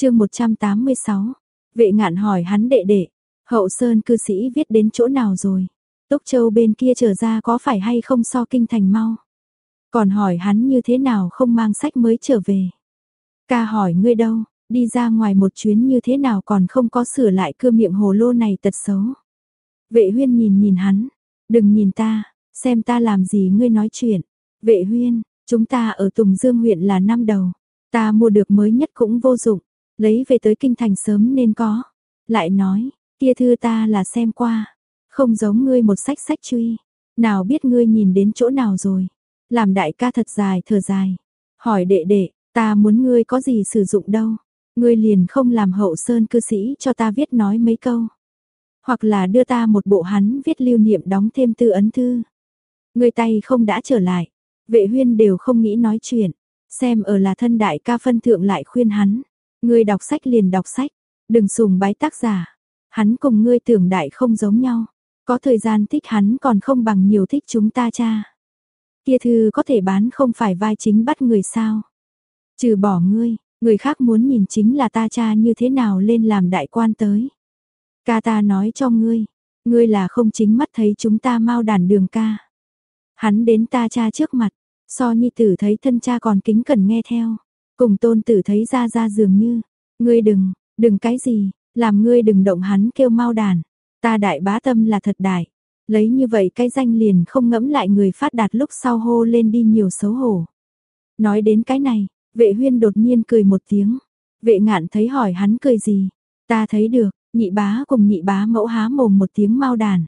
chương 186, vệ ngạn hỏi hắn đệ đệ, hậu sơn cư sĩ viết đến chỗ nào rồi? Túc Châu bên kia trở ra có phải hay không so kinh thành mau? Còn hỏi hắn như thế nào không mang sách mới trở về? Ca hỏi ngươi đâu, đi ra ngoài một chuyến như thế nào còn không có sửa lại cưa miệng hồ lô này tật xấu. Vệ huyên nhìn nhìn hắn, đừng nhìn ta, xem ta làm gì ngươi nói chuyện. Vệ huyên, chúng ta ở Tùng Dương huyện là năm đầu, ta mua được mới nhất cũng vô dụng, lấy về tới kinh thành sớm nên có. Lại nói, kia thư ta là xem qua, không giống ngươi một sách sách truy, nào biết ngươi nhìn đến chỗ nào rồi. Làm đại ca thật dài thở dài, hỏi đệ đệ, ta muốn ngươi có gì sử dụng đâu, ngươi liền không làm hậu sơn cư sĩ cho ta viết nói mấy câu. Hoặc là đưa ta một bộ hắn viết lưu niệm đóng thêm tư ấn thư. Ngươi tay không đã trở lại, vệ huyên đều không nghĩ nói chuyện, xem ở là thân đại ca phân thượng lại khuyên hắn. Ngươi đọc sách liền đọc sách, đừng sùng bái tác giả. Hắn cùng ngươi tưởng đại không giống nhau. Có thời gian thích hắn còn không bằng nhiều thích chúng ta cha. Kia thư có thể bán không phải vai chính bắt người sao. Trừ bỏ ngươi, người khác muốn nhìn chính là ta cha như thế nào lên làm đại quan tới. Ca ta nói cho ngươi, ngươi là không chính mắt thấy chúng ta mau đàn đường ca. Hắn đến ta cha trước mặt, so nhi tử thấy thân cha còn kính cẩn nghe theo. Cùng tôn tử thấy ra ra dường như, ngươi đừng, đừng cái gì, làm ngươi đừng động hắn kêu mau đàn. Ta đại bá tâm là thật đại. Lấy như vậy cái danh liền không ngẫm lại người phát đạt lúc sau hô lên đi nhiều xấu hổ. Nói đến cái này, vệ huyên đột nhiên cười một tiếng. Vệ ngạn thấy hỏi hắn cười gì. Ta thấy được, nhị bá cùng nhị bá mẫu há mồm một tiếng mau đàn.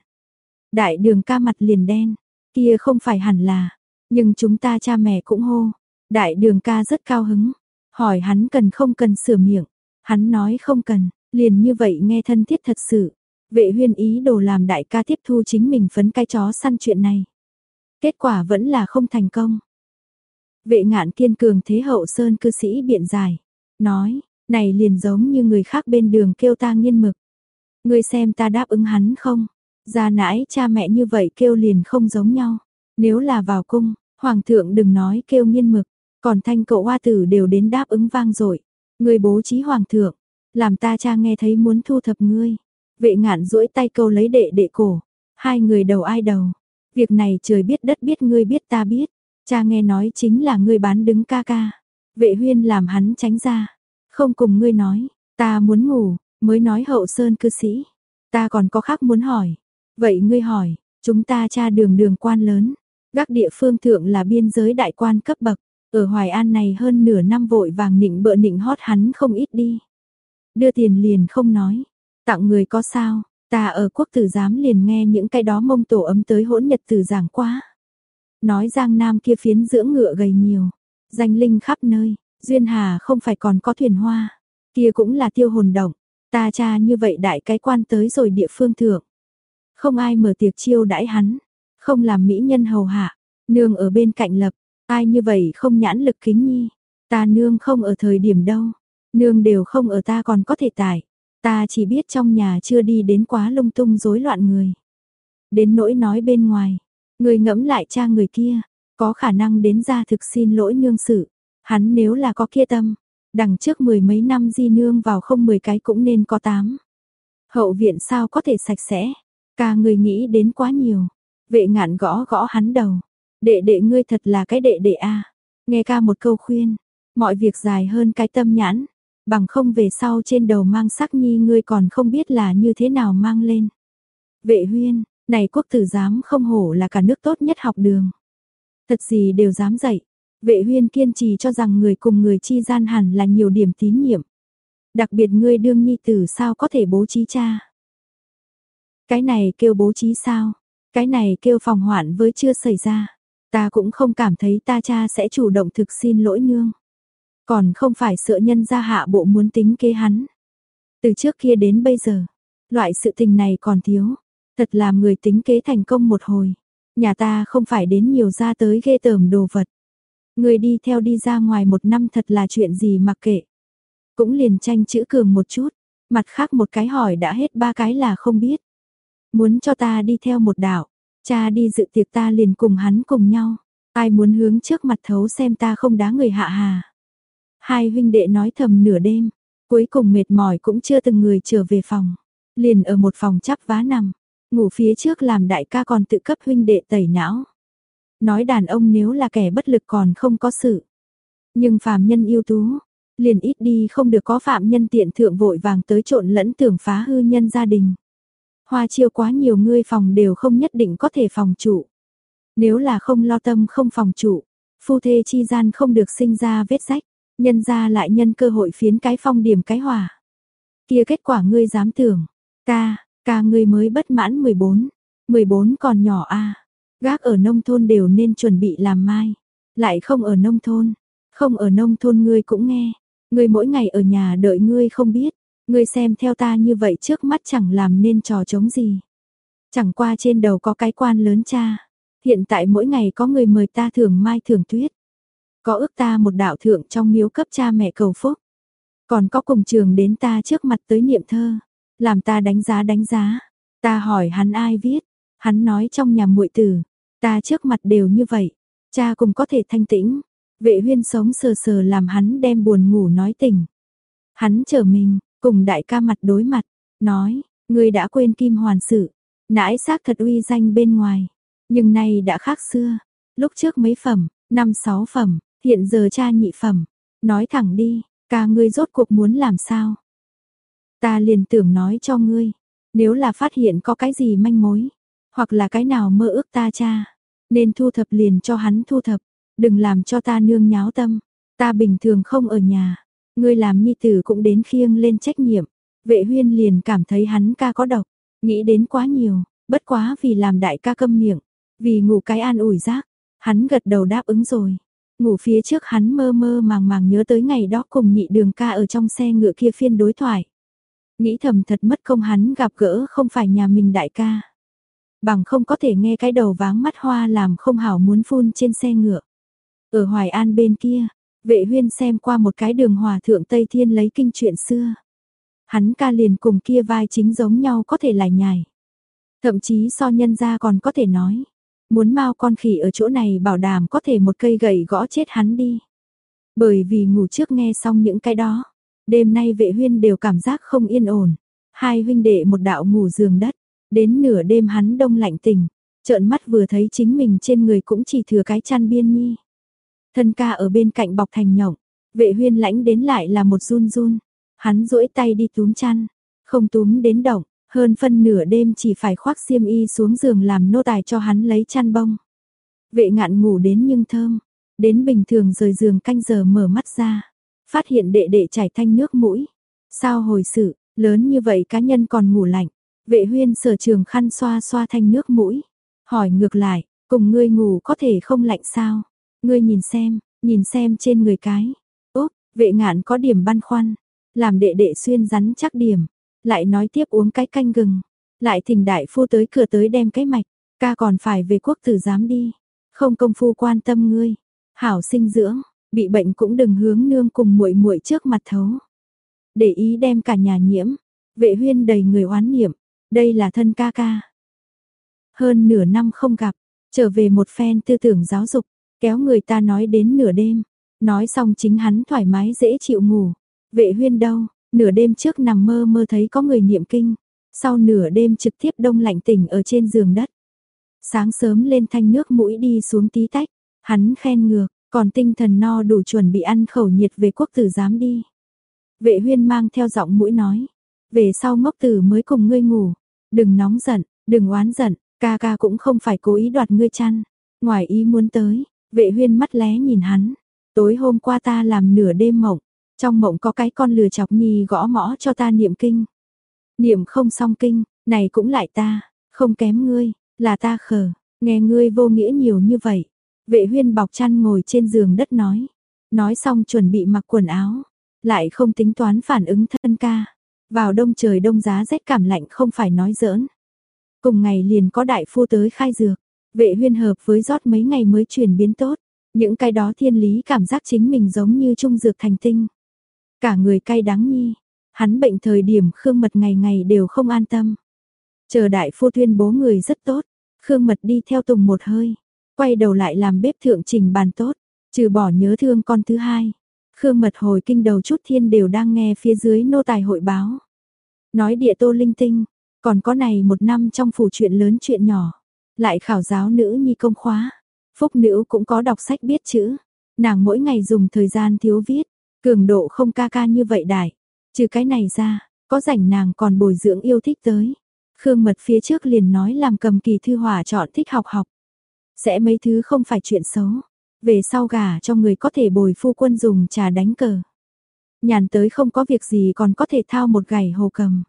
Đại đường ca mặt liền đen, kia không phải hẳn là, nhưng chúng ta cha mẹ cũng hô. Đại đường ca rất cao hứng, hỏi hắn cần không cần sửa miệng. Hắn nói không cần, liền như vậy nghe thân thiết thật sự. Vệ huyên ý đồ làm đại ca tiếp thu chính mình phấn cái chó săn chuyện này. Kết quả vẫn là không thành công. Vệ ngạn kiên cường thế hậu sơn cư sĩ biện giải. Nói, này liền giống như người khác bên đường kêu ta nghiên mực. Ngươi xem ta đáp ứng hắn không? Ra nãi cha mẹ như vậy kêu liền không giống nhau. Nếu là vào cung, hoàng thượng đừng nói kêu nghiên mực, còn thanh cậu hoa tử đều đến đáp ứng vang rồi. người bố trí hoàng thượng, làm ta cha nghe thấy muốn thu thập ngươi. Vệ ngạn duỗi tay câu lấy đệ đệ cổ. Hai người đầu ai đầu. Việc này trời biết đất biết ngươi biết ta biết. Cha nghe nói chính là ngươi bán đứng ca ca. Vệ huyên làm hắn tránh ra. Không cùng ngươi nói, ta muốn ngủ, mới nói hậu sơn cư sĩ. Ta còn có khác muốn hỏi. Vậy ngươi hỏi, chúng ta cha đường đường quan lớn. Gác địa phương thượng là biên giới đại quan cấp bậc. Ở Hoài An này hơn nửa năm vội vàng nịnh bợ nịnh hót hắn không ít đi. Đưa tiền liền không nói, Tặng người có sao, ta ở quốc tử giám liền nghe những cái đó mông tổ ấm tới hỗn nhật tử giảng quá. Nói giang nam kia phiến dưỡng ngựa gầy nhiều, danh linh khắp nơi, duyên hà không phải còn có thuyền hoa, kia cũng là tiêu hồn động, ta cha như vậy đại cái quan tới rồi địa phương thượng. Không ai mở tiệc chiêu đãi hắn, không làm mỹ nhân hầu hạ, nương ở bên cạnh lập, ai như vậy không nhãn lực kính nhi, ta nương không ở thời điểm đâu, nương đều không ở ta còn có thể tải. Ta chỉ biết trong nhà chưa đi đến quá lung tung rối loạn người. Đến nỗi nói bên ngoài, người ngẫm lại cha người kia, có khả năng đến ra thực xin lỗi nương sự. Hắn nếu là có kia tâm, đằng trước mười mấy năm di nương vào không mười cái cũng nên có tám. Hậu viện sao có thể sạch sẽ, ca người nghĩ đến quá nhiều. Vệ ngạn gõ gõ hắn đầu. Đệ đệ ngươi thật là cái đệ đệ a Nghe ca một câu khuyên, mọi việc dài hơn cái tâm nhãn, bằng không về sau trên đầu mang sắc nhi ngươi còn không biết là như thế nào mang lên. Vệ huyên, này quốc tử giám không hổ là cả nước tốt nhất học đường. Thật gì đều dám dạy. Vệ huyên kiên trì cho rằng người cùng người chi gian hẳn là nhiều điểm tín nhiệm. Đặc biệt ngươi đương nhi tử sao có thể bố trí cha. Cái này kêu bố trí sao? Cái này kêu phòng hoạn với chưa xảy ra. Ta cũng không cảm thấy ta cha sẽ chủ động thực xin lỗi nương. Còn không phải sợ nhân gia hạ bộ muốn tính kế hắn. Từ trước kia đến bây giờ, loại sự tình này còn thiếu. Thật làm người tính kế thành công một hồi. Nhà ta không phải đến nhiều ra tới ghê tởm đồ vật. Người đi theo đi ra ngoài một năm thật là chuyện gì mặc kệ. Cũng liền tranh chữ cường một chút. Mặt khác một cái hỏi đã hết ba cái là không biết. Muốn cho ta đi theo một đạo. Cha đi dự tiệc ta liền cùng hắn cùng nhau. Ai muốn hướng trước mặt thấu xem ta không đá người hạ hà. Hai huynh đệ nói thầm nửa đêm, Cuối cùng mệt mỏi cũng chưa từng người trở về phòng, liền ở một phòng chắp vá nằm, ngủ phía trước làm đại ca còn tự cấp huynh đệ tẩy não. Nói đàn ông nếu là kẻ bất lực còn không có sự. Nhưng phàm nhân yêu tú, liền ít đi không được có phạm nhân tiện thượng vội vàng tới trộn lẫn tưởng phá hư nhân gia đình. Hoa chiêu quá nhiều ngươi phòng đều không nhất định có thể phòng trụ. Nếu là không lo tâm không phòng trụ, phu thê chi gian không được sinh ra vết rách, nhân ra lại nhân cơ hội phiến cái phong điểm cái hòa Kia kết quả ngươi dám tưởng, ca, ca ngươi mới bất mãn 14, 14 còn nhỏ a. Gác ở nông thôn đều nên chuẩn bị làm mai, lại không ở nông thôn, không ở nông thôn ngươi cũng nghe, ngươi mỗi ngày ở nhà đợi ngươi không biết, ngươi xem theo ta như vậy trước mắt chẳng làm nên trò chống gì. Chẳng qua trên đầu có cái quan lớn cha, hiện tại mỗi ngày có người mời ta thưởng mai thưởng tuyết. Có ước ta một đạo thượng trong miếu cấp cha mẹ cầu phúc. Còn có cùng trường đến ta trước mặt tới niệm thơ, làm ta đánh giá đánh giá. Ta hỏi hắn ai viết, hắn nói trong nhà muội tử, ta trước mặt đều như vậy, cha cũng có thể thanh tĩnh. Vệ huyên sống sờ sờ làm hắn đem buồn ngủ nói tỉnh. Hắn trở mình, cùng đại ca mặt đối mặt, nói, ngươi đã quên kim hoàn sự, nãi xác thật uy danh bên ngoài, nhưng nay đã khác xưa, lúc trước mấy phẩm, năm sáu phẩm, hiện giờ cha nhị phẩm, nói thẳng đi, ca ngươi rốt cuộc muốn làm sao? Ta liền tưởng nói cho ngươi, nếu là phát hiện có cái gì manh mối, hoặc là cái nào mơ ước ta cha, nên thu thập liền cho hắn thu thập, đừng làm cho ta nương nháo tâm, ta bình thường không ở nhà, ngươi làm nhi tử cũng đến khiêng lên trách nhiệm. Vệ huyên liền cảm thấy hắn ca có độc, nghĩ đến quá nhiều, bất quá vì làm đại ca câm miệng, vì ngủ cái an ủi giác, hắn gật đầu đáp ứng rồi. Ngủ phía trước hắn mơ mơ màng màng nhớ tới ngày đó cùng nhị đường ca ở trong xe ngựa kia phiên đối thoại. Nghĩ thầm thật mất công hắn gặp gỡ không phải nhà mình đại ca. Bằng không có thể nghe cái đầu váng mắt hoa làm không hảo muốn phun trên xe ngựa. Ở Hoài An bên kia, vệ huyên xem qua một cái đường hòa thượng Tây Thiên lấy kinh chuyện xưa. Hắn ca liền cùng kia vai chính giống nhau có thể lải nhải. Thậm chí so nhân ra còn có thể nói. Muốn mau con khỉ ở chỗ này bảo đảm có thể một cây gậy gõ chết hắn đi. Bởi vì ngủ trước nghe xong những cái đó. Đêm nay vệ huyên đều cảm giác không yên ổn. Hai huynh đệ một đạo ngủ giường đất. Đến nửa đêm hắn đông lạnh tình. Trợn mắt vừa thấy chính mình trên người cũng chỉ thừa cái chăn biên nhi. Thân ca ở bên cạnh bọc thành nhộng. Vệ huyên lãnh đến lại là một run run. Hắn duỗi tay đi túm chăn. Không túm đến động. Hơn phân nửa đêm chỉ phải khoác xiêm y xuống giường làm nô tài cho hắn lấy chăn bông. Vệ ngạn ngủ đến nhưng thơm. Đến bình thường rời giường canh giờ mở mắt ra. Phát hiện đệ đệ chảy thanh nước mũi. Sao hồi sự, lớn như vậy cá nhân còn ngủ lạnh. Vệ huyên sở trường khăn xoa xoa thanh nước mũi. Hỏi ngược lại, cùng ngươi ngủ có thể không lạnh sao? Ngươi nhìn xem, nhìn xem trên người cái. Úp, vệ ngạn có điểm băn khoăn. Làm đệ đệ xuyên rắn chắc điểm. Lại nói tiếp uống cái canh gừng. Lại thỉnh đại phu tới cửa tới đem cái mạch. Ca còn phải về quốc tử giám đi. Không công phu quan tâm ngươi. Hảo sinh dưỡng, bị bệnh cũng đừng hướng nương cùng muội muội trước mặt thấu. Để ý đem cả nhà nhiễm. Vệ huyên đầy người oán niệm. Đây là thân ca ca. Hơn nửa năm không gặp, trở về một phen tư tưởng giáo dục, kéo người ta nói đến nửa đêm. Nói xong chính hắn thoải mái dễ chịu ngủ. Vệ huyên đâu, nửa đêm trước nằm mơ mơ thấy có người niệm kinh. Sau nửa đêm trực tiếp đông lạnh tỉnh ở trên giường đất. Sáng sớm lên thanh nước mũi đi xuống tí tách. Hắn khen ngược, còn tinh thần no đủ chuẩn bị ăn khẩu nhiệt về quốc tử dám đi. Vệ huyên mang theo giọng mũi nói. Về sau ngốc tử mới cùng ngươi ngủ. Đừng nóng giận, đừng oán giận, ca ca cũng không phải cố ý đoạt ngươi chăn. Ngoài ý muốn tới, vệ huyên mắt lé nhìn hắn. Tối hôm qua ta làm nửa đêm mộng. Trong mộng có cái con lừa chọc nhi gõ mõ cho ta niệm kinh. Niệm không xong kinh, này cũng lại ta, không kém ngươi, là ta khờ, nghe ngươi vô nghĩa nhiều như vậy. Vệ huyên bọc chăn ngồi trên giường đất nói. Nói xong chuẩn bị mặc quần áo, lại không tính toán phản ứng thân ca. Vào đông trời đông giá rét cảm lạnh không phải nói giỡn. Cùng ngày liền có đại phu tới khai dược, vệ huyên hợp với rót mấy ngày mới chuyển biến tốt. Những cái đó thiên lý cảm giác chính mình giống như trung dược thành tinh. Cả người cay đắng nhi, hắn bệnh thời điểm Khương Mật ngày ngày đều không an tâm. Chờ đại phu tuyên bố người rất tốt, Khương Mật đi theo tùng một hơi, quay đầu lại làm bếp thượng trình bàn tốt, trừ bỏ nhớ thương con thứ hai. Khương Mật hồi kinh đầu chút thiên đều đang nghe phía dưới nô tài hội báo. Nói địa tô linh tinh, còn có này một năm trong phủ chuyện lớn chuyện nhỏ. Lại khảo giáo nữ nhi công khóa. Phúc nữ cũng có đọc sách biết chữ. Nàng mỗi ngày dùng thời gian thiếu viết. Cường độ không ca ca như vậy đại. Trừ cái này ra, có rảnh nàng còn bồi dưỡng yêu thích tới. Khương Mật phía trước liền nói làm cầm kỳ thư hỏa chọn thích học học. Sẽ mấy thứ không phải chuyện xấu. Về sau gả cho người có thể bồi phu quân dùng trà đánh cờ. Nhàn tới không có việc gì còn có thể thao một gảy hồ cầm.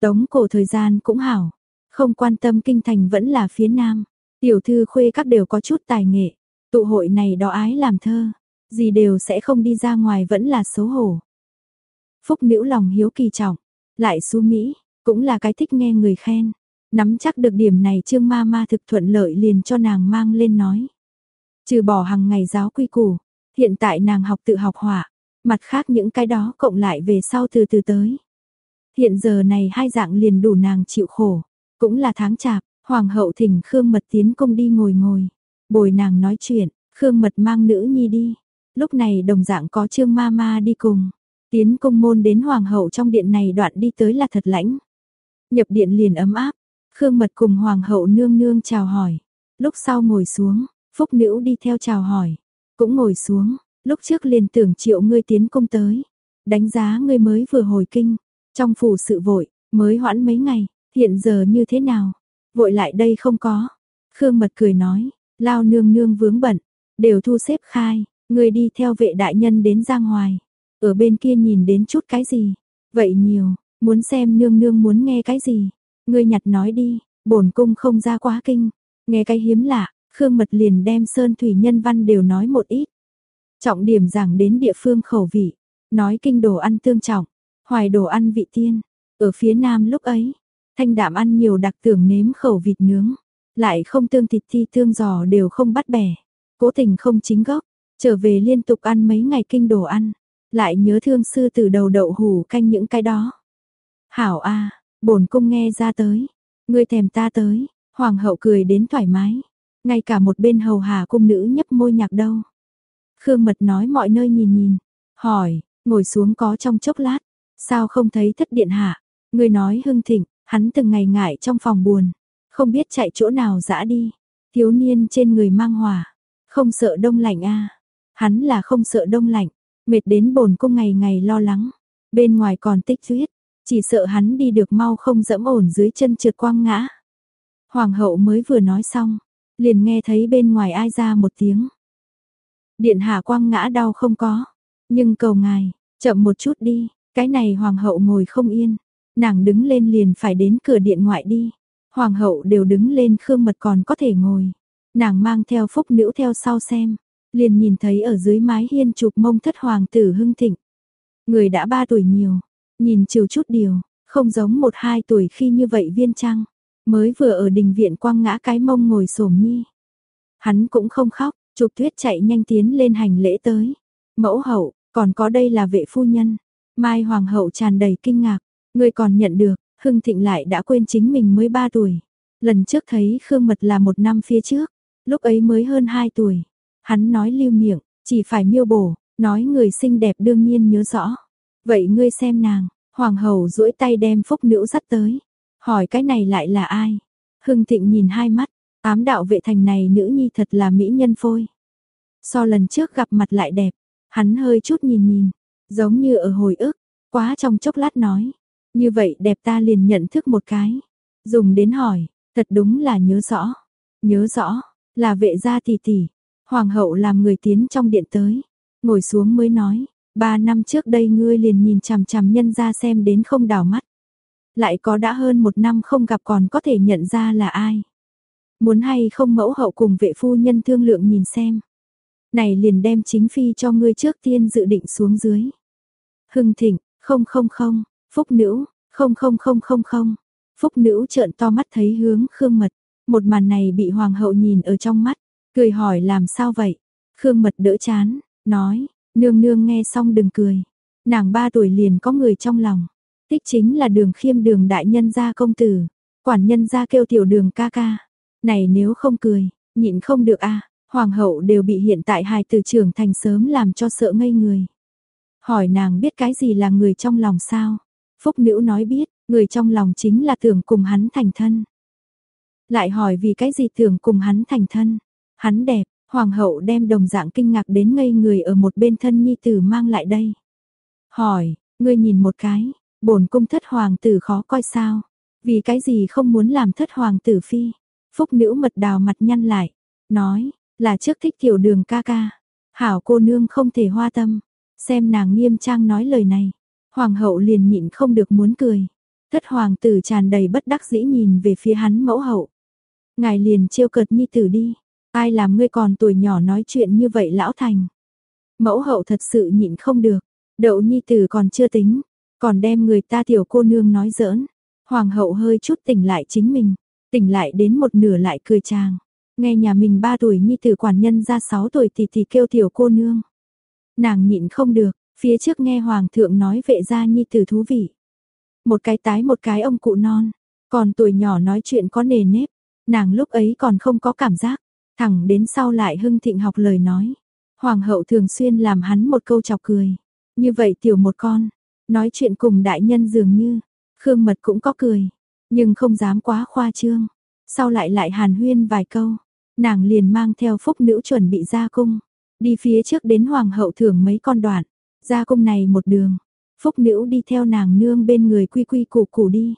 Tống cổ thời gian cũng hảo. Không quan tâm kinh thành vẫn là phía nam. Tiểu thư khuê các đều có chút tài nghệ. Tụ hội này đó ái làm thơ. Gì đều sẽ không đi ra ngoài vẫn là xấu hổ. Phúc nữ lòng hiếu kỳ trọng. Lại su Mỹ, cũng là cái thích nghe người khen. Nắm chắc được điểm này trương ma ma thực thuận lợi liền cho nàng mang lên nói. Trừ bỏ hàng ngày giáo quy củ, hiện tại nàng học tự học hỏa mặt khác những cái đó cộng lại về sau từ từ tới. Hiện giờ này hai dạng liền đủ nàng chịu khổ, cũng là tháng chạp, hoàng hậu thỉnh Khương Mật tiến công đi ngồi ngồi, bồi nàng nói chuyện, Khương Mật mang nữ nhi đi. Lúc này đồng dạng có Trương Ma Ma đi cùng. Tiến công môn đến hoàng hậu trong điện này đoạn đi tới là thật lãnh. Nhập điện liền ấm áp, Khương Mật cùng hoàng hậu nương nương chào hỏi. Lúc sau ngồi xuống, Phúc Nữ đi theo chào hỏi, cũng ngồi xuống, lúc trước liền tưởng triệu ngươi tiến công tới. Đánh giá ngươi mới vừa hồi kinh, trong phủ sự vội, mới hoãn mấy ngày, hiện giờ như thế nào? Vội lại đây không có. Khương Mật cười nói, lao nương nương vướng bận, đều thu xếp khai, người đi theo vệ đại nhân đến Giang Hoài. Ở bên kia nhìn đến chút cái gì? Vậy nhiều, muốn xem nương nương muốn nghe cái gì? Ngươi nhặt nói đi, bổn cung không ra quá kinh, nghe cái hiếm lạ, Khương Mật liền đem sơn thủy nhân văn đều nói một ít. Trọng điểm giảng đến địa phương khẩu vị, nói kinh đồ ăn tương trọng, hoài đồ ăn vị tiên. Ở phía nam lúc ấy, thanh đạm ăn nhiều đặc tưởng nếm khẩu vịt nướng, lại không tương thịt thi tương giò đều không bắt bẻ. Cố tình không chính gốc, trở về liên tục ăn mấy ngày kinh đồ ăn, lại nhớ thương sư từ đầu đậu hủ canh những cái đó. Hảo a, bổn cung nghe ra tới, ngươi thèm ta tới, hoàng hậu cười đến thoải mái, ngay cả một bên hầu hà cung nữ nhấp môi nhạc đâu. Khương Mật nói mọi nơi nhìn nhìn, hỏi, ngồi xuống có trong chốc lát, sao không thấy thất điện hạ? Người nói hưng thịnh, hắn từng ngày ngại trong phòng buồn, không biết chạy chỗ nào dã đi. Thiếu niên trên người mang hòa, không sợ đông lạnh a. Hắn là không sợ đông lạnh, mệt đến bồn cung ngày ngày lo lắng. Bên ngoài còn tích tuyết, chỉ sợ hắn đi được mau không dẫm ổn dưới chân trượt quang ngã. Hoàng hậu mới vừa nói xong, liền nghe thấy bên ngoài ai ra một tiếng. Điện hạ quang ngã đau không có, nhưng cầu ngài, chậm một chút đi, cái này hoàng hậu ngồi không yên, nàng đứng lên liền phải đến cửa điện ngoại đi. Hoàng hậu đều đứng lên khương mật còn có thể ngồi. Nàng mang theo phúc nữ theo sau xem, liền nhìn thấy ở dưới mái hiên chụp mông thất hoàng tử hưng thịnh. Người đã ba tuổi nhiều, nhìn chiều chút điều, không giống một hai tuổi khi như vậy viên trăng. Mới vừa ở đình viện quang ngã cái mông ngồi sổm nhi. Hắn cũng không khóc, Trục Tuyết chạy nhanh tiến lên hành lễ tới. Mẫu hậu, còn có đây là vệ phu nhân. Mai hoàng hậu tràn đầy kinh ngạc, người còn nhận được, Hưng Thịnh lại đã quên chính mình mới 3 tuổi. Lần trước thấy Khương Mật là một năm phía trước, lúc ấy mới hơn 2 tuổi. Hắn nói lưu miệng, chỉ phải miêu bổ, nói người xinh đẹp đương nhiên nhớ rõ. Vậy ngươi xem nàng, hoàng hậu duỗi tay đem phúc nữ dắt tới. Hỏi cái này lại là ai? Hưng Thịnh nhìn hai mắt, ám đạo vệ thành này nữ nhi thật là mỹ nhân phôi. So lần trước gặp mặt lại đẹp, hắn hơi chút nhìn nhìn, giống như ở hồi ức, quá trong chốc lát nói. Như vậy đẹp ta liền nhận thức một cái. Dùng đến hỏi, thật đúng là nhớ rõ. Nhớ rõ, là vệ gia tỷ tỷ. Hoàng hậu làm người tiến trong điện tới. Ngồi xuống mới nói, ba năm trước đây ngươi liền nhìn chằm chằm nhân ra xem đến không đảo mắt. Lại có đã hơn một năm không gặp còn có thể nhận ra là ai. Muốn hay không mẫu hậu cùng vệ phu nhân thương lượng nhìn xem. Này liền đem chính phi cho ngươi trước tiên dự định xuống dưới. Hưng thịnh, không không không, phúc nữ, không không không không không. Phúc nữ trợn to mắt thấy hướng Khương Mật. Một màn này bị hoàng hậu nhìn ở trong mắt, cười hỏi làm sao vậy. Khương Mật đỡ chán, nói, nương nương nghe xong đừng cười. Nàng ba tuổi liền có người trong lòng. Tích chính là đường khiêm đường đại nhân gia công tử. Quản nhân gia kêu tiểu đường ca ca. Này nếu không cười, nhịn không được a Hoàng hậu đều bị hiện tại hài từ trưởng thành sớm làm cho sợ ngây người. Hỏi nàng biết cái gì là người trong lòng sao? Phúc Nữ nói biết, người trong lòng chính là tưởng cùng hắn thành thân. Lại hỏi vì cái gì tưởng cùng hắn thành thân? Hắn đẹp, hoàng hậu đem đồng dạng kinh ngạc đến ngây người ở một bên thân nhi tử mang lại đây. Hỏi, ngươi nhìn một cái, bổn cung thất hoàng tử khó coi sao? Vì cái gì không muốn làm thất hoàng tử phi? Phúc nữ mật đào mặt nhăn lại, nói, là trước thích tiểu đường ca ca. Hảo cô nương không thể hoa tâm, xem nàng nghiêm trang nói lời này. Hoàng hậu liền nhịn không được muốn cười. Thất hoàng tử tràn đầy bất đắc dĩ nhìn về phía hắn mẫu hậu. Ngài liền trêu cợt nhi tử đi, ai làm ngươi còn tuổi nhỏ nói chuyện như vậy lão thành. Mẫu hậu thật sự nhịn không được, đậu nhi tử còn chưa tính, còn đem người ta tiểu cô nương nói giỡn. Hoàng hậu hơi chút tỉnh lại chính mình, tỉnh lại đến một nửa lại cười chàng. Nghe nhà mình ba tuổi nhi tử quản nhân ra 6 tuổi thì thì kêu tiểu cô nương. Nàng nhịn không được, phía trước nghe hoàng thượng nói vệ gia nhi tử thú vị. Một cái tái một cái ông cụ non, còn tuổi nhỏ nói chuyện có nề nếp, nàng lúc ấy còn không có cảm giác, thẳng đến sau lại hưng thịnh học lời nói. Hoàng hậu thường xuyên làm hắn một câu chọc cười. Như vậy tiểu một con, nói chuyện cùng đại nhân dường như, Khương Mật cũng có cười, nhưng không dám quá khoa trương. Sau lại lại hàn huyên vài câu, nàng liền mang theo phúc nữ chuẩn bị ra cung, đi phía trước đến hoàng hậu thưởng mấy con đoạn, ra cung này một đường, phúc nữ đi theo nàng nương bên người quy quy củ củ đi.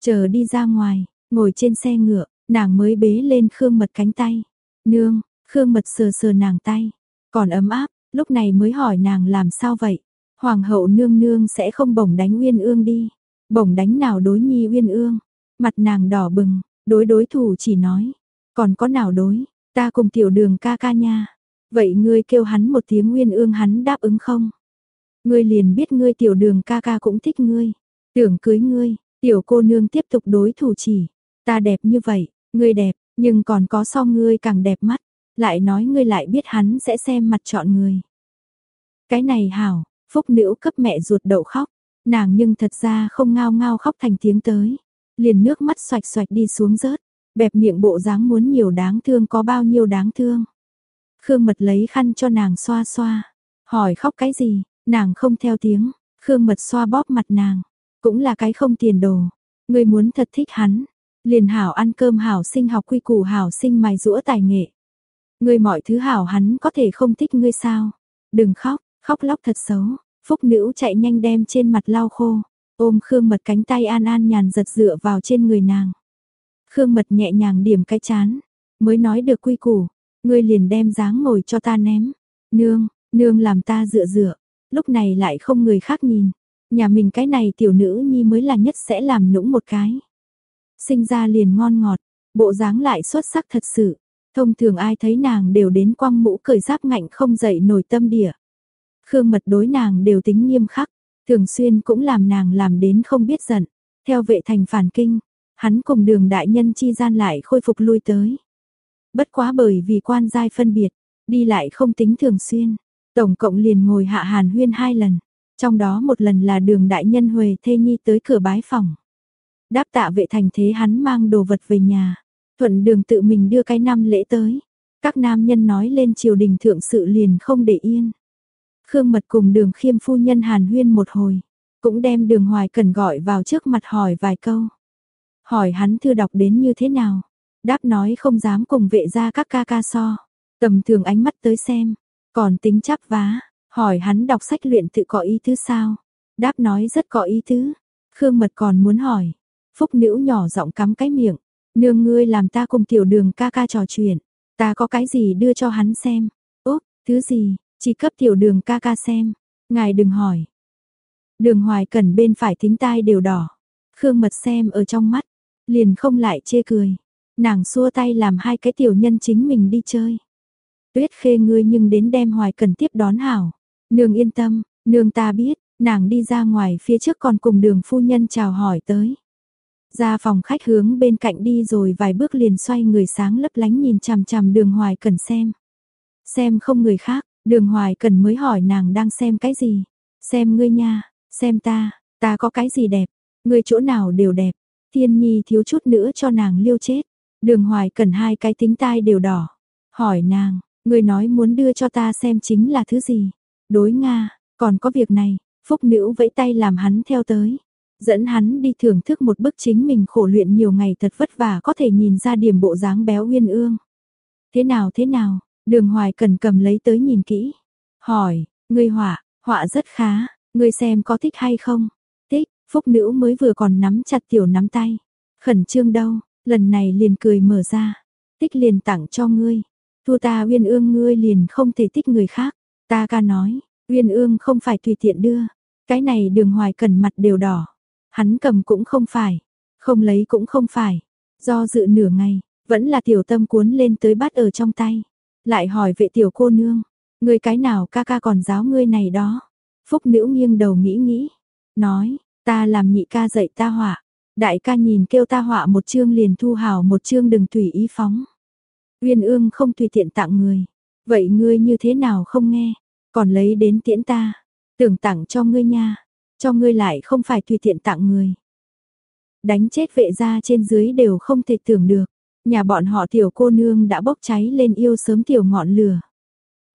Chờ đi ra ngoài, ngồi trên xe ngựa, nàng mới bế lên Khương Mật cánh tay. Nương, Khương Mật sờ sờ nàng tay, còn ấm áp, lúc này mới hỏi nàng làm sao vậy. Hoàng hậu nương nương sẽ không bổng đánh Uyên Ương đi. Bổng đánh nào đối nhi Uyên Ương. Mặt nàng đỏ bừng, đối đối thủ chỉ nói, còn có nào đối, ta cùng tiểu đường ca ca nha. Vậy ngươi kêu hắn một tiếng Uyên Ương hắn đáp ứng không? Ngươi liền biết ngươi tiểu đường ca ca cũng thích ngươi, tưởng cưới ngươi, tiểu cô nương tiếp tục đối thủ chỉ, ta đẹp như vậy, ngươi đẹp, nhưng còn có so ngươi càng đẹp mắt, lại nói ngươi lại biết hắn sẽ xem mặt chọn người. Cái này hảo, phúc nữ cấp mẹ ruột đậu khóc, nàng nhưng thật ra không ngao ngao khóc thành tiếng tới, liền nước mắt xoạch xoạch đi xuống rớt, bẹp miệng bộ dáng muốn nhiều đáng thương có bao nhiêu đáng thương. Khương Mật lấy khăn cho nàng xoa xoa, hỏi khóc cái gì, nàng không theo tiếng, Khương Mật xoa bóp mặt nàng, cũng là cái không tiền đồ, người muốn thật thích hắn, liền hảo ăn cơm hảo sinh học quy củ hảo sinh mài rũa tài nghệ. Ngươi mọi thứ hảo hắn có thể không thích ngươi sao? Đừng khóc, khóc lóc thật xấu. Phúc nữ chạy nhanh đem trên mặt lau khô, ôm Khương Mật cánh tay an an nhàn giật dựa vào trên người nàng. Khương Mật nhẹ nhàng điểm cái chán, mới nói được quy củ, ngươi liền đem dáng ngồi cho ta ném. Nương, nương làm ta dựa dựa, lúc này lại không người khác nhìn. Nhà mình cái này tiểu nữ nhi mới là nhất sẽ làm nũng một cái sinh ra liền ngon ngọt, bộ dáng lại xuất sắc thật sự. Thông thường ai thấy nàng đều đến quăng mũ cởi giáp ngạnh không dậy nổi tâm địa. Khương mật đối nàng đều tính nghiêm khắc, thường xuyên cũng làm nàng làm đến không biết giận. Theo vệ thành phản kinh, hắn cùng đường đại nhân chi gian lại khôi phục lui tới. Bất quá bởi vì quan giai phân biệt, đi lại không tính thường xuyên. Tổng cộng liền ngồi hạ hàn huyên hai lần, trong đó một lần là đường đại nhân huề Thê Nhi tới cửa bái phòng. Đáp tạ vệ thành thế hắn mang đồ vật về nhà. Thuận đường tự mình đưa cái năm lễ tới. Các nam nhân nói lên triều đình thượng sự liền không để yên. Khương Mật cùng đường khiêm phu nhân hàn huyên một hồi. Cũng đem đường hoài cần gọi vào trước mặt hỏi vài câu. Hỏi hắn thư đọc đến như thế nào. Đáp nói không dám cùng vệ ra các ca ca so. Tầm thường ánh mắt tới xem. Còn tính chắp vá. Hỏi hắn đọc sách luyện tự có ý thứ sao. Đáp nói rất có ý thứ Khương Mật còn muốn hỏi, Phúc nữ nhỏ giọng cắm cái miệng, nương ngươi làm ta cùng tiểu đường ca ca trò chuyện, ta có cái gì đưa cho hắn xem, úp, thứ gì, chỉ cấp tiểu đường ca ca xem, ngài đừng hỏi. Đường hoài cần bên phải thính tai đều đỏ, khương mật xem ở trong mắt, liền không lại chê cười, nàng xua tay làm hai cái tiểu nhân chính mình đi chơi. Tuyết khê ngươi nhưng đến đem hoài cần tiếp đón hảo, nương yên tâm, nương ta biết, nàng đi ra ngoài phía trước còn cùng đường phu nhân chào hỏi tới. Ra phòng khách hướng bên cạnh đi rồi vài bước liền xoay người sáng lấp lánh nhìn chằm chằm đường hoài cần xem. Xem không người khác, đường hoài cần mới hỏi nàng đang xem cái gì. Xem ngươi nha, xem ta, ta có cái gì đẹp, ngươi chỗ nào đều đẹp. Thiên nhi thiếu chút nữa cho nàng liêu chết. Đường hoài cần hai cái tính tai đều đỏ. Hỏi nàng, người nói muốn đưa cho ta xem chính là thứ gì? Đối Nga, Còn có việc này, Phúc Nữ vẫy tay làm hắn theo tới. Dẫn hắn đi thưởng thức một bức chính mình khổ luyện nhiều ngày thật vất vả có thể nhìn ra điểm bộ dáng béo uyên ương. Thế nào thế nào, đường hoài cần cầm lấy tới nhìn kỹ. Hỏi, ngươi họa, họa rất khá, ngươi xem có thích hay không? Thích, Phúc Nữ mới vừa còn nắm chặt tiểu nắm tay. Khẩn trương đâu, lần này liền cười mở ra. Tích liền tặng cho ngươi. Thua ta uyên ương ngươi liền không thể tích người khác. Ta ca nói, uyên ương không phải tùy tiện đưa. Cái này đường hoài cần mặt đều đỏ. Hắn cầm cũng không phải. Không lấy cũng không phải. Do dự nửa ngày, vẫn là tiểu tâm cuốn lên tới bắt ở trong tay. Lại hỏi vệ tiểu cô nương. Ngươi cái nào ca ca còn giáo ngươi này đó. Phúc nữ nghiêng đầu nghĩ nghĩ. Nói, ta làm nhị ca dạy ta họa. Đại ca nhìn kêu ta họa một chương liền thu hào một chương đừng tùy ý phóng. Uyên ương không tùy tiện tặng người. Vậy ngươi như thế nào không nghe? Còn lấy đến tiễn ta. Tưởng tặng cho ngươi nha. Cho ngươi lại không phải tùy tiện tặng người. Đánh chết vệ gia trên dưới đều không thể tưởng được. Nhà bọn họ tiểu cô nương đã bốc cháy lên yêu sớm tiểu ngọn lửa.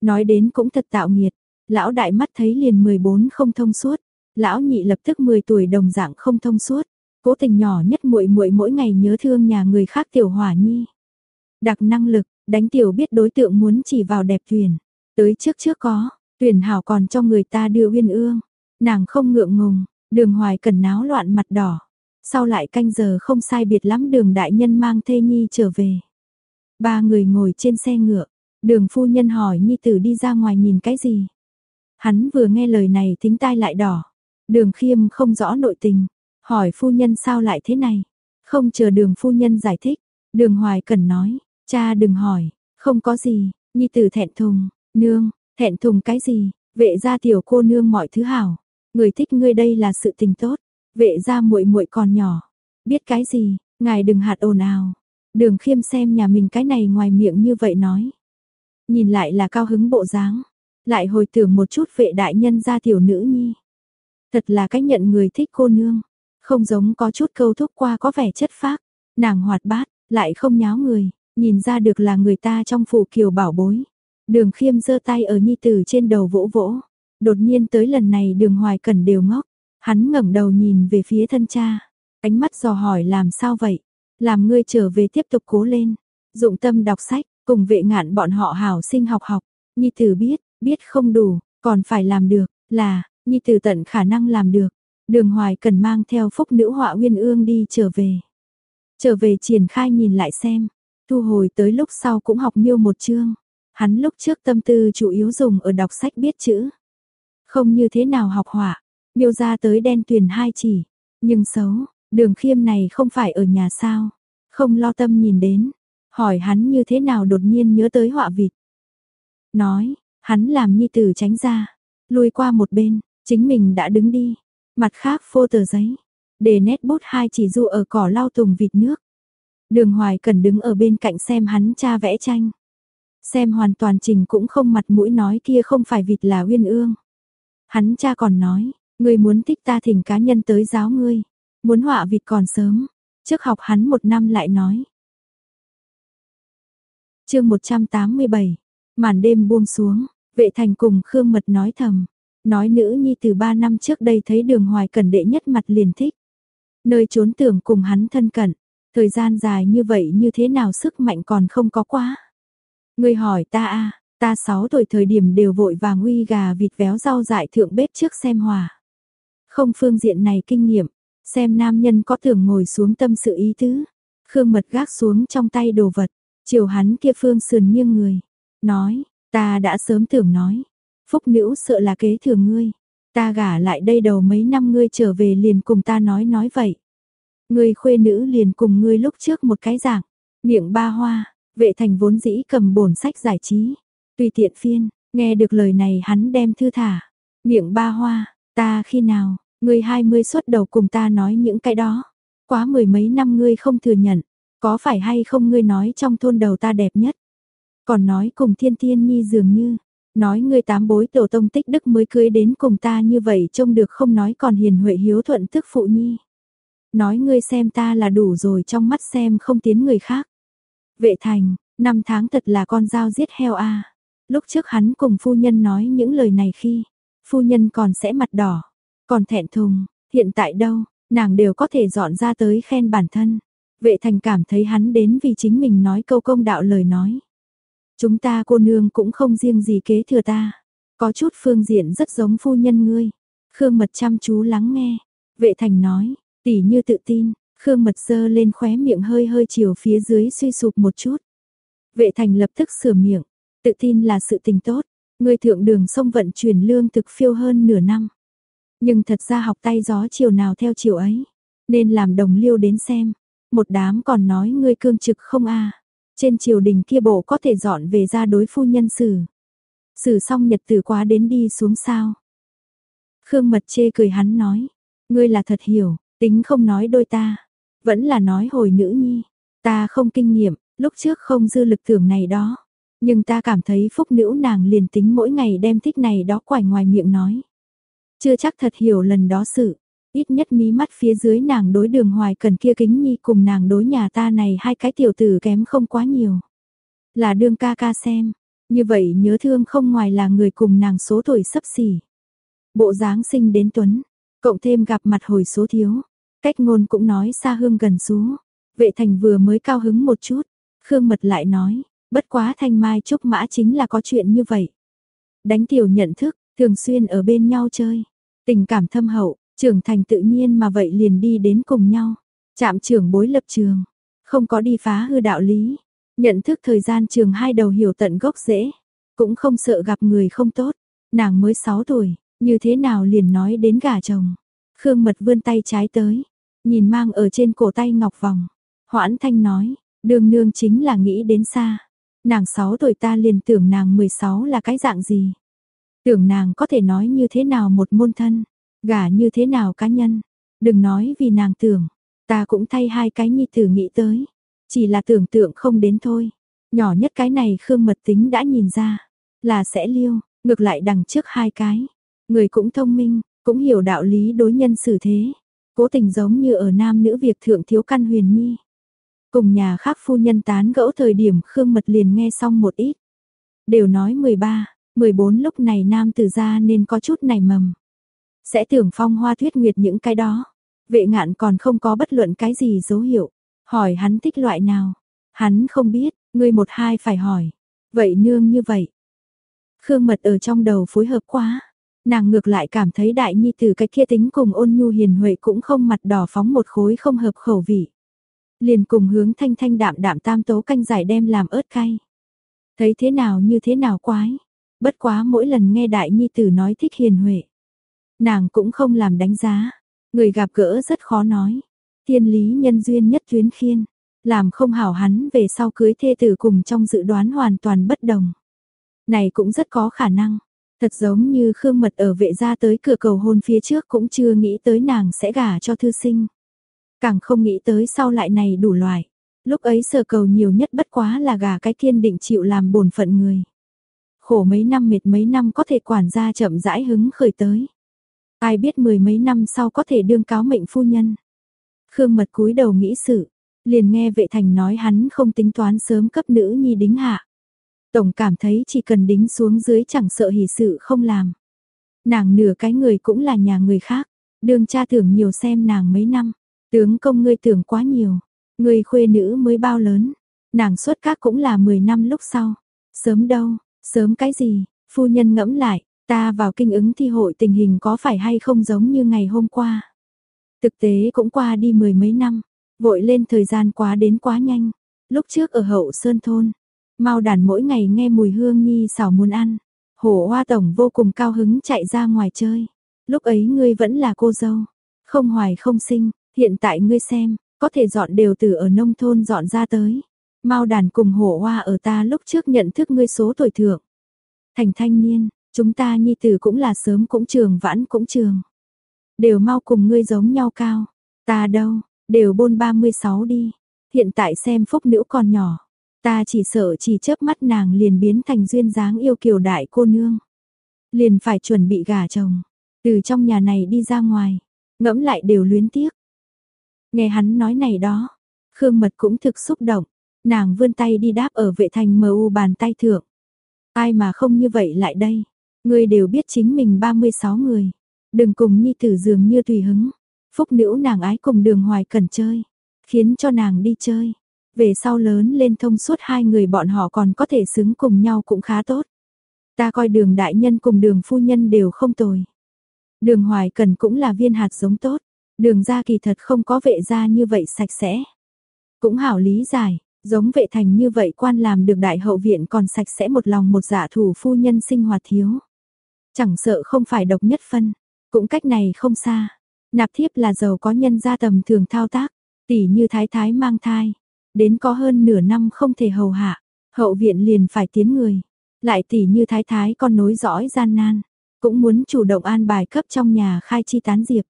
Nói đến cũng thật tạo nghiệt. Lão đại mắt thấy liền 14 không thông suốt. Lão nhị lập tức 10 tuổi đồng dạng không thông suốt. Cố tình nhỏ nhất muội muội mỗi ngày nhớ thương nhà người khác tiểu hỏa nhi. Đặc năng lực, đánh tiểu biết đối tượng muốn chỉ vào đẹp tuyển. Tới trước trước có, tuyển hảo còn cho người ta đưa uyên ương. Nàng không ngượng ngùng, đường hoài cần náo loạn mặt đỏ. Sau lại canh giờ không sai biệt lắm đường đại nhân mang thê nhi trở về. Ba người ngồi trên xe ngựa, đường phu nhân hỏi nhi tử đi ra ngoài nhìn cái gì. Hắn vừa nghe lời này thính tai lại đỏ. Đường khiêm không rõ nội tình, hỏi phu nhân sao lại thế này. Không chờ đường phu nhân giải thích, đường hoài cần nói, Cha đừng hỏi, không có gì, nhi tử thẹn thùng, nương, thẹn thùng cái gì, vệ gia tiểu cô nương mọi thứ hảo, người thích ngươi đây là sự tình tốt, vệ gia muội muội còn nhỏ, biết cái gì, ngài đừng hạt ồn ào. Đường Khiêm xem nhà mình cái này ngoài miệng như vậy nói, nhìn lại là cao hứng bộ dáng, lại hồi tưởng một chút vệ đại nhân gia tiểu nữ nhi. Thật là cách nhận người thích cô nương, không giống có chút câu thúc qua có vẻ chất phác, nàng hoạt bát, lại không nháo người, Nhìn ra được là người ta trong phủ kiều bảo bối. Đường khiêm giơ tay ở nhi tử trên đầu vỗ vỗ. Đột nhiên tới lần này đường hoài cần đều ngốc. Hắn ngẩng đầu nhìn về phía thân cha. Ánh mắt dò hỏi làm sao vậy? Làm ngươi trở về tiếp tục cố lên. Dụng tâm đọc sách, cùng vệ ngạn bọn họ hảo sinh học học. Nhi tử biết, biết không đủ, còn phải làm được, là, Nhi tử tận khả năng làm được. Đường hoài cần mang theo phúc nữ họa uyên ương đi trở về. Trở về triển khai nhìn lại xem, Thu hồi tới lúc sau cũng học miêu một chương. Hắn lúc trước tâm tư chủ yếu dùng ở đọc sách biết chữ. Không như thế nào học họa, miêu ra tới đen tuyền hai chỉ. Nhưng xấu, đường khiêm này không phải ở nhà sao. Không lo tâm nhìn đến. Hỏi hắn như thế nào đột nhiên nhớ tới họa vịt. Nói, hắn làm nhi tử tránh ra. Lùi qua một bên, chính mình đã đứng đi. Mặt khác phô tờ giấy. Để nét bút hai chỉ du ở cỏ lau tùng vịt nước. Đường Hoài cần đứng ở bên cạnh xem hắn cha vẽ tranh. Xem hoàn toàn trình cũng không mặt mũi nói kia không phải vịt là uyên ương. Hắn cha còn nói, ngươi muốn thích ta thỉnh cá nhân tới giáo ngươi. Muốn họa vịt còn sớm. Trước học hắn một năm lại nói. chương 187, màn đêm buông xuống, vệ thành cùng Khương Mật nói thầm. Nói nữ nhi từ ba năm trước đây thấy đường hoài cần đệ nhất mặt liền thích. Nơi trốn tưởng cùng hắn thân cận, Thời gian dài như vậy như thế nào sức mạnh còn không có quá. ngươi hỏi ta a ta 6 tuổi thời điểm đều vội vàng uy gà vịt véo rau dại thượng bếp trước xem hòa. Không phương diện này kinh nghiệm, xem nam nhân có thường ngồi xuống tâm sự ý tứ. Khương mật gác xuống trong tay đồ vật, chiều hắn kia phương sườn nghiêng người. Nói, ta đã sớm tưởng nói, phúc nữ sợ là kế thừa ngươi. Ta gả lại đây đầu mấy năm ngươi trở về liền cùng ta nói nói vậy. Người khuê nữ liền cùng ngươi lúc trước một cái dạng, miệng ba hoa, vệ thành vốn dĩ cầm bổn sách giải trí. Tùy tiện phiên, nghe được lời này hắn đem thư thả. Miệng ba hoa, ta khi nào, ngươi hai mươi xuất đầu cùng ta nói những cái đó. Quá mười mấy năm ngươi không thừa nhận, có phải hay không ngươi nói trong thôn đầu ta đẹp nhất. Còn nói cùng thiên thiên nhi dường như, nói ngươi tám bối tổ tông tích đức mới cưới đến cùng ta như vậy trông được không nói còn hiền huệ hiếu thuận tức phụ nhi. Nói ngươi xem ta là đủ rồi trong mắt xem không tiến người khác. Vệ thành, năm tháng thật là con dao giết heo a. Lúc trước hắn cùng phu nhân nói những lời này khi, phu nhân còn sẽ mặt đỏ, còn thẹn thùng, hiện tại đâu, nàng đều có thể dọn ra tới khen bản thân. Vệ thành cảm thấy hắn đến vì chính mình nói câu công đạo lời nói. Chúng ta cô nương cũng không riêng gì kế thừa ta, có chút phương diện rất giống phu nhân ngươi. Khương Mật chăm chú lắng nghe, vệ thành nói, tỉ như tự tin, Khương Mật dơ lên khóe miệng hơi hơi chiều phía dưới suy sụp một chút. Vệ thành lập tức sửa miệng, tự tin là sự tình tốt, người thượng đường sông vận chuyển lương thực phiêu hơn nửa năm. Nhưng thật ra học tay gió chiều nào theo chiều ấy, nên làm đồng liêu đến xem, một đám còn nói ngươi cương trực không a trên triều đình kia bộ có thể dọn về ra đối phu nhân xử. Xử xong nhật tử quá đến đi xuống sao. Khương mật chê cười hắn nói, ngươi là thật hiểu, tính không nói đôi ta, vẫn là nói hồi nữ nhi, ta không kinh nghiệm, lúc trước không dư lực tưởng này đó. Nhưng ta cảm thấy phúc nữ nàng liền tính mỗi ngày đem thích này đó quải ngoài miệng nói. Chưa chắc thật hiểu lần đó sự, ít nhất mí mắt phía dưới nàng đối đường hoài cần kia kính nhi cùng nàng đối nhà ta này hai cái tiểu tử kém không quá nhiều. Là đương ca ca xem, như vậy nhớ thương không ngoài là người cùng nàng số tuổi sấp xỉ. Bộ dáng sinh đến tuấn, cộng thêm gặp mặt hồi số thiếu, cách ngôn cũng nói xa hương gần xú. Vệ thành vừa mới cao hứng một chút, Khương Mật lại nói, bất quá thanh mai trúc mã chính là có chuyện như vậy. Đánh tiểu nhận thức, thường xuyên ở bên nhau chơi, tình cảm thâm hậu, trưởng thành tự nhiên mà vậy liền đi đến cùng nhau. Chạm trưởng bối lập trường, không có đi phá hư đạo lý, nhận thức thời gian trường hai đầu hiểu tận gốc rễ, cũng không sợ gặp người không tốt. Nàng mới 6 tuổi, như thế nào liền nói đến gả chồng. Khương Mật vươn tay trái tới, nhìn mang ở trên cổ tay ngọc vòng. Hoãn Thanh nói, đường nương chính là nghĩ đến xa. Nàng 6 tuổi ta liền tưởng nàng 16 là cái dạng gì. Tưởng nàng có thể nói như thế nào một môn thân, gả như thế nào cá nhân. Đừng nói vì nàng tưởng, ta cũng thay hai cái nhi tử nghĩ tới. Chỉ là tưởng tượng không đến thôi. Nhỏ nhất cái này Khương Mật tính đã nhìn ra, là sẽ liêu, ngược lại đằng trước hai cái. Người cũng thông minh, cũng hiểu đạo lý đối nhân xử thế. Cố tình giống như ở nam nữ việc thượng thiếu căn huyền nhi. Cùng nhà khác phu nhân tán gẫu thời điểm Khương Mật liền nghe xong một ít. Đều nói 13, 14 lúc này nam tử ra nên có chút này mầm. Sẽ tưởng phong hoa thuyết nguyệt những cái đó. Vệ ngạn còn không có bất luận cái gì dấu hiệu. Hỏi hắn thích loại nào. Hắn không biết, người một hai phải hỏi. Vậy nương như vậy. Khương Mật ở trong đầu phối hợp quá. Nàng ngược lại cảm thấy đại nhi tử cái kia tính cùng ôn nhu hiền huệ cũng không mặt đỏ phóng một khối không hợp khẩu vị. Liền cùng hướng thanh thanh đạm đạm tam tố canh giải đem làm ớt cay. Thấy thế nào như thế nào quái. Bất quá mỗi lần nghe đại nhi tử nói thích hiền huệ. Nàng cũng không làm đánh giá. Người gặp gỡ rất khó nói. Thiên lý nhân duyên nhất tuyến khiên. Làm không hảo hắn về sau cưới thê tử cùng trong dự đoán hoàn toàn bất đồng. Này cũng rất có khả năng. Thật giống như Khương Mật ở vệ gia tới cửa cầu hôn phía trước cũng chưa nghĩ tới nàng sẽ gả cho thư sinh. Càng không nghĩ tới sau lại này đủ loại. Lúc ấy sở cầu nhiều nhất bất quá là gả cái thiên định chịu làm bổn phận người. Khổ mấy năm mệt mấy năm có thể quản gia chậm rãi hứng khởi tới. Ai biết mười mấy năm sau có thể đương cáo mệnh phu nhân. Khương mật cúi đầu nghĩ sự, liền nghe vệ thành nói hắn không tính toán sớm cấp nữ nhi đính hạ. Tổng cảm thấy chỉ cần đính xuống dưới chẳng sợ hỷ sự không làm. Nàng nửa cái người cũng là nhà người khác, đương cha tưởng nhiều xem nàng mấy năm, tướng công ngươi tưởng quá nhiều, người khuê nữ mới bao lớn, nàng xuất các cũng là 10 năm lúc sau. Sớm đâu, sớm cái gì, phu nhân ngẫm lại, ta vào kinh ứng thi hội tình hình có phải hay không giống như ngày hôm qua. Thực tế cũng qua đi mười mấy năm, vội lên thời gian quá đến quá nhanh. Lúc trước ở hậu Sơn Thôn, Mao đàn mỗi ngày nghe mùi hương nhi xào muốn ăn. Hổ hoa tổng vô cùng cao hứng chạy ra ngoài chơi. Lúc ấy ngươi vẫn là cô dâu. Không hoài không sinh, hiện tại ngươi xem, có thể dọn đều từ ở nông thôn dọn ra tới. Mao đàn cùng hổ hoa ở ta lúc trước nhận thức ngươi số tuổi thượng. Thành thanh niên, chúng ta nhi tử cũng là sớm cũng trường vãn cũng trường. Đều mau cùng ngươi giống nhau cao. Ta đâu, đều bôn 36 đi. Hiện tại xem phúc nữ còn nhỏ. Ta chỉ sợ chỉ chớp mắt nàng liền biến thành duyên dáng yêu kiều đại cô nương. Liền phải chuẩn bị gả chồng, từ trong nhà này đi ra ngoài, ngẫm lại đều luyến tiếc. Nghe hắn nói này đó, Khương Mật cũng thực xúc động, nàng vươn tay đi đáp ở vệ thành mờ u bàn tay thượng. Ai mà không như vậy lại đây, Ngươi đều biết chính mình 36 người. Đừng cùng nhi tử dường như tùy hứng. Phúc nữ nàng ái cùng đường hoài cần chơi. Khiến cho nàng đi chơi. Về sau lớn lên thông suốt hai người bọn họ còn có thể xứng cùng nhau cũng khá tốt. Ta coi đường đại nhân cùng đường phu nhân đều không tồi. Đường hoài cần cũng là viên hạt giống tốt. Đường ra kỳ thật không có vệ ra như vậy sạch sẽ. Cũng hảo lý giải, giống vệ thành như vậy quan làm được đại hậu viện còn sạch sẽ một lòng một dạ thủ phu nhân sinh hoạt thiếu. Chẳng sợ không phải độc nhất phân, cũng cách này không xa. Nạp thiếp là giàu có nhân gia tầm thường thao tác, tỷ như thái thái mang thai, đến có hơn nửa năm không thể hầu hạ, hậu viện liền phải tiến người. Lại tỷ như thái thái con nối dõi gian nan, cũng muốn chủ động an bài cấp trong nhà khai chi tán diệp.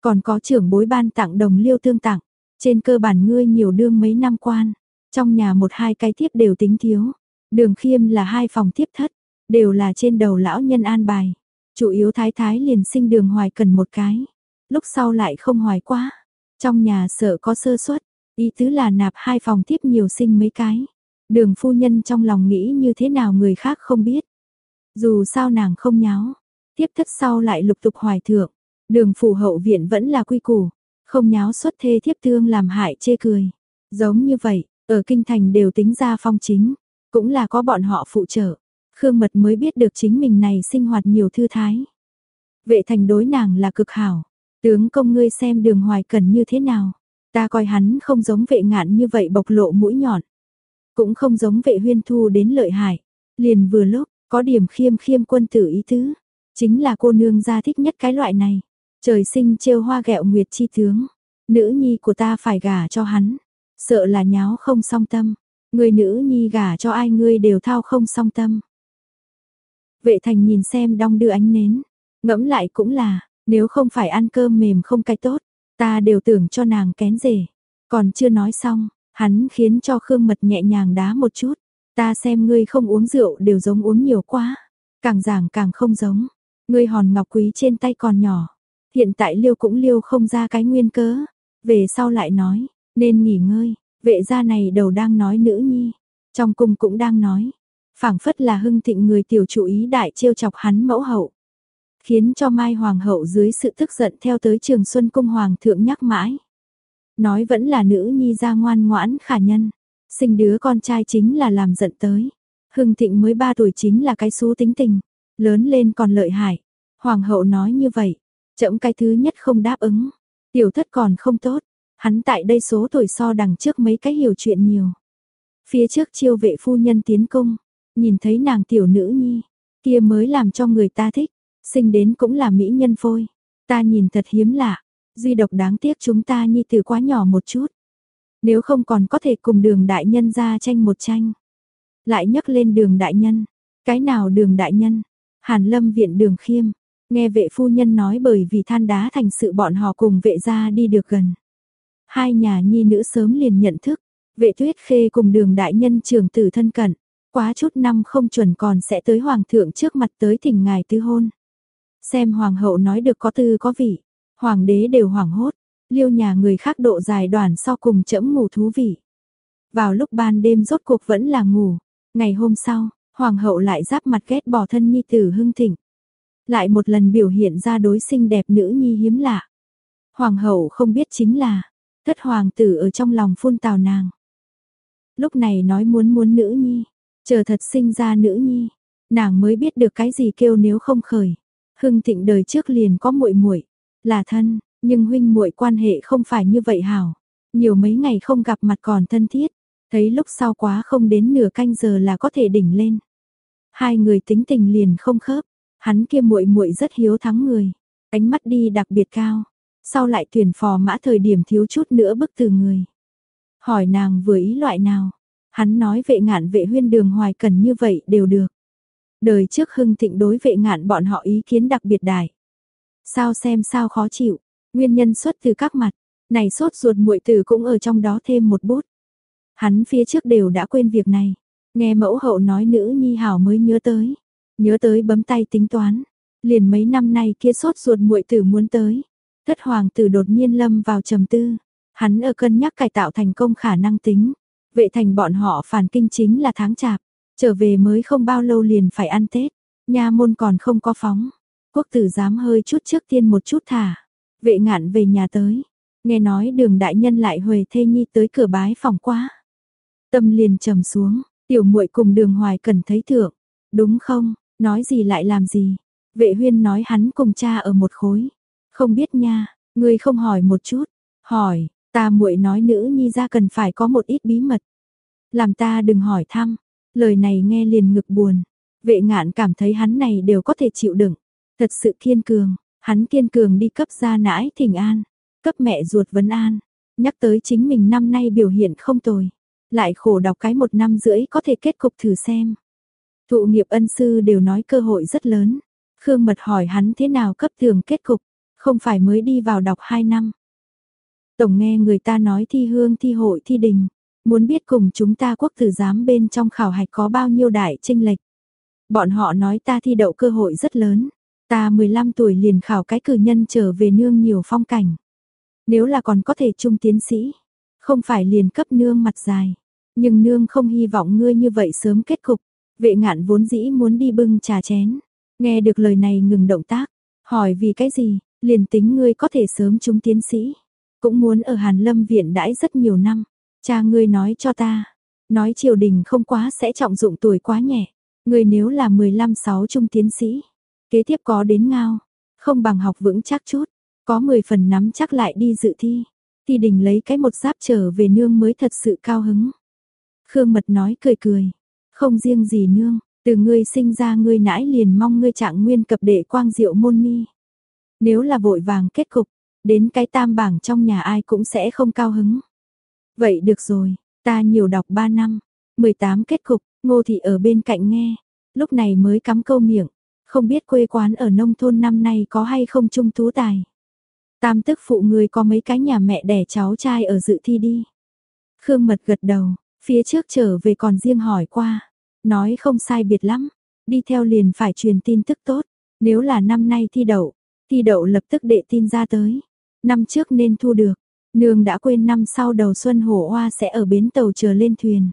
Còn có trưởng bối ban tặng đồng liêu tương tặng, trên cơ bản ngươi nhiều đương mấy năm quan, trong nhà một hai cái tiếp đều tính thiếu. Đường khiêm là hai phòng tiếp thất, đều là trên đầu lão nhân an bài. Chủ yếu thái thái liền sinh đường hoài cần một cái, lúc sau lại không hoài quá. Trong nhà sợ có sơ suất, ý tứ là nạp hai phòng tiếp nhiều sinh mấy cái. Đường phu nhân trong lòng nghĩ như thế nào người khác không biết. Dù sao nàng không nháo, tiếp thất sau lại lục tục hoài thượng. Đường phủ hậu viện vẫn là quy củ, không nháo xuất thê thiếp thương làm hại chê cười. Giống như vậy, ở kinh thành đều tính ra phong chính, cũng là có bọn họ phụ trợ. Khương Mật mới biết được chính mình này sinh hoạt nhiều thư thái. Vệ thành đối nàng là cực hảo. Tướng công ngươi xem đường hoài cần như thế nào. Ta coi hắn không giống vệ ngạn như vậy bộc lộ mũi nhọn. Cũng không giống vệ huyên thu đến lợi hại. Liền vừa lúc, có điểm khiêm khiêm quân tử ý tứ. Chính là cô nương gia thích nhất cái loại này. Trời sinh trêu hoa gẹo nguyệt chi tướng. Nữ nhi của ta phải gả cho hắn. Sợ là nháo không song tâm. Người nữ nhi gả cho ai ngươi đều thao không song tâm. Vệ thành nhìn xem đong đưa ánh nến. Ngẫm lại cũng là, nếu không phải ăn cơm mềm không cái tốt, ta đều tưởng cho nàng kén rể. Còn chưa nói xong, hắn khiến cho Khương Mật nhẹ nhàng đá một chút. Ta xem ngươi không uống rượu đều giống uống nhiều quá. Càng giảng càng không giống. Ngươi hòn ngọc quý trên tay còn nhỏ. Hiện tại liêu cũng liêu không ra cái nguyên cớ. Về sau lại nói, nên nghỉ ngơi. Vệ gia này đầu đang nói nữ nhi. Trong cung cũng đang nói phảng phất là hưng thịnh người tiểu chủ ý đại trêu chọc hắn mẫu hậu. Khiến cho Mai Hoàng hậu dưới sự tức giận theo tới trường Xuân Cung Hoàng thượng nhắc mãi. Nói vẫn là nữ nhi ra ngoan ngoãn khả nhân, sinh đứa con trai chính là làm giận tới. Hưng thịnh mới 3 tuổi chính là cái số tính tình, lớn lên còn lợi hại. Hoàng hậu nói như vậy, chậm cái thứ nhất không đáp ứng, tiểu thất còn không tốt, hắn tại đây số tuổi so đằng trước mấy cái hiểu chuyện nhiều. Phía trước chiêu vệ phu nhân tiến cung, Nhìn thấy nàng tiểu nữ nhi, kia mới làm cho người ta thích, sinh đến cũng là mỹ nhân phôi. Ta nhìn thật hiếm lạ, duy độc đáng tiếc chúng ta nhi từ quá nhỏ một chút. Nếu không còn có thể cùng đường đại nhân ra tranh một tranh. Lại nhắc lên đường đại nhân, cái nào đường đại nhân, hàn lâm viện đường khiêm, nghe vệ phu nhân nói bởi vì than đá thành sự bọn họ cùng vệ ra đi được gần. Hai nhà nhi nữ sớm liền nhận thức, vệ tuyết khê cùng đường đại nhân trường tử thân cận, Quá chút năm không chuẩn còn sẽ tới hoàng thượng trước mặt tới thỉnh ngài tứ hôn. Xem hoàng hậu nói được có tư có vị, hoàng đế đều hoảng hốt, liêu nhà người khác độ dài đoàn sau cùng chẫm ngủ thú vị. Vào lúc ban đêm rốt cuộc vẫn là ngủ, ngày hôm sau, hoàng hậu lại giáp mặt ghét bỏ thân nhi tử hưng thịnh. Lại một lần biểu hiện ra đối sinh đẹp nữ nhi hiếm lạ. Hoàng hậu không biết chính là, thất hoàng tử ở trong lòng phun tào nàng. Lúc này nói muốn muốn nữ nhi, Chờ thật sinh ra nữ nhi, nàng mới biết được cái gì kêu nếu không khởi. Hưng Thịnh đời trước liền có muội muội, là thân, nhưng huynh muội quan hệ không phải như vậy hảo. Nhiều mấy ngày không gặp mặt còn thân thiết, thấy lúc sau quá không đến nửa canh giờ là có thể đỉnh lên. Hai người tính tình liền không khớp, hắn kia muội muội rất hiếu thắng người, ánh mắt đi đặc biệt cao. Sau lại tuyển phò mã thời điểm thiếu chút nữa bức từ người. Hỏi nàng vừa ý loại nào, Hắn nói vệ ngạn vệ huyên đường hoài cần như vậy đều được. Đời trước hưng thịnh đối vệ ngạn bọn họ ý kiến đặc biệt đại. Sao xem sao khó chịu, nguyên nhân xuất từ các mặt, này sốt ruột muội tử cũng ở trong đó thêm một bút. Hắn phía trước đều đã quên việc này, nghe mẫu hậu nói nữ nhi hảo mới nhớ tới, nhớ tới bấm tay tính toán, liền mấy năm nay kia sốt ruột muội tử muốn tới. Thất hoàng tử đột nhiên lâm vào trầm tư, hắn ở cân nhắc cải tạo thành công khả năng tính, Vệ thành bọn họ phản kinh chính là tháng chạp, trở về mới không bao lâu liền phải ăn Tết. nha môn còn không có phóng. Quốc tử dám hơi chút trước tiên một chút thả. Vệ ngạn về nhà tới. Nghe nói đường đại nhân lại huề thê nhi tới cửa bái phòng quá. Tâm liền trầm xuống, tiểu muội cùng đường hoài cần thấy thượng. Đúng không, nói gì lại làm gì. Vệ huyên nói hắn cùng cha ở một khối. Không biết nha, ngươi không hỏi một chút. Hỏi, ta muội nói nữ nhi ra cần phải có một ít bí mật. Làm ta đừng hỏi thăm. Lời này nghe liền ngực buồn. Vệ ngạn cảm thấy hắn này đều có thể chịu đựng. Thật sự kiên cường, hắn kiên cường đi cấp gia nãi thỉnh an, cấp mẹ ruột vấn an, nhắc tới chính mình năm nay biểu hiện không tồi, lại khổ đọc cái một năm rưỡi có thể kết cục thử xem. Thụ nghiệp ân sư đều nói cơ hội rất lớn, Khương Mật hỏi hắn thế nào cấp thường kết cục, không phải mới đi vào đọc 2 năm. Tổng nghe người ta nói thi hương thi hội thi đình, muốn biết cùng chúng ta quốc tử giám bên trong khảo hạch có bao nhiêu đại tranh lệch. Bọn họ nói ta thi đậu cơ hội rất lớn, Ta 15 tuổi liền khảo cái cử nhân trở về nương nhiều phong cảnh. Nếu là còn có thể trung tiến sĩ, không phải liền cấp nương mặt dài. Nhưng nương không hy vọng ngươi như vậy sớm kết cục. Vệ ngạn vốn dĩ muốn đi bưng trà chén. Nghe được lời này ngừng động tác. Hỏi vì cái gì, liền tính ngươi có thể sớm trung tiến sĩ. Cũng muốn ở Hàn Lâm viện đãi rất nhiều năm. Cha ngươi nói cho ta. Nói triều đình không quá sẽ trọng dụng tuổi quá nhẹ. Ngươi nếu là 15-6 trung tiến sĩ Kế tiếp có đến ngao, không bằng học vững chắc chút, có 10 phần nắm chắc lại đi dự thi. thì đình lấy cái một giáp trở về nương mới thật sự cao hứng. Khương Mật nói cười cười, không riêng gì nương, từ ngươi sinh ra ngươi nãi liền mong ngươi trạng nguyên cập đệ quang diệu môn mi. Nếu là vội vàng kết cục, đến cái tam bảng trong nhà ai cũng sẽ không cao hứng. Vậy được rồi, ta nhiều đọc 3 năm, 18 kết cục, ngô thị ở bên cạnh nghe, lúc này mới cắm câu miệng, không biết quê quán ở nông thôn năm nay có hay không trung tú tài. Tam tức phụ người có mấy cái nhà mẹ đẻ cháu trai ở dự thi đi. Khương Mật gật đầu, phía trước trở về còn riêng hỏi qua. Nói không sai biệt lắm, đi theo liền phải truyền tin tức tốt. Nếu là năm nay thi đậu, thi đậu lập tức đệ tin ra tới. Năm trước nên thu được, nương đã quên năm sau đầu xuân hổ hoa sẽ ở bến tàu chờ lên thuyền.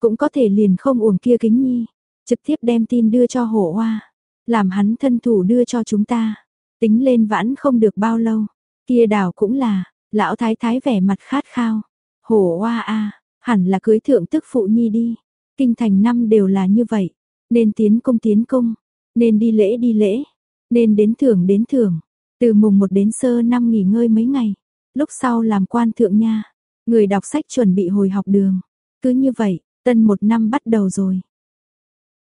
Cũng có thể liền không uổng kia kính nhi, trực tiếp đem tin đưa cho hổ hoa làm hắn thân thủ đưa cho chúng ta. Tính lên vãn không được bao lâu, kia đảo cũng là, lão thái thái vẻ mặt khát khao. Hổ Hoa a, hẳn là cưới thượng tức phụ nhi đi. Kinh thành năm đều là như vậy, nên tiến công tiến công, nên đi lễ đi lễ, nên đến thưởng đến thưởng. Từ mùng 1 đến sơ năm nghỉ ngơi mấy ngày, lúc sau làm quan thượng nha. Người đọc sách chuẩn bị hồi học đường. Cứ như vậy, tân một năm bắt đầu rồi.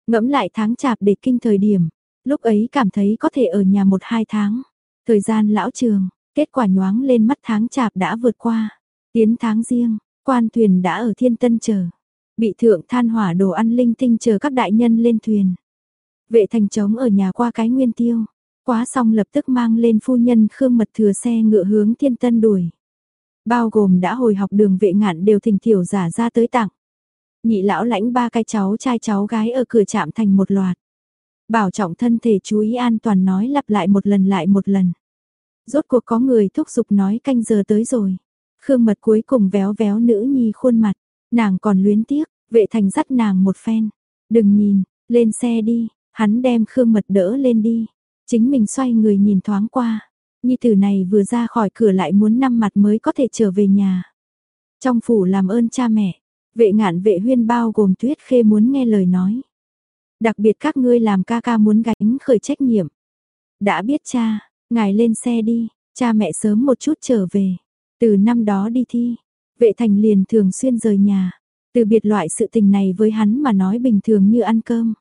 Ngẫm lại tháng chạp để kinh thời điểm, Lúc ấy cảm thấy có thể ở nhà một hai tháng. Thời gian lão trường, kết quả nhoáng lên mắt tháng chạp đã vượt qua. Tiến tháng riêng, quan thuyền đã ở thiên tân chờ. Bị thượng than hỏa đồ ăn linh tinh chờ các đại nhân lên thuyền. Vệ thành trống ở nhà qua cái nguyên tiêu. Quá xong lập tức mang lên phu nhân khương mật thừa xe ngựa hướng thiên tân đuổi. Bao gồm đã hồi học đường vệ ngạn đều thình thiểu giả ra tới tặng. Nhị lão lãnh ba cái cháu trai cháu gái ở cửa chạm thành một loạt. Bảo trọng thân thể chú ý an toàn nói lặp lại một lần lại một lần. Rốt cuộc có người thúc giục nói canh giờ tới rồi. Khương mật cuối cùng véo véo nữ nhi khuôn mặt. Nàng còn luyến tiếc, vệ thành dắt nàng một phen. Đừng nhìn, lên xe đi, hắn đem Khương mật đỡ lên đi. Chính mình xoay người nhìn thoáng qua. Nhi tử này vừa ra khỏi cửa lại muốn năm mặt mới có thể trở về nhà. Trong phủ làm ơn cha mẹ, vệ ngạn vệ huyên bao gồm tuyết khê muốn nghe lời nói. Đặc biệt các ngươi làm ca ca muốn gánh khởi trách nhiệm. Đã biết cha, ngài lên xe đi, cha mẹ sớm một chút trở về. Từ năm đó đi thi, vệ thành liền thường xuyên rời nhà. Từ biệt loại sự tình này với hắn mà nói bình thường như ăn cơm.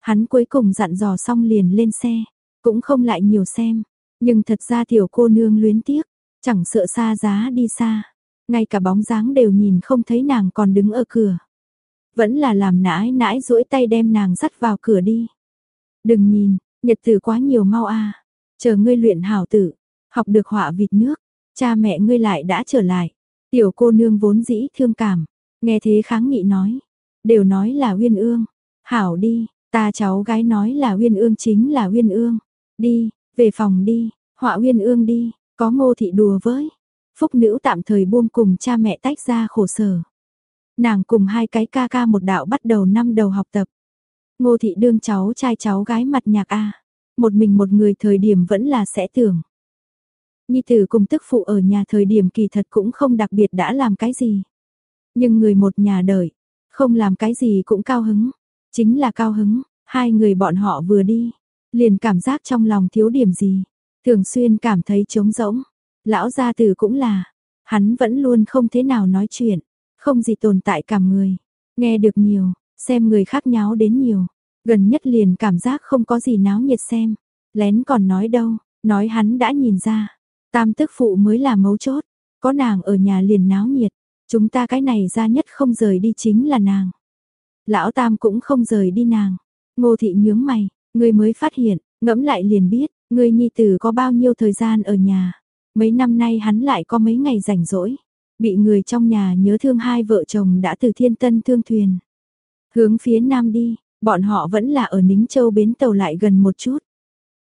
Hắn cuối cùng dặn dò xong liền lên xe, cũng không lại nhiều xem. Nhưng thật ra tiểu cô nương luyến tiếc, chẳng sợ xa giá đi xa. Ngay cả bóng dáng đều nhìn không thấy nàng còn đứng ở cửa. Vẫn là làm nãi nãi duỗi tay đem nàng dắt vào cửa đi. Đừng nhìn, nhật tử quá nhiều mau a. Chờ ngươi luyện hảo tử, học được họa vịt nước, cha mẹ ngươi lại đã trở lại. Tiểu cô nương vốn dĩ thương cảm, nghe thế kháng nghị nói, đều nói là Uyên Ương. Hảo đi, ta cháu gái nói là Uyên Ương chính là Uyên Ương. Đi, về phòng đi, họa Uyên Ương đi, có Ngô thị đùa với. Phúc nữ tạm thời buông cùng cha mẹ tách ra khổ sở. Nàng cùng hai cái ca ca một đạo bắt đầu năm đầu học tập. Ngô thị đương cháu trai cháu gái mặt nhạc a. Một mình một người thời điểm vẫn là sẽ tưởng. Nhi tử cùng tức phụ ở nhà thời điểm kỳ thật cũng không đặc biệt đã làm cái gì. Nhưng người một nhà đợi, không làm cái gì cũng cao hứng. Chính là cao hứng, hai người bọn họ vừa đi, liền cảm giác trong lòng thiếu điểm gì. Thường xuyên cảm thấy trống rỗng. Lão gia tử cũng là, hắn vẫn luôn không thế nào nói chuyện, không gì tồn tại cảm người. Nghe được nhiều, xem người khác nháo đến nhiều, gần nhất liền cảm giác không có gì náo nhiệt xem. Lén còn nói đâu, nói hắn đã nhìn ra, tam tức phụ mới là mấu chốt, có nàng ở nhà liền náo nhiệt, chúng ta cái này ra nhất không rời đi chính là nàng. Lão tam cũng không rời đi nàng, ngô thị nhướng mày, người mới phát hiện, ngẫm lại liền biết, người nhi tử có bao nhiêu thời gian ở nhà. Mấy năm nay hắn lại có mấy ngày rảnh rỗi, bị người trong nhà nhớ thương hai vợ chồng đã từ thiên tân thương thuyền. Hướng phía nam đi, bọn họ vẫn là ở Nính Châu bến tàu lại gần một chút.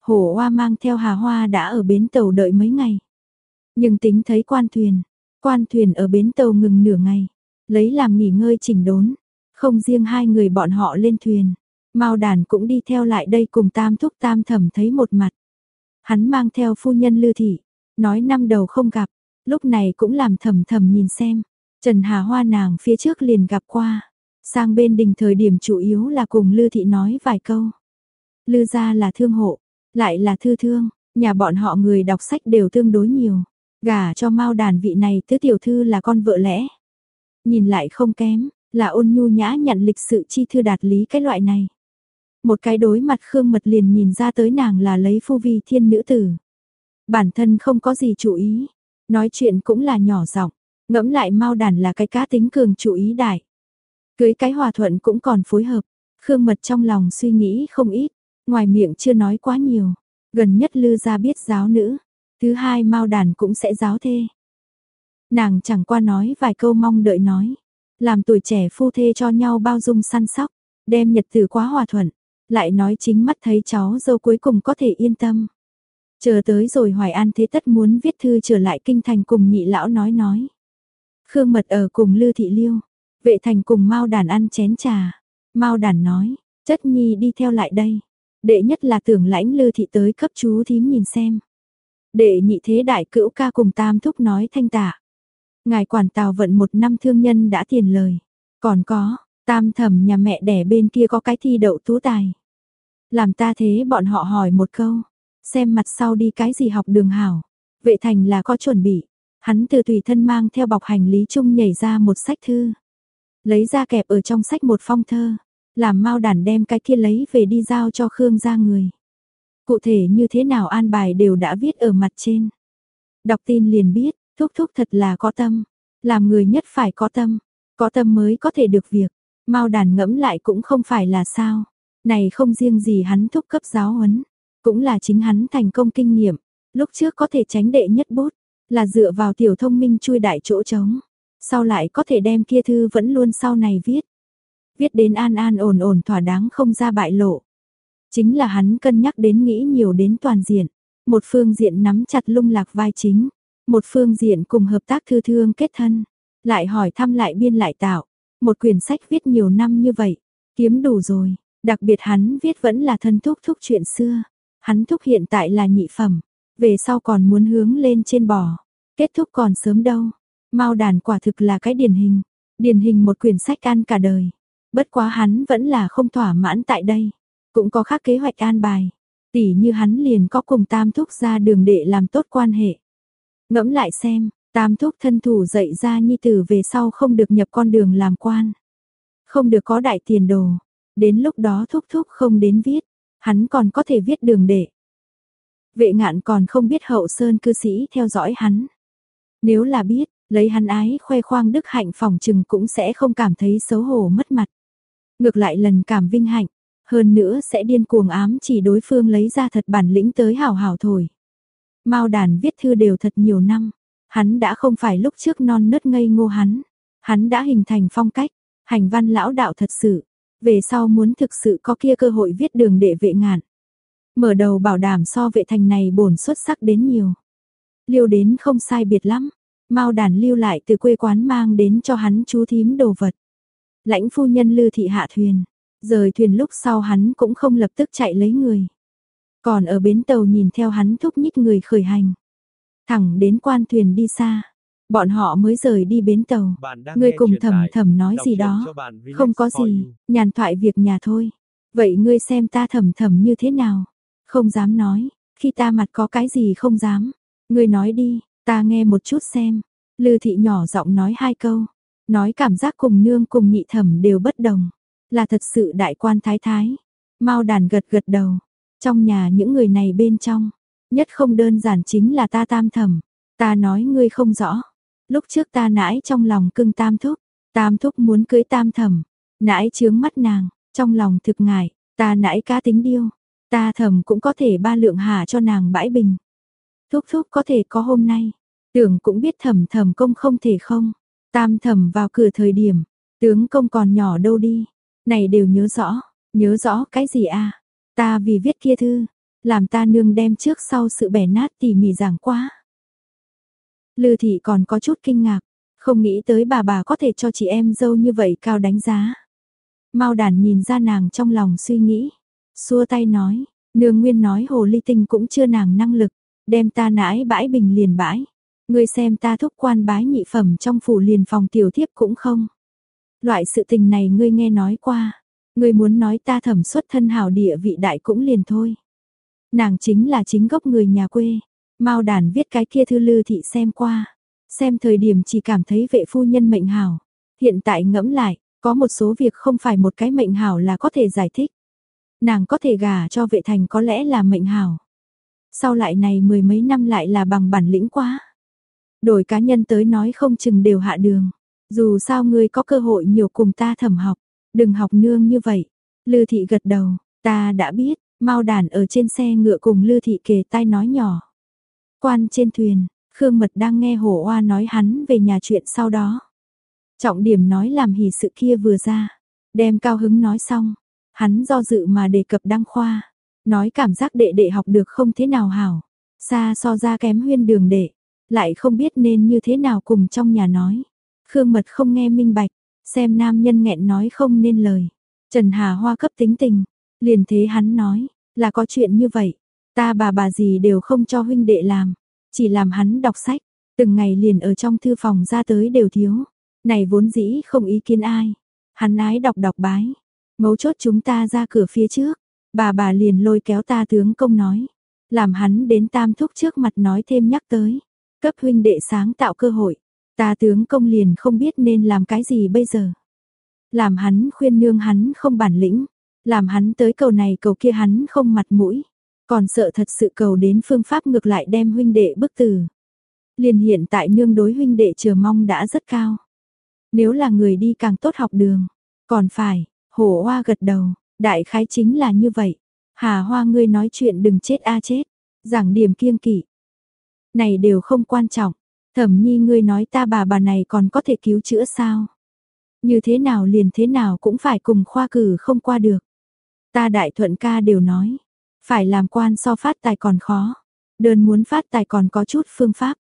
Hổ Hoa mang theo Hà Hoa đã ở bến tàu đợi mấy ngày. Nhưng tính thấy quan thuyền, quan thuyền ở bến tàu ngừng nửa ngày, lấy làm nghỉ ngơi chỉnh đốn. Không riêng hai người bọn họ lên thuyền, Mao đàn cũng đi theo lại đây cùng tam thúc tam thẩm thấy một mặt. Hắn mang theo phu nhân Lư Thị, nói năm đầu không gặp, lúc này cũng làm thầm thầm nhìn xem. Trần Hà Hoa nàng phía trước liền gặp qua, sang bên đình thời điểm chủ yếu là cùng Lư Thị nói vài câu. Lư gia là thương hộ, lại là thư thương, nhà bọn họ người đọc sách đều tương đối nhiều. Gả cho Mao đàn vị này tứ tiểu thư là con vợ lẽ. Nhìn lại không kém, là ôn nhu nhã nhận lịch sự chi thư đạt lý cái loại này. Một cái đối mặt Khương Mật liền nhìn ra tới nàng là lấy phu vi thiên nữ tử. Bản thân không có gì chú ý, nói chuyện cũng là nhỏ giọng, ngẫm lại mau đàn là cái cá tính cường chú ý đại. Cưới cái hòa thuận cũng còn phối hợp, Khương Mật trong lòng suy nghĩ không ít, ngoài miệng chưa nói quá nhiều, gần nhất lư ra biết giáo nữ, thứ hai mau đàn cũng sẽ giáo thê. Nàng chẳng qua nói vài câu mong đợi nói, làm tuổi trẻ phu thê cho nhau bao dung săn sóc, đem nhật tử quá hòa thuận, lại nói chính mắt thấy cháu dâu cuối cùng có thể yên tâm. Chờ tới rồi Hoài An thế tất muốn viết thư trở lại kinh thành cùng nhị lão nói nói. Khương Mật ở cùng Lư Thị Liêu, vệ thành cùng Mao Đàn ăn chén trà. Mao Đàn nói, chất nhi đi theo lại đây. Đệ nhất là tưởng lãnh Lư Thị tới cấp chú thím nhìn xem. Đệ nhị thế đại cữu ca cùng tam thúc nói thanh tạ. Ngài quản tàu vận một năm thương nhân đã tiền lời. Còn có, tam thẩm nhà mẹ đẻ bên kia có cái thi đậu tú tài. Làm ta thế bọn họ hỏi một câu, xem mặt sau đi cái gì học đường hảo. Vệ thành là có chuẩn bị, hắn từ tùy thân mang theo bọc hành lý chung nhảy ra một sách thư. Lấy ra kẹp ở trong sách một phong thơ, làm mau đàn đem cái kia lấy về đi giao cho Khương ra người. Cụ thể như thế nào an bài đều đã viết ở mặt trên. Đọc tin liền biết, thúc thúc thật là có tâm, làm người nhất phải có tâm, có tâm mới có thể được việc. Mau đàn ngẫm lại cũng không phải là sao. Này không riêng gì hắn thúc cấp giáo huấn, cũng là chính hắn thành công kinh nghiệm, lúc trước có thể tránh đệ nhất bút, là dựa vào tiểu thông minh chui đại chỗ trống, sau lại có thể đem kia thư vẫn luôn sau này viết. Viết đến an an ổn ổn thỏa đáng không ra bại lộ. Chính là hắn cân nhắc đến nghĩ nhiều đến toàn diện, một phương diện nắm chặt lung lạc vai chính, một phương diện cùng hợp tác thư thương kết thân, lại hỏi thăm lại biên lại tạo, một quyển sách viết nhiều năm như vậy, kiếm đủ rồi, Đặc biệt hắn viết vẫn là thân thúc thúc chuyện xưa. Hắn thúc hiện tại là nhị phẩm, về sau còn muốn hướng lên trên bò. Kết thúc còn sớm đâu. Mao đàn quả thực là cái điển hình. Điển hình một quyển sách ăn cả đời. Bất quá hắn vẫn là không thỏa mãn tại đây. Cũng có khác kế hoạch an bài. Tỷ như hắn liền có cùng tam thúc ra đường để làm tốt quan hệ. Ngẫm lại xem, tam thúc thân thủ dạy ra nhi tử về sau không được nhập con đường làm quan. Không được có đại tiền đồ. Đến lúc đó thúc thúc không đến viết, hắn còn có thể viết đường để. Vệ ngạn còn không biết hậu sơn cư sĩ theo dõi hắn. Nếu là biết, lấy hắn ái khoe khoang đức hạnh phòng trừng cũng sẽ không cảm thấy xấu hổ mất mặt. Ngược lại lần cảm vinh hạnh, hơn nữa sẽ điên cuồng ám chỉ đối phương lấy ra thật bản lĩnh tới hào hào thổi. Mao đàn viết thư đều thật nhiều năm, hắn đã không phải lúc trước non nớt ngây ngô hắn, hắn đã hình thành phong cách, hành văn lão đạo thật sự, về sau muốn thực sự có kia cơ hội viết đường đệ vệ ngạn. Mở đầu bảo đảm so vệ thành này bổn xuất sắc đến nhiều. Liêu đến không sai biệt lắm, mau đàn lưu lại từ quê quán mang đến cho hắn chú thím đồ vật. Lãnh phu nhân lư thị hạ thuyền, Rời thuyền lúc sau hắn cũng không lập tức chạy lấy người. Còn ở bến tàu nhìn theo hắn thúc nhích người khởi hành. Thẳng đến quan thuyền đi xa. Bọn họ mới rời đi bến tàu. Ngươi cùng thầm thầm nói gì đó. Không có gì, nhàn thoại việc nhà thôi. Vậy ngươi xem ta thầm thầm như thế nào? Không dám nói, khi ta mặt có cái gì không dám. Ngươi nói đi, ta nghe một chút xem. Lư thị nhỏ giọng nói hai câu. Nói cảm giác cùng nương cùng nhị thẩm đều bất đồng. Là thật sự đại quan thái thái. Mao đàn gật gật đầu. Trong nhà những người này bên trong. Nhất không đơn giản chính là ta tam thẩm. Ta nói ngươi không rõ. Lúc trước ta nãi trong lòng cưng tam thúc. Tam thúc muốn cưới tam thẩm. Nãi chướng mắt nàng. Trong lòng thực ngại. Ta nãi cá tính điêu. Ta thẩm cũng có thể ba lượng hà cho nàng bãi bình. Thúc thúc có thể có hôm nay. Tưởng cũng biết thẩm thẩm công không thể không. Tam thẩm vào cửa thời điểm. Tướng công còn nhỏ đâu đi. Này đều nhớ rõ. Nhớ rõ cái gì à? Ta vì viết kia thư. Làm ta nương đem trước sau sự bẻ nát tỉ mỉ giảng quá. Lư thị còn có chút kinh ngạc. Không nghĩ tới bà bà có thể cho chị em dâu như vậy cao đánh giá. Mao đàn nhìn ra nàng trong lòng suy nghĩ. Xua tay nói, nương nguyên nói hồ ly tinh cũng chưa nàng năng lực, đem ta nãi bãi bình liền bãi. Ngươi xem ta thúc quan bái nhị phẩm trong phủ liền phòng tiểu thiếp cũng không. Loại sự tình này ngươi nghe nói qua, ngươi muốn nói ta thẩm xuất thân hào địa vị đại cũng liền thôi. Nàng chính là chính gốc người nhà quê, Mao đàn viết cái kia thư lư thị xem qua, xem thời điểm chỉ cảm thấy vệ phu nhân mệnh hảo. Hiện tại ngẫm lại, có một số việc không phải một cái mệnh hảo là có thể giải thích. Nàng có thể gả cho vệ thành có lẽ là mệnh hảo. Sau lại này mười mấy năm lại là bằng bản lĩnh quá. Đổi cá nhân tới nói không chừng đều hạ đường. Dù sao ngươi có cơ hội nhiều cùng ta thẩm học, đừng học nương như vậy. Lư thị gật đầu, ta đã biết, mau đàn ở trên xe ngựa cùng Lư thị kề tai nói nhỏ. Quan trên thuyền, Khương Mật đang nghe hổ oa nói hắn về nhà chuyện sau đó. Trọng điểm nói làm hỉ sự kia vừa ra, đem cao hứng nói xong, hắn do dự mà đề cập đăng khoa, nói cảm giác đệ đệ học được không thế nào hảo, xa so ra kém huyên đường đệ, lại không biết nên như thế nào cùng trong nhà nói. Khương Mật không nghe minh bạch, xem nam nhân nghẹn nói không nên lời. Trần Hà Hoa cấp tính tình, liền thế hắn nói, là có chuyện như vậy, ta bà bà gì đều không cho huynh đệ làm, chỉ làm hắn đọc sách, từng ngày liền ở trong thư phòng ra tới đều thiếu. Này vốn dĩ không ý kiến ai, hắn ái đọc đọc bái, mấu chốt chúng ta ra cửa phía trước, bà bà liền lôi kéo ta tướng công nói, làm hắn đến tam thúc trước mặt nói thêm nhắc tới, cấp huynh đệ sáng tạo cơ hội, ta tướng công liền không biết nên làm cái gì bây giờ. Làm hắn khuyên nương hắn không bản lĩnh, làm hắn tới cầu này cầu kia hắn không mặt mũi, còn sợ thật sự cầu đến phương pháp ngược lại đem huynh đệ bức tử. Liền hiện tại nương đối huynh đệ chờ mong đã rất cao. Nếu là người đi càng tốt học đường, còn phải, hổ hoa gật đầu, đại khái chính là như vậy. Hà hoa ngươi nói chuyện đừng chết a chết, giảng điểm kiêng kỵ. Này đều không quan trọng, thẩm nhi ngươi nói ta bà bà này còn có thể cứu chữa sao? Như thế nào liền thế nào cũng phải cùng khoa cử không qua được. Ta đại thuận ca đều nói, phải làm quan so phát tài còn khó, đơn muốn phát tài còn có chút phương pháp.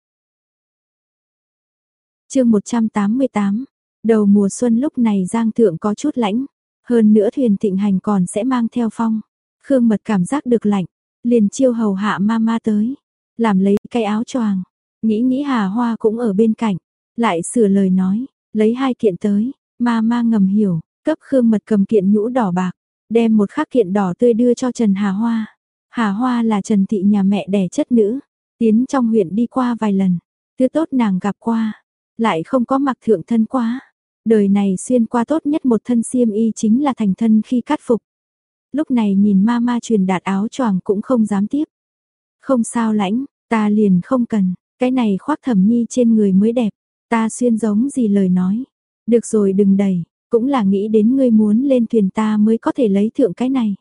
chương 188, đầu mùa xuân lúc này giang thượng có chút lãnh, hơn nữa thuyền thịnh hành còn sẽ mang theo phong. Khương mật cảm giác được lạnh, liền chiêu hầu hạ ma ma tới, làm lấy cái áo choàng, nghĩ nghĩ hà hoa cũng ở bên cạnh, lại sửa lời nói, lấy hai kiện tới, ma ma ngầm hiểu, cấp Khương mật cầm kiện nhũ đỏ bạc, đem một khắc kiện đỏ tươi đưa cho Trần Hà Hoa. Hà Hoa là Trần Thị nhà mẹ đẻ chất nữ, tiến trong huyện đi qua vài lần, thứ tốt nàng gặp qua, lại không có mặc thượng thân quá. Đời này xuyên qua tốt nhất một thân xiêm y chính là thành thân khi cắt phục. Lúc này nhìn ma ma truyền đạt áo choàng cũng không dám tiếp. Không sao lãnh, ta liền không cần, cái này khoác thẩm nhi trên người mới đẹp, ta xuyên giống gì lời nói. Được rồi đừng đẩy, cũng là nghĩ đến ngươi muốn lên thuyền ta mới có thể lấy thượng cái này.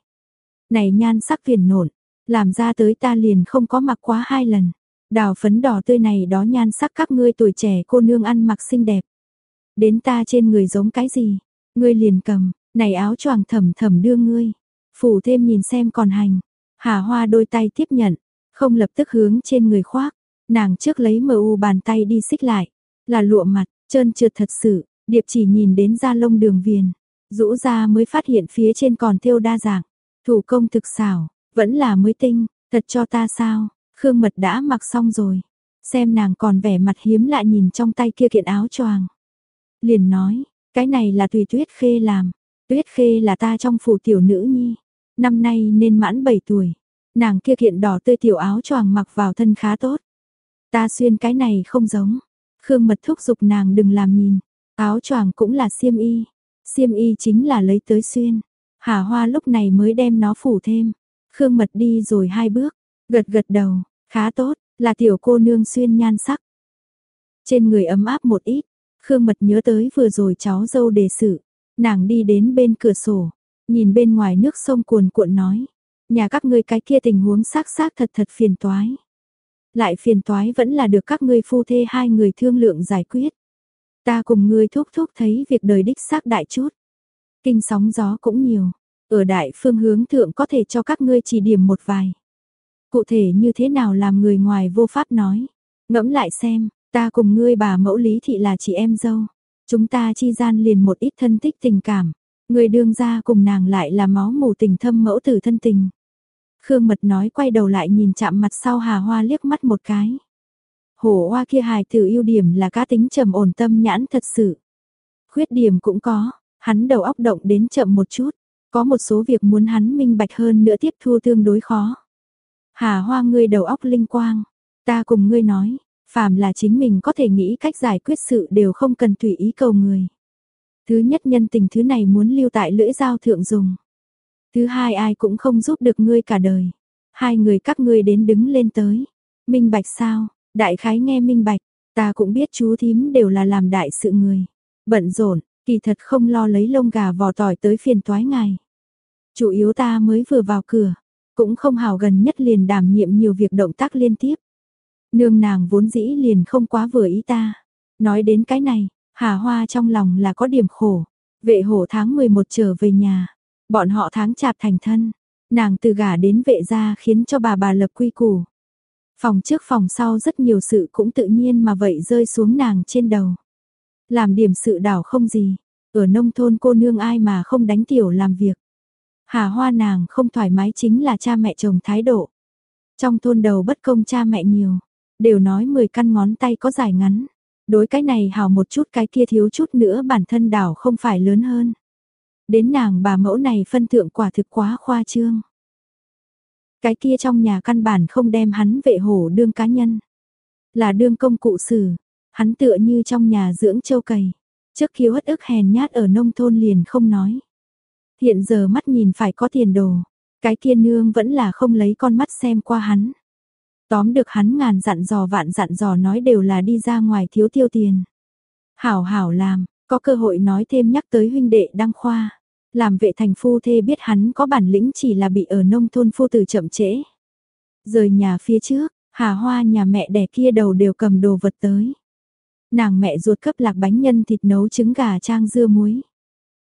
Này nhan sắc viền nổn, làm ra tới ta liền không có mặc quá hai lần. Đào phấn đỏ tươi này đó nhan sắc các ngươi tuổi trẻ cô nương ăn mặc xinh đẹp. Đến ta trên người giống cái gì? Ngươi liền cầm, này áo choàng thầm thầm đưa ngươi. Phủ thêm nhìn xem còn hành. Hà hoa đôi tay tiếp nhận, không lập tức hướng trên người khoác. Nàng trước lấy mờ u bàn tay đi xích lại. Là lụa mặt, trơn trượt thật sự, điệp chỉ nhìn đến da lông đường viền. Rũ ra mới phát hiện phía trên còn thêu đa dạng, thủ công thực xảo, vẫn là mới tinh, thật cho ta sao? Khương Mật đã mặc xong rồi, xem nàng còn vẻ mặt hiếm lạ nhìn trong tay kia kiện áo choàng. Liền nói, cái này là tùy Tuyết Khê làm, Tuyết Khê là ta trong phủ tiểu nữ nhi, năm nay nên mãn 7 tuổi. Nàng kia kiện đỏ tươi tiểu áo choàng mặc vào thân khá tốt. Ta xuyên cái này không giống. Khương Mật thúc giục nàng đừng làm nhìn, áo choàng cũng là xiêm y, xiêm y chính là lấy tới xuyên. Hà Hoa lúc này mới đem nó phủ thêm. Khương Mật đi rồi hai bước, gật gật đầu, khá tốt, là tiểu cô nương xuyên nhan sắc. Trên người ấm áp một ít, Khương Mật nhớ tới vừa rồi cháu dâu đề sự, nàng đi đến bên cửa sổ, nhìn bên ngoài nước sông cuồn cuộn nói, nhà các ngươi cái kia tình huống xác xác thật thật phiền toái. Lại phiền toái vẫn là được các ngươi phu thê hai người thương lượng giải quyết. Ta cùng ngươi thúc thúc thấy việc đời đích xác đại chút. Kinh sóng gió cũng nhiều, ở đại phương hướng thượng có thể cho các ngươi chỉ điểm một vài. Cụ thể như thế nào làm người ngoài vô pháp nói. Ngẫm lại xem, ta cùng ngươi bà mẫu lý thị là chị em dâu. Chúng ta chi gian liền một ít thân tích tình cảm. Người đương ra cùng nàng lại là máu mù tình thâm mẫu tử thân tình. Khương Mật nói quay đầu lại nhìn chạm mặt sau Hà Hoa liếc mắt một cái. Hổ hoa kia hài tử ưu điểm là cá tính trầm ổn tâm nhãn thật sự. Khuyết điểm cũng có, hắn đầu óc động đến chậm một chút, có một số việc muốn hắn minh bạch hơn nữa tiếp thu tương đối khó. Hà Hoa ngươi đầu óc linh quang, ta cùng ngươi nói, phàm là chính mình có thể nghĩ cách giải quyết sự đều không cần tùy ý cầu người. Thứ nhất nhân tình thứ này muốn lưu tại lưỡi dao thượng dùng. Thứ hai ai cũng không giúp được ngươi cả đời. Hai người các ngươi đến đứng lên tới. Minh bạch sao? Đại khái nghe minh bạch, ta cũng biết chú thím đều là làm đại sự người. Bận rộn, kỳ thật không lo lấy lông gà vò tỏi tới phiền toái ngài. Chủ yếu ta mới vừa vào cửa, cũng không hào gần nhất liền đảm nhiệm nhiều việc động tác liên tiếp. Nương nàng vốn dĩ liền không quá vừa ý ta. Nói đến cái này, Hà Hoa trong lòng là có điểm khổ. Vệ hổ tháng 11 trở về nhà, bọn họ tháng chạp thành thân. Nàng từ gả đến vệ gia khiến cho bà bà lập quy củ. Phòng trước phòng sau rất nhiều sự cũng tự nhiên mà vậy rơi xuống nàng trên đầu. Làm điểm sự đảo không gì, ở nông thôn cô nương ai mà không đánh tiểu làm việc. Hà hoa nàng không thoải mái chính là cha mẹ chồng thái độ. Trong thôn đầu bất công cha mẹ nhiều, đều nói 10 căn ngón tay có dài ngắn. Đối cái này hào một chút cái kia thiếu chút nữa bản thân đảo không phải lớn hơn. Đến nàng bà mẫu này phân thượng quả thực quá khoa trương. Cái kia trong nhà căn bản không đem hắn vệ hổ đương cá nhân. Là đương công cụ sử, hắn tựa như trong nhà dưỡng châu cầy. Trước khi hất ức hèn nhát ở nông thôn liền không nói. Hiện giờ mắt nhìn phải có tiền đồ, cái kia nương vẫn là không lấy con mắt xem qua hắn. Tóm được hắn ngàn dặn dò vạn dặn dò nói đều là đi ra ngoài thiếu tiêu tiền. Hảo hảo làm, có cơ hội nói thêm nhắc tới huynh đệ đăng khoa. Làm vệ thành phu thê biết hắn có bản lĩnh chỉ là bị ở nông thôn phu tử chậm trễ. Rời nhà phía trước, Hà Hoa nhà mẹ đẻ kia đầu đều cầm đồ vật tới. Nàng mẹ ruột cấp lạc bánh nhân thịt nấu trứng gà trang dưa muối.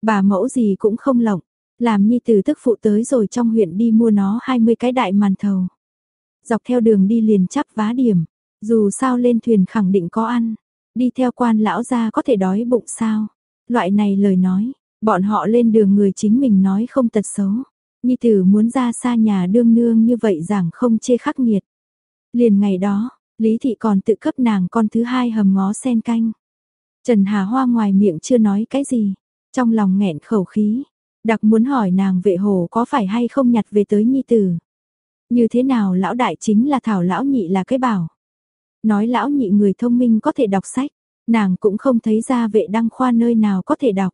Bà mẫu gì cũng không lộng, làm nhi từ tức phụ tới rồi trong huyện đi mua nó 20 cái đại màn thầu. Dọc theo đường đi liền chắp vá điểm, dù sao lên thuyền khẳng định có ăn, đi theo quan lão ra có thể đói bụng sao. Loại này lời nói, Bọn họ lên đường người chính mình nói không tật xấu. Nhi tử muốn ra xa nhà đương nương như vậy rằng không chê khắc nghiệt. Liền ngày đó, Lý Thị còn tự cấp nàng con thứ hai hầm ngó sen canh. Trần Hà Hoa ngoài miệng chưa nói cái gì, trong lòng nghẹn khẩu khí, đặc muốn hỏi nàng vệ hồ có phải hay không nhặt về tới Nhi tử. Như thế nào lão đại chính là thảo lão nhị là cái bảo. Nói lão nhị người thông minh có thể đọc sách, nàng cũng không thấy ra vệ đăng khoa nơi nào có thể đọc.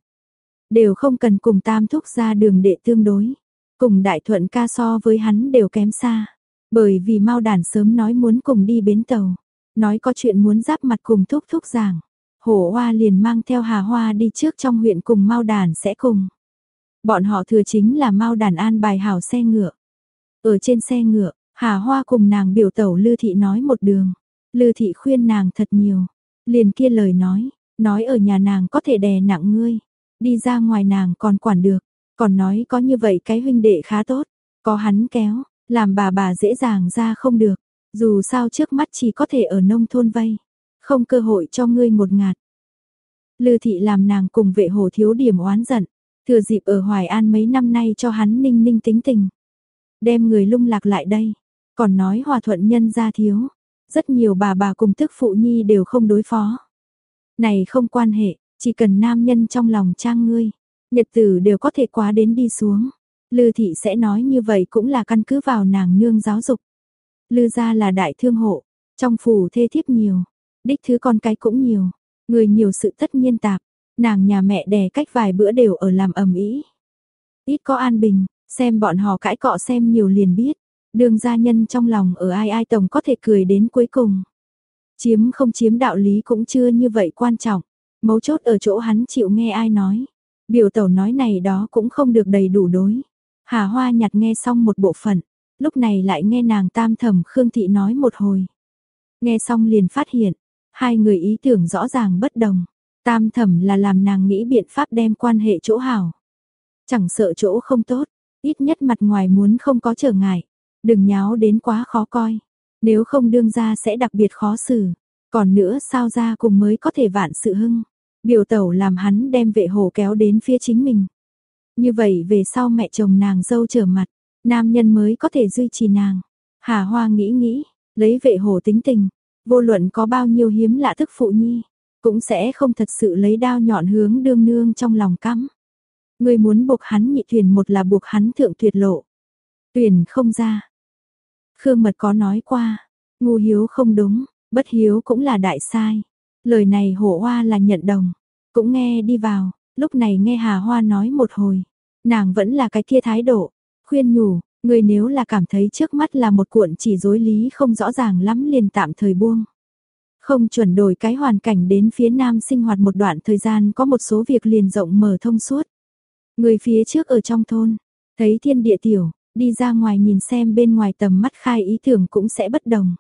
Đều không cần cùng tam thúc ra đường đệ tương đối. Cùng đại thuận ca so với hắn đều kém xa. Bởi vì mau đàn sớm nói muốn cùng đi bến tàu. Nói có chuyện muốn giáp mặt cùng thúc thúc giảng. Hổ hoa liền mang theo hà hoa đi trước trong huyện cùng mau đàn sẽ cùng. Bọn họ thừa chính là mau đàn an bài hảo xe ngựa. Ở trên xe ngựa, hà hoa cùng nàng biểu tẩu Lư Thị nói một đường. Lư Thị khuyên nàng thật nhiều. Liền kia lời nói, nói ở nhà nàng có thể đè nặng ngươi. Đi ra ngoài nàng còn quản được, còn nói có như vậy cái huynh đệ khá tốt, có hắn kéo, làm bà bà dễ dàng ra không được, dù sao trước mắt chỉ có thể ở nông thôn vay, không cơ hội cho ngươi một ngạt. Lư thị làm nàng cùng vệ hồ thiếu điểm oán giận, Thừa dịp ở Hoài An mấy năm nay cho hắn ninh ninh tính tình. Đem người lung lạc lại đây. Còn nói hòa thuận nhân gia thiếu. Rất nhiều bà bà cùng tức phụ nhi đều không đối phó. Này không quan hệ, chỉ cần nam nhân trong lòng trang ngươi. Nhật tử đều có thể quá đến đi xuống. Lư thị sẽ nói như vậy cũng là căn cứ vào nàng nương giáo dục. Lư gia là đại thương hộ, trong phủ thê thiếp nhiều, đích thứ con cái cũng nhiều, người nhiều sự tất nhiên tạp, nàng nhà mẹ đẻ cách vài bữa đều ở làm ầm ĩ. Ít có an bình, xem bọn họ cãi cọ xem nhiều liền biết, đường gia nhân trong lòng ở ai ai tổng có thể cười đến cuối cùng. Chiếm không chiếm đạo lý cũng chưa như vậy quan trọng, mấu chốt ở chỗ hắn chịu nghe ai nói. Biểu tẩu nói này đó cũng không được đầy đủ đối. Hà Hoa nhặt nghe xong một bộ phận, lúc này lại nghe nàng tam thẩm Khương Thị nói một hồi. Nghe xong liền phát hiện, hai người ý tưởng rõ ràng bất đồng. Tam thẩm là làm nàng nghĩ biện pháp đem quan hệ chỗ hảo. Chẳng sợ chỗ không tốt, ít nhất mặt ngoài muốn không có trở ngại. Đừng nháo đến quá khó coi. Nếu không đương ra sẽ đặc biệt khó xử. Còn nữa sao ra cùng mới có thể vạn sự hưng. Biểu tẩu làm hắn đem vệ hồ kéo đến phía chính mình. Như vậy về sau mẹ chồng nàng dâu trở mặt, nam nhân mới có thể duy trì nàng. Hà Hoa nghĩ nghĩ, lấy vệ hồ tính tình, vô luận có bao nhiêu hiếm lạ thức phụ nhi, cũng sẽ không thật sự lấy đao nhọn hướng đương nương trong lòng cắm. Người muốn buộc hắn nhị thuyền một là buộc hắn thượng tuyệt lộ. Tuyển không ra. Khương Mật có nói qua, ngu hiếu không đúng, bất hiếu cũng là đại sai. Lời này hổ hoa là nhận đồng, cũng nghe đi vào, lúc này nghe Hà Hoa nói một hồi, nàng vẫn là cái kia thái độ, khuyên nhủ, người nếu là cảm thấy trước mắt là một cuộn chỉ dối lý không rõ ràng lắm liền tạm thời buông. Không chuẩn đổi cái hoàn cảnh đến phía nam sinh hoạt một đoạn thời gian có một số việc liền rộng mở thông suốt. Người phía trước ở trong thôn, thấy thiên địa tiểu, đi ra ngoài nhìn xem bên ngoài tầm mắt khai ý tưởng cũng sẽ bất đồng.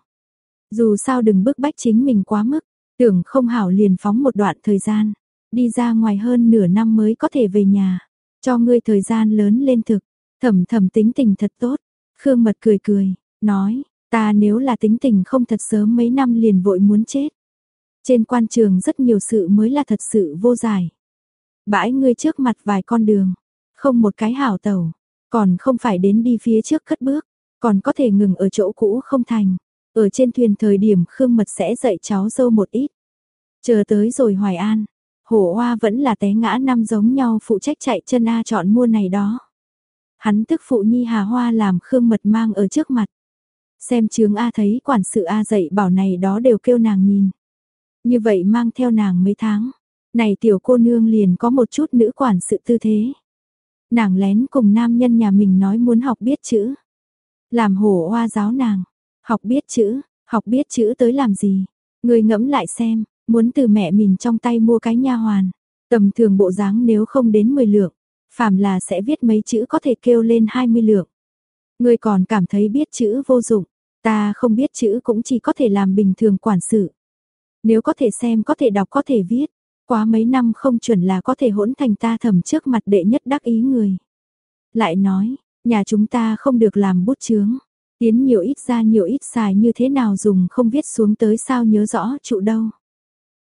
Dù sao đừng bức bách chính mình quá mức, tưởng không hảo liền phóng một đoạn thời gian, đi ra ngoài hơn nửa năm mới có thể về nhà, cho ngươi thời gian lớn lên thực, thầm thầm tính tình thật tốt. Khương Mật cười cười, nói, ta nếu là tính tình không thật sớm mấy năm liền vội muốn chết. Trên quan trường rất nhiều sự mới là thật sự vô giải. Bãi ngươi trước mặt vài con đường, không một cái hảo tẩu, còn không phải đến đi phía trước cất bước, còn có thể ngừng ở chỗ cũ không thành. Ở trên thuyền thời điểm Khương Mật sẽ dạy cháu dâu một ít. Chờ tới rồi Hoài An, Hổ Hoa vẫn là té ngã năm giống nhau phụ trách chạy chân A chọn mua này đó. Hắn tức phụ nhi Hà Hoa làm Khương Mật mang ở trước mặt. Xem chướng A thấy quản sự A dạy bảo này đó đều kêu nàng nhìn. Như vậy mang theo nàng mấy tháng. Này tiểu cô nương liền có một chút nữ quản sự tư thế. Nàng lén cùng nam nhân nhà mình nói muốn học biết chữ. Làm hổ hoa giáo nàng. Học biết chữ, học biết chữ tới làm gì? Người ngẫm lại xem, muốn từ mẹ mình trong tay mua cái nha hoàn. Tầm thường bộ dáng nếu không đến 10 lượng, phàm là sẽ viết mấy chữ có thể kêu lên 20 lượng. Người còn cảm thấy biết chữ vô dụng, ta không biết chữ cũng chỉ có thể làm bình thường quản sự. Nếu có thể xem có thể đọc có thể viết, quá mấy năm không chuẩn là có thể hỗn thành ta thầm trước mặt đệ nhất đắc ý người. Lại nói, nhà chúng ta không được làm bút chướng. Tiến nhiều ít ra nhiều ít xài như thế nào dùng không viết xuống tới sao nhớ rõ trụ đâu.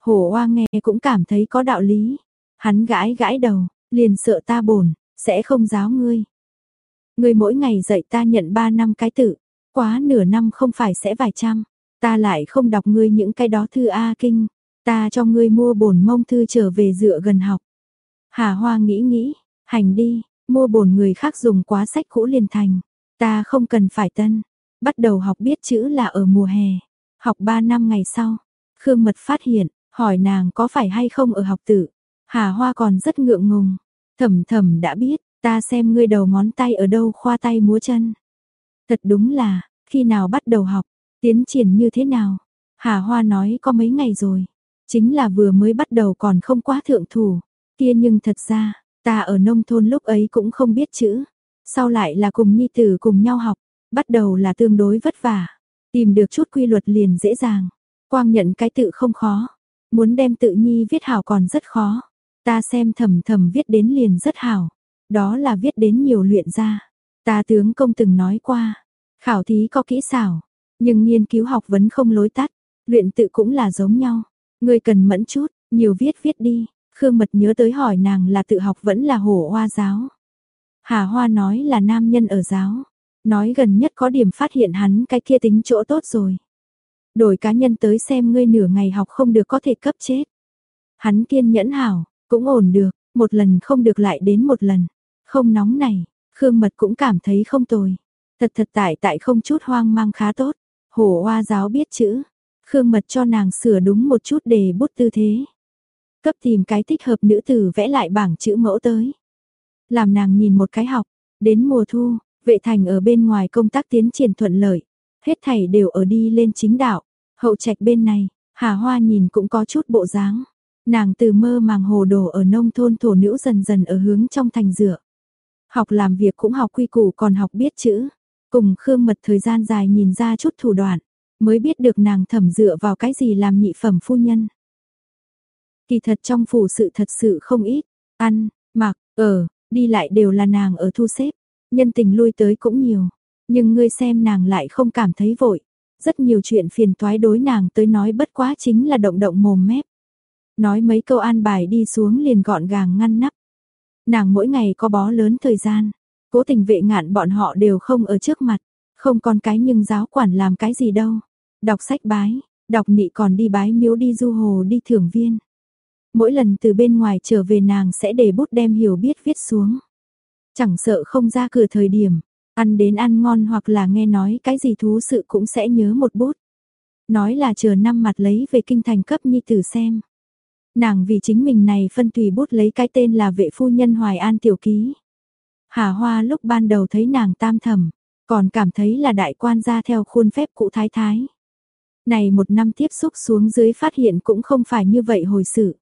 Hổ Hoa nghe cũng cảm thấy có đạo lý. Hắn gãi gãi đầu, liền sợ ta bổn, sẽ không giáo ngươi. Ngươi mỗi ngày dạy ta nhận ba năm cái tự, quá nửa năm không phải sẽ vài trăm. Ta lại không đọc ngươi những cái đó thư A kinh, ta cho ngươi mua bổn mông thư trở về dựa gần học. Hà Hoa nghĩ nghĩ, hành đi, mua bổn người khác dùng quá sách cũ liền thành. Ta không cần phải tân, bắt đầu học biết chữ là ở mùa hè, học 3 năm ngày sau. Khương Mật phát hiện, hỏi nàng có phải hay không ở học tử. Hà Hoa còn rất ngượng ngùng, thầm thầm đã biết, ta xem ngươi đầu ngón tay ở đâu khoa tay múa chân. Thật đúng là, khi nào bắt đầu học, tiến triển như thế nào? Hà Hoa nói có mấy ngày rồi, chính là vừa mới bắt đầu còn không quá thượng thủ. Kia nhưng thật ra, ta ở nông thôn lúc ấy cũng không biết chữ, sau lại là cùng nhi tử cùng nhau học, bắt đầu là tương đối vất vả, tìm được chút quy luật liền dễ dàng. Quang nhận cái tự không khó, muốn đem tự nhi viết hảo còn rất khó. Ta xem thầm thầm viết đến liền rất hảo, đó là viết đến nhiều luyện ra. Ta tướng công từng nói qua, khảo thí có kỹ xảo, nhưng nghiên cứu học vấn không lối tắt, luyện tự cũng là giống nhau. Ngươi cần mẫn chút, nhiều viết viết đi, Khương Mật nhớ tới hỏi nàng là tự học vẫn là hổ hoa giáo. Hà Hoa nói là nam nhân ở giáo. Nói gần nhất có điểm phát hiện hắn cái kia tính chỗ tốt rồi. Đổi cá nhân tới xem ngươi nửa ngày học không được có thể cấp chết. Hắn kiên nhẫn hảo, cũng ổn được, một lần không được lại đến một lần. Không nóng này, Khương Mật cũng cảm thấy không tồi. Thật thật tại tại không chút hoang mang khá tốt. Hổ hoa giáo biết chữ. Khương Mật cho nàng sửa đúng một chút để bút tư thế. Cấp tìm cái thích hợp nữ tử vẽ lại bảng chữ mẫu tới. Làm nàng nhìn một cái học. Đến mùa thu, vệ thành ở bên ngoài công tác tiến triển thuận lợi. Hết thảy đều ở đi lên chính đạo. Hậu trạch bên này, Hà Hoa nhìn cũng có chút bộ dáng. Nàng từ mơ màng hồ đồ ở nông thôn thổ nữ dần dần ở hướng trong thành dựa. Học làm việc cũng học quy củ còn học biết chữ. Cùng Khương Mật thời gian dài nhìn ra chút thủ đoạn, mới biết được nàng thẩm dựa vào cái gì làm nhị phẩm phu nhân. Kỳ thật trong phủ sự thật sự không ít, ăn, mặc, ở, đi lại đều là nàng ở thu xếp, nhân tình lui tới cũng nhiều, nhưng ngươi xem nàng lại không cảm thấy vội. Rất nhiều chuyện phiền toái đối nàng tới nói bất quá chính là động động mồm mép. Nói mấy câu an bài đi xuống liền gọn gàng ngăn nắp. Nàng mỗi ngày có bó lớn thời gian, cố tình vệ ngạn bọn họ đều không ở trước mặt, không còn cái nhưng giáo quản làm cái gì đâu. Đọc sách bái, đọc nị còn đi bái miếu đi du hồ đi thưởng viên. Mỗi lần từ bên ngoài trở về nàng sẽ để bút đem hiểu biết viết xuống. Chẳng sợ không ra cửa thời điểm, ăn đến ăn ngon hoặc là nghe nói cái gì thú sự cũng sẽ nhớ một bút. Nói là chờ năm mặt lấy về kinh thành cấp nhi tử xem. Nàng vì chính mình này phân tùy bút lấy cái tên là vệ phu nhân Hoài An Tiểu Ký. Hà Hoa lúc ban đầu thấy nàng tam thầm, còn cảm thấy là đại quan gia theo khuôn phép cụ thái thái. Này một năm tiếp xúc xuống dưới phát hiện cũng không phải như vậy hồi sự.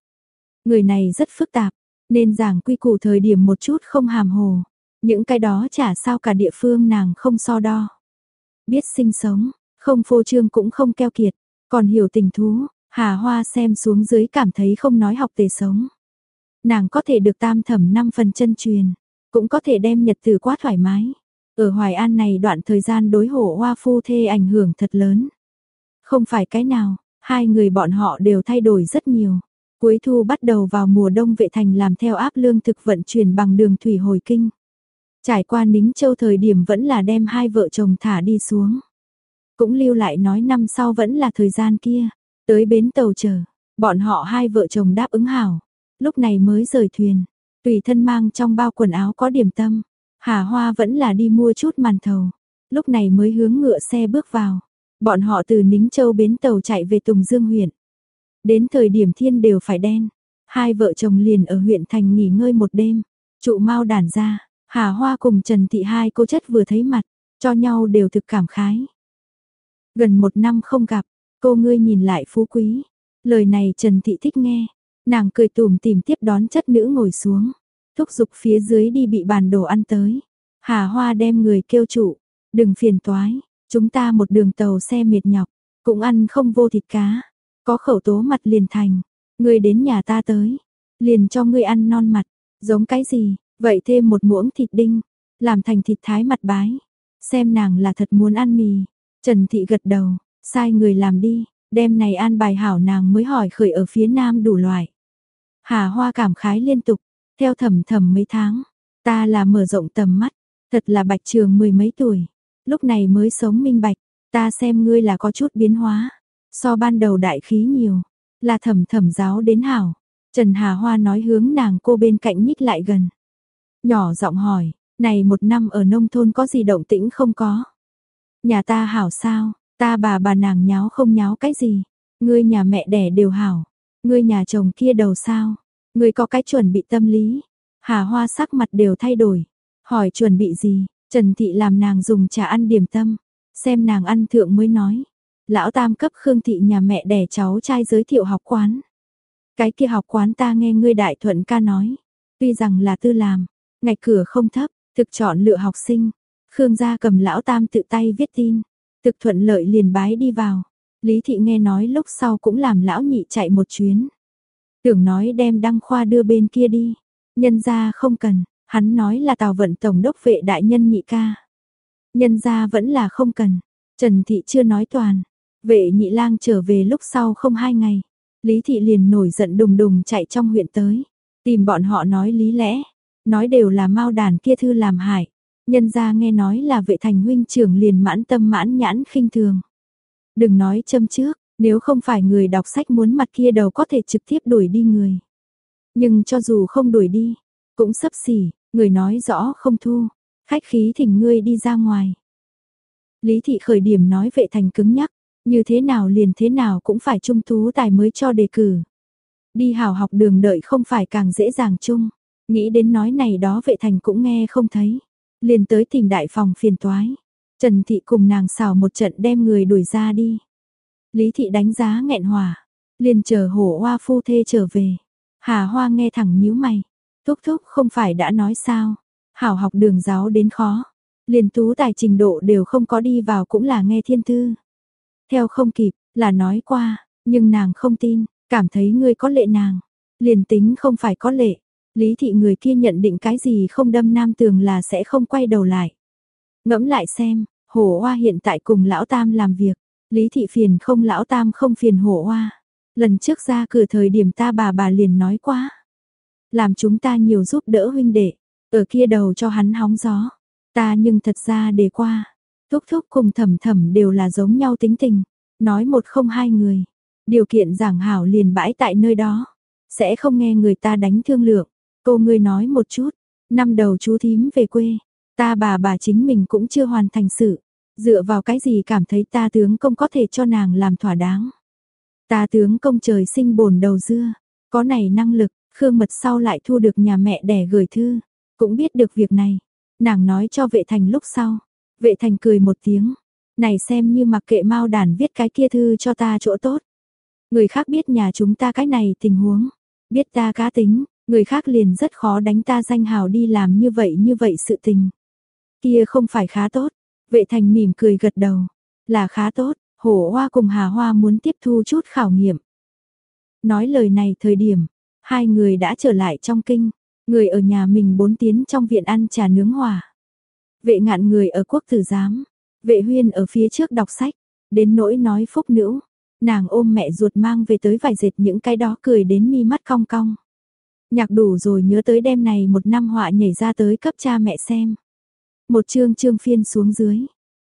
Người này rất phức tạp, nên giảng quy củ thời điểm một chút không hàm hồ. Những cái đó chả sao cả địa phương nàng không so đo. Biết sinh sống, không phô trương cũng không keo kiệt, còn hiểu tình thú, Hà Hoa xem xuống dưới cảm thấy không nói học tề sống. Nàng có thể được tam thẩm năm phần chân truyền, cũng có thể đem nhật từ quá thoải mái. Ở Hoài An này đoạn thời gian đối hổ hoa phu thê ảnh hưởng thật lớn. Không phải cái nào, hai người bọn họ đều thay đổi rất nhiều. Cuối thu bắt đầu vào mùa đông vệ thành làm theo áp lương thực vận chuyển bằng đường thủy hồi kinh. Trải qua nính châu thời điểm vẫn là đem hai vợ chồng thả đi xuống. Cũng lưu lại nói năm sau vẫn là thời gian kia. Tới bến tàu chờ, bọn họ hai vợ chồng đáp ứng hảo. Lúc này mới rời thuyền, tùy thân mang trong bao quần áo có điểm tâm. Hà Hoa vẫn là đi mua chút màn thầu. Lúc này mới hướng ngựa xe bước vào. Bọn họ từ Nính Châu bến tàu chạy về Tùng Dương huyện. Đến thời điểm thiên đều phải đen. Hai vợ chồng liền ở huyện thành nghỉ ngơi một đêm. Trụ mau đàn ra, Hà Hoa cùng Trần Thị hai cô chất vừa thấy mặt, cho nhau đều thực cảm khái. Gần một năm không gặp, cô ngươi nhìn lại phú quý. Lời này Trần Thị thích nghe, nàng cười tùm tìm tiếp đón chất nữ ngồi xuống. Thúc giục phía dưới đi bị bàn đồ ăn tới. Hà Hoa đem người kêu trụ, đừng phiền toái, chúng ta một đường tàu xe mệt nhọc, cũng ăn không vô thịt cá. Có khẩu tố mặt liền thành, ngươi đến nhà ta tới, liền cho ngươi ăn non mặt, giống cái gì, vậy thêm một muỗng thịt đinh, làm thành thịt thái mặt bái. Xem nàng là thật muốn ăn mì. Trần Thị gật đầu, sai người làm đi, đêm này an bài hảo nàng mới hỏi khởi ở phía nam đủ loại. Hà Hoa cảm khái liên tục, theo thầm thầm mấy tháng, ta là mở rộng tầm mắt, thật là bạch trường mười mấy tuổi, lúc này mới sống minh bạch, ta xem ngươi là có chút biến hóa. So ban đầu đại khí nhiều, là thẩm thẩm giáo đến hảo. Trần Hà Hoa nói hướng nàng cô bên cạnh nhích lại gần. Nhỏ giọng hỏi, này một năm ở nông thôn có gì động tĩnh không có? Nhà ta hảo sao, ta bà bà nàng nháo không nháo cái gì? Ngươi nhà mẹ đẻ đều hảo, ngươi nhà chồng kia đầu sao? Ngươi có cái chuẩn bị tâm lý? Hà Hoa sắc mặt đều thay đổi. Hỏi chuẩn bị gì? Trần Thị làm nàng dùng trà ăn điểm tâm. Xem nàng ăn thượng mới nói. Lão tam cấp Khương Thị nhà mẹ đẻ cháu trai giới thiệu học quán. Cái kia học quán ta nghe ngươi đại thuận ca nói. Tuy rằng là tư làm, ngạch cửa không thấp, thực chọn lựa học sinh. Khương gia cầm lão tam tự tay viết tin. Thực thuận lợi liền bái đi vào. Lý Thị nghe nói lúc sau cũng làm lão nhị chạy một chuyến. Tưởng nói đem đăng khoa đưa bên kia đi. Nhân gia không cần, hắn nói là tàu vận tổng đốc vệ đại nhân nhị ca. Nhân gia vẫn là không cần. Trần Thị chưa nói toàn, Vệ nhị lang trở về lúc sau không hai ngày. Lý thị liền nổi giận đùng đùng chạy trong huyện tới, tìm bọn họ nói lý lẽ, nói đều là mau đàn kia thư làm hại. Nhân ra nghe nói là vệ thành huynh trưởng liền mãn tâm mãn nhãn khinh thường. Đừng nói châm trước, nếu không phải người đọc sách muốn mặt kia đầu có thể trực tiếp đuổi đi người. Nhưng cho dù không đuổi đi, cũng sấp xỉ, người nói rõ không thu, khách khí thỉnh ngươi đi ra ngoài. Lý thị khởi điểm nói vệ thành cứng nhắc, như thế nào liền thế nào cũng phải trung tú tài mới cho đề cử. Đi hào học đường đợi không phải càng dễ dàng chung, nghĩ đến nói này đó vệ thành cũng nghe không thấy, liền tới tìm đại phòng phiền toái. Trần thị cùng nàng xào một trận đem người đuổi ra đi. Lý thị đánh giá nghẹn hòa, liền chờ hổ hoa phu thê trở về. Hà hoa nghe thẳng nhíu mày, thúc thúc không phải đã nói sao, hảo học đường giáo đến khó, liền tú tài trình độ đều không có đi vào cũng là nghe thiên thư. Theo không kịp, là nói qua, nhưng nàng không tin, cảm thấy ngươi có lệ nàng, liền tính không phải có lệ. Lý thị người kia nhận định cái gì không đâm nam tường là sẽ không quay đầu lại. Ngẫm lại xem, hổ hoa hiện tại cùng lão tam làm việc, Lý thị phiền không lão tam không phiền hổ hoa. Lần trước ra cửa thời điểm ta bà bà liền nói quá. Làm chúng ta nhiều giúp đỡ huynh đệ, ở kia đầu cho hắn hóng gió. Ta nhưng thật ra để qua, thúc thúc cùng thầm thầm đều là giống nhau tính tình. Nói một không hai người, điều kiện giảng hảo liền bãi tại nơi đó. Sẽ không nghe người ta đánh thương lượng. Cô ngươi nói một chút, năm đầu chú thím về quê, ta bà bà chính mình cũng chưa hoàn thành sự. Dựa vào cái gì cảm thấy ta tướng công có thể cho nàng làm thỏa đáng. Ta tướng công trời sinh bồn đầu dưa, có này năng lực, Khương Mật sau lại thu được nhà mẹ đẻ gửi thư, cũng biết được việc này. Nàng nói cho vệ thành lúc sau, vệ thành cười một tiếng, này xem như mặc kệ mau đàn viết cái kia thư cho ta chỗ tốt. Người khác biết nhà chúng ta cái này tình huống, biết ta cá tính, người khác liền rất khó đánh ta danh hào đi làm như vậy như vậy sự tình. Kia không phải khá tốt, vệ thành mỉm cười gật đầu, là khá tốt, hổ hoa cùng hà hoa muốn tiếp thu chút khảo nghiệm. Nói lời này thời điểm, hai người đã trở lại trong kinh, người ở nhà mình bốn tiến trong viện ăn trà nướng hòa. Vệ ngạn người ở quốc tử giám, vệ huyên ở phía trước đọc sách, đến nỗi nói phúc nữ, nàng ôm mẹ ruột mang về tới vài dệt những cái đó cười đến mi mắt cong cong. Nhạc đủ rồi nhớ tới đêm này một năm họa nhảy ra tới cấp cha mẹ xem. Một chương chương phiên xuống dưới,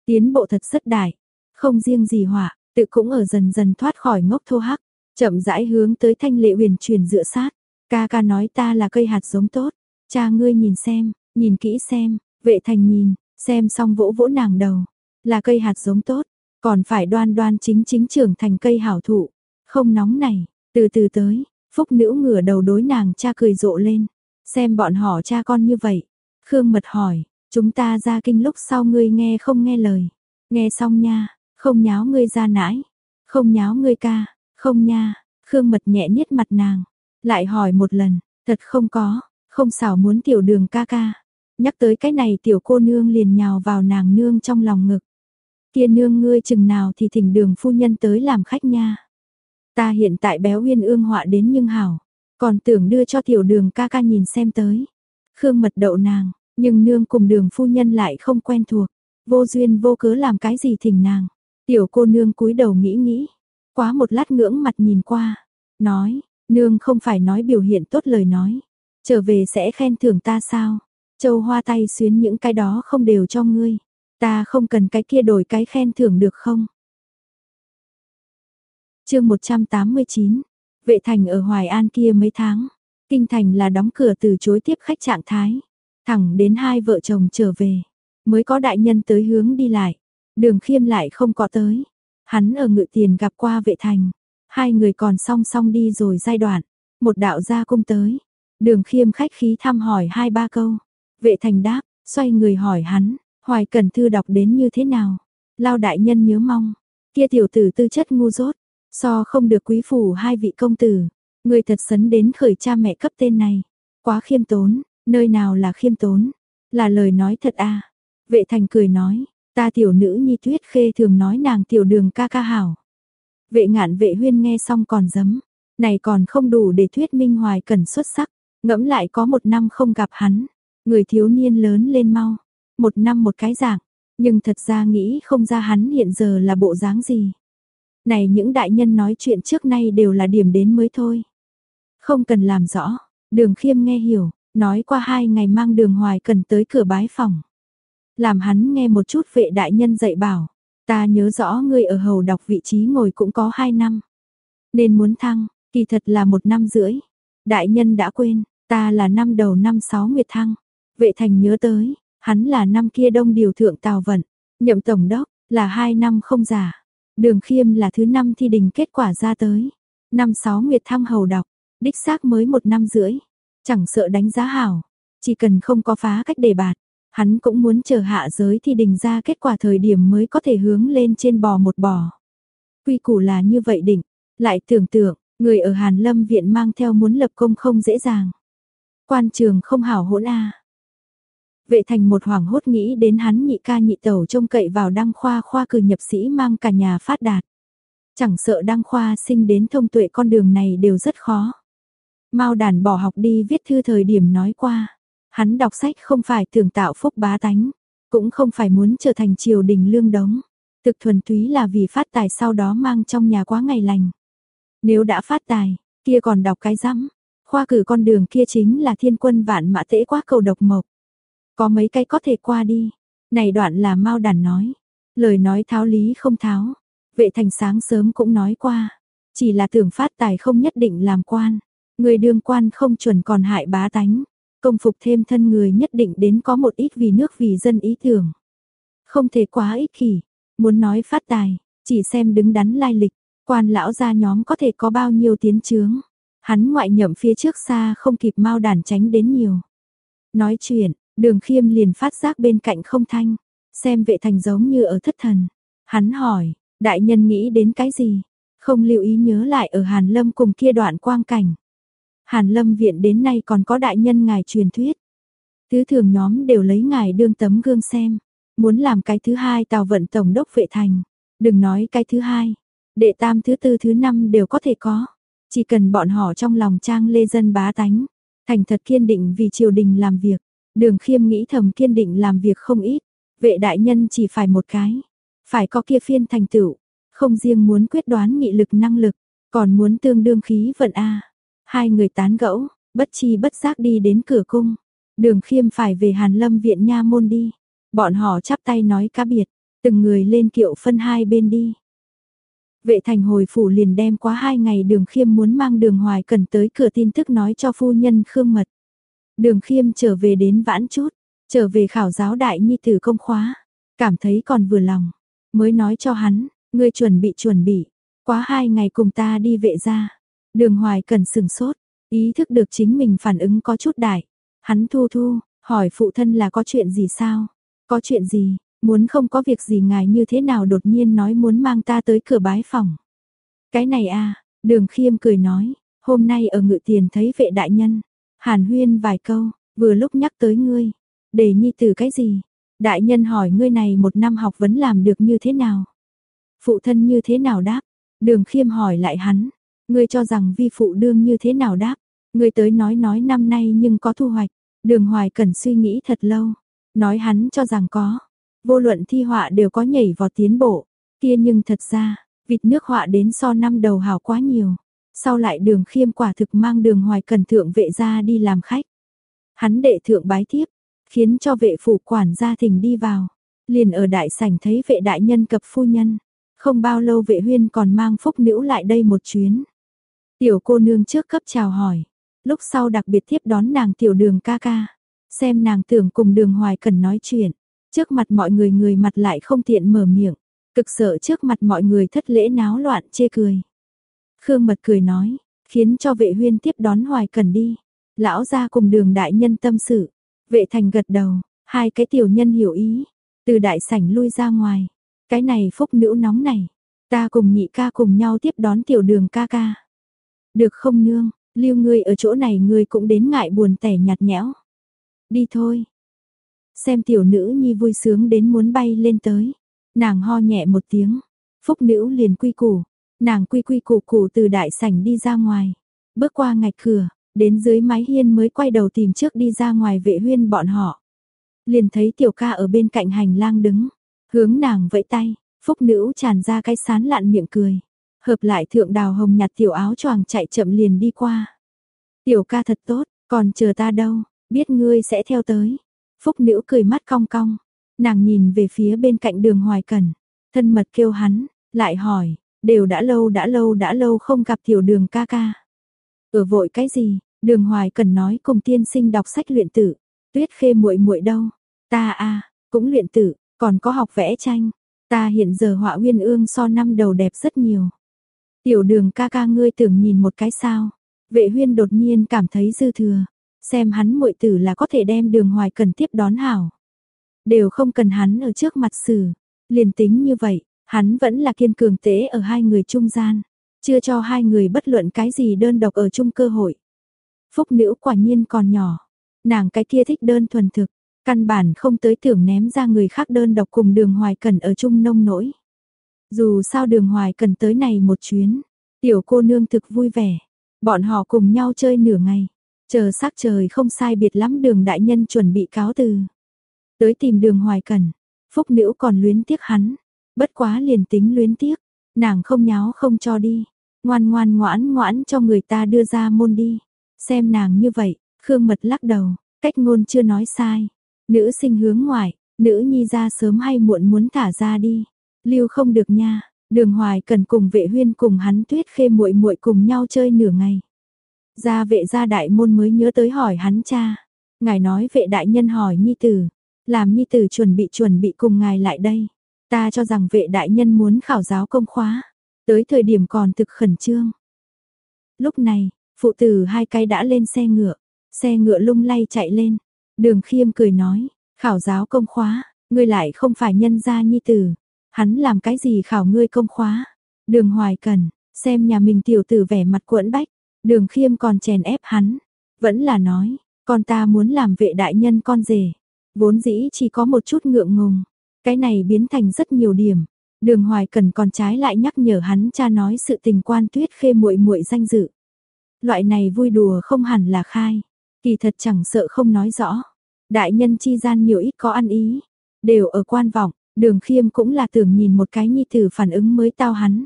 tiến bộ thật rất đại, không riêng gì họa, tự cũng ở dần dần thoát khỏi ngốc thô hắc, chậm rãi hướng tới thanh lệ huyền truyền dựa sát. Ca ca nói ta là cây hạt giống tốt, cha ngươi nhìn xem, nhìn kỹ xem, vệ thành nhìn, xem xong vỗ vỗ nàng đầu, là cây hạt giống tốt, còn phải đoan đoan chính chính trưởng thành cây hảo thụ, không nóng này, từ từ tới, phúc nữ ngửa đầu đối nàng cha cười rộ lên, xem bọn họ cha con như vậy. Khương mật hỏi, chúng ta ra kinh lúc sau ngươi nghe không nghe lời, nghe xong nha, không nháo ngươi ra nãi, không nháo ngươi ca, không nha, Khương mật nhẹ niết mặt nàng, lại hỏi một lần, thật không có, không xảo muốn tiểu đường ca ca. Nhắc tới cái này tiểu cô nương liền nhào vào nàng nương trong lòng ngực. Kia nương ngươi chừng nào thì thỉnh đường phu nhân tới làm khách nha. Ta hiện tại béo uyên ương họa đến nhưng hảo, còn tưởng đưa cho tiểu đường ca ca nhìn xem tới. Khương mật đậu nàng, nhưng nương cùng đường phu nhân lại không quen thuộc, vô duyên vô cớ làm cái gì thỉnh nàng. Tiểu cô nương cúi đầu nghĩ nghĩ, quá một lát ngưỡng mặt nhìn qua, nói, nương không phải nói biểu hiện tốt lời nói, trở về sẽ khen thưởng ta sao? Châu hoa tay xuyến những cái đó không đều cho ngươi, ta không cần cái kia đổi cái khen thưởng được không? Chương 189, vệ thành ở Hoài An kia mấy tháng, kinh thành là đóng cửa từ chối tiếp khách trạng thái, thẳng đến hai vợ chồng trở về, mới có đại nhân tới hướng đi lại, đường khiêm lại không có tới, hắn ở ngự tiền gặp qua vệ thành, hai người còn song song đi rồi giai đoạn, một đạo gia cung tới, đường khiêm khách khí thăm hỏi hai ba câu, vệ thành đáp, xoay người hỏi hắn, hoài cần thư đọc đến như thế nào, lao đại nhân nhớ mong, kia tiểu tử tư chất ngu dốt, So không được quý phủ hai vị công tử, người thật sấn đến khởi cha mẹ cấp tên này. Quá khiêm tốn, nơi nào là khiêm tốn, là lời nói thật à. Vệ thành cười nói, ta tiểu nữ nhi tuyết khê thường nói nàng tiểu đường ca ca hảo. Vệ ngạn vệ huyên nghe xong còn dấm, này còn không đủ để thuyết minh hoài cần xuất sắc, ngẫm lại có một năm không gặp hắn, người thiếu niên lớn lên mau, một năm một cái dạng, nhưng thật ra nghĩ không ra hắn hiện giờ là bộ dáng gì. Này những đại nhân nói chuyện trước nay đều là điểm đến mới thôi. Không cần làm rõ, đường khiêm nghe hiểu, nói qua hai ngày mang đường hoài cần tới cửa bái phòng. Làm hắn nghe một chút vệ đại nhân dạy bảo, ta nhớ rõ ngươi ở hầu đọc vị trí ngồi cũng có hai năm. Nên muốn thăng, kỳ thật là một năm rưỡi. Đại nhân đã quên, ta là năm đầu năm sáu nguyệt thăng. Vệ thành nhớ tới, hắn là năm kia đông điều thượng tào vận, nhậm tổng đốc, là hai năm không giả. Đường khiêm là thứ năm thi đình kết quả ra tới. Năm sáu nguyệt thăng hầu đọc, đích xác mới một năm rưỡi. Chẳng sợ đánh giá hảo, chỉ cần không có phá cách đề bạt, hắn cũng muốn chờ hạ giới thi đình ra kết quả thời điểm mới có thể hướng lên trên bò một bò. Quy củ là như vậy định, lại tưởng tượng, người ở Hàn Lâm viện mang theo muốn lập công không dễ dàng. Quan trường không hảo hỗn a. Vệ thành một hoàng hốt nghĩ đến hắn nhị ca nhị tẩu trông cậy vào đăng khoa khoa cử nhập sĩ mang cả nhà phát đạt. Chẳng sợ đăng khoa sinh đến thông tuệ con đường này đều rất khó. Mao đàn bỏ học đi viết thư thời điểm nói qua. Hắn đọc sách không phải tưởng tạo phúc bá tánh, cũng không phải muốn trở thành triều đình lương đống. Thực thuần túy là vì phát tài sau đó mang trong nhà quá ngày lành. Nếu đã phát tài, kia còn đọc cái rắm. Khoa cử con đường kia chính là thiên quân vạn mã tễ quá cầu độc mộc. Có mấy cái có thể qua đi. Này đoạn là mau đàn nói. Lời nói tháo lý không tháo. Vệ thành sáng sớm cũng nói qua. Chỉ là tưởng phát tài không nhất định làm quan. Người đương quan không chuẩn còn hại bá tánh. Công phục thêm thân người nhất định đến có một ít vì nước vì dân ý tưởng. Không thể quá ích kỷ. Muốn nói phát tài, chỉ xem đứng đắn lai lịch. Quan lão gia nhóm có thể có bao nhiêu tiến trướng Hắn ngoại nhậm phía trước xa không kịp mau đàn tránh đến nhiều. Nói chuyện, đường khiêm liền phát giác bên cạnh không thanh. Xem vệ thành giống như ở thất thần. Hắn hỏi, đại nhân nghĩ đến cái gì? Không lưu ý nhớ lại ở Hàn Lâm cùng kia đoạn quang cảnh. Hàn Lâm viện đến nay còn có đại nhân ngài truyền thuyết. Tứ thường nhóm đều lấy ngài đương tấm gương xem. Muốn làm cái thứ hai tàu vận tổng đốc vệ thành. Đừng nói cái thứ hai. Đệ tam thứ tư thứ năm đều có thể có. Chỉ cần bọn họ trong lòng trang lê dân bá tánh. Thành thật kiên định vì triều đình làm việc. Đường khiêm nghĩ thầm kiên định làm việc không ít. Vệ đại nhân chỉ phải một cái. Phải có kia phiên thành tựu. Không riêng muốn quyết đoán nghị lực năng lực. Còn muốn tương đương khí vận A. Hai người tán gẫu, bất chi bất giác đi đến cửa cung. Đường khiêm phải về Hàn Lâm viện nha môn đi. Bọn họ chắp tay nói cá biệt, từng người lên kiệu phân hai bên đi. Vệ thành hồi phủ liền đem quá hai ngày đường khiêm muốn mang đường hoài cần tới cửa tin tức nói cho phu nhân khương mật. Đường khiêm trở về đến vãn chút, trở về khảo giáo đại nhi tử công khóa, cảm thấy còn vừa lòng, mới nói cho hắn, ngươi chuẩn bị chuẩn bị, quá hai ngày cùng ta đi vệ ra. Đường hoài cần sừng sốt, ý thức được chính mình phản ứng có chút đại. Hắn thu thu, hỏi phụ thân là có chuyện gì sao? Có chuyện gì, muốn không có việc gì ngài như thế nào đột nhiên nói muốn mang ta tới cửa bái phòng. Cái này à, đường khiêm cười nói, hôm nay ở ngự tiền thấy vệ đại nhân. Hàn huyên vài câu, vừa lúc nhắc tới ngươi. Để nhi từ cái gì? Đại nhân hỏi ngươi này một năm học vấn làm được như thế nào? Phụ thân như thế nào đáp? Đường khiêm hỏi lại hắn, Ngươi cho rằng vi phụ đương như thế nào đáp? Ngươi tới nói nói năm nay nhưng có thu hoạch. Đường Hoài cần suy nghĩ thật lâu. Nói hắn cho rằng có. Vô luận thi họa đều có nhảy vào tiến bộ. Kia nhưng thật ra, vịt nước họa đến so năm đầu hào quá nhiều. Sau lại đường khiêm quả thực mang đường Hoài cần thượng vệ ra đi làm khách. Hắn đệ thượng bái tiếp, khiến cho vệ phủ quản gia thỉnh đi vào. Liền ở đại sảnh thấy vệ đại nhân cập phu nhân. Không bao lâu vệ huyên còn mang phúc nữ lại đây một chuyến. Tiểu cô nương trước cấp chào hỏi, lúc sau đặc biệt tiếp đón nàng tiểu đường ca ca, xem nàng tưởng cùng đường hoài cần nói chuyện, trước mặt mọi người người mặt lại không tiện mở miệng, cực sợ trước mặt mọi người thất lễ náo loạn chê cười. Khương mật cười nói, khiến cho vệ huyên tiếp đón hoài cần đi, lão ra cùng đường đại nhân tâm sự, vệ thành gật đầu, hai cái tiểu nhân hiểu ý, từ đại sảnh lui ra ngoài, cái này phúc nữ nóng này, ta cùng nhị ca cùng nhau tiếp đón tiểu đường ca ca. Được không nương, lưu ngươi ở chỗ này ngươi cũng đến ngại buồn tẻ nhạt nhẽo. Đi thôi. Xem tiểu nữ nhi vui sướng đến muốn bay lên tới. Nàng ho nhẹ một tiếng. Phúc nữ liền quy củ. Nàng quy quy củ củ từ đại sảnh đi ra ngoài. Bước qua ngạch cửa, đến dưới mái hiên mới quay đầu tìm trước đi ra ngoài vệ huyên bọn họ. Liền thấy tiểu ca ở bên cạnh hành lang đứng. Hướng nàng vẫy tay. Phúc nữ tràn ra cái sán lạn miệng cười. Hợp lại thượng đào hồng nhặt tiểu áo choàng chạy chậm liền đi qua. Tiểu ca thật tốt, còn chờ ta đâu, biết ngươi sẽ theo tới. Phúc nữ cười mắt cong cong, nàng nhìn về phía bên cạnh đường hoài cần, thân mật kêu hắn, lại hỏi, đều đã lâu đã lâu đã lâu không gặp tiểu đường ca ca. Ở vội cái gì, đường hoài cần nói cùng tiên sinh đọc sách luyện tử, tuyết khê muội muội đâu, ta a cũng luyện tử, còn có học vẽ tranh, ta hiện giờ họa uyên ương so năm đầu đẹp rất nhiều. Tiểu đường ca ca ngươi tưởng nhìn một cái sao, vệ huyên đột nhiên cảm thấy dư thừa, xem hắn muội tử là có thể đem đường hoài cần tiếp đón hảo. Đều không cần hắn ở trước mặt xử, liền tính như vậy, hắn vẫn là kiên cường tế ở hai người trung gian, chưa cho hai người bất luận cái gì đơn độc ở chung cơ hội. Phúc nữ quả nhiên còn nhỏ, nàng cái kia thích đơn thuần thực, căn bản không tới tưởng ném ra người khác đơn độc cùng đường hoài cần ở chung nông nỗi. Dù sao đường hoài cần tới này một chuyến, tiểu cô nương thực vui vẻ, bọn họ cùng nhau chơi nửa ngày, chờ sắc trời không sai biệt lắm đường đại nhân chuẩn bị cáo từ. Tới tìm đường hoài cần, phúc nữ còn luyến tiếc hắn, bất quá liền tính luyến tiếc, nàng không nháo không cho đi, ngoan ngoan ngoãn ngoãn cho người ta đưa ra môn đi. Xem nàng như vậy, Khương Mật lắc đầu, cách ngôn chưa nói sai. Nữ sinh hướng ngoại, nữ nhi ra sớm hay muộn muốn thả ra đi. Lưu không được nha, Đường Hoài cần cùng vệ huyên cùng hắn tuyết khê muội muội cùng nhau chơi nửa ngày. Gia vệ gia đại môn mới nhớ tới hỏi hắn cha. Ngài nói vệ đại nhân hỏi nhi tử, làm nhi tử chuẩn bị chuẩn bị cùng ngài lại đây. Ta cho rằng vệ đại nhân muốn khảo giáo công khóa, tới thời điểm còn thực khẩn trương. Lúc này, phụ tử hai cái đã lên xe ngựa, xe ngựa lung lay chạy lên. Đường khiêm cười nói, khảo giáo công khóa, ngươi lại không phải nhân gia nhi tử. Hắn làm cái gì khảo ngươi công khóa? Đường hoài cần, xem nhà mình tiểu tử vẻ mặt cuộn bách. Đường khiêm còn chèn ép hắn. Vẫn là nói, con ta muốn làm vệ đại nhân con rể. Vốn dĩ chỉ có một chút ngượng ngùng. Cái này biến thành rất nhiều điểm. Đường Hoài Cần còn trái lại nhắc nhở hắn cha nói sự tình quan tuyết khê muội muội danh dự. Loại này vui đùa không hẳn là khai, kỳ thật chẳng sợ không nói rõ. Đại nhân chi gian nhiều ít có ăn ý, đều ở quan vọng, đường khiêm cũng là tưởng nhìn một cái nhi tử phản ứng mới tao hắn.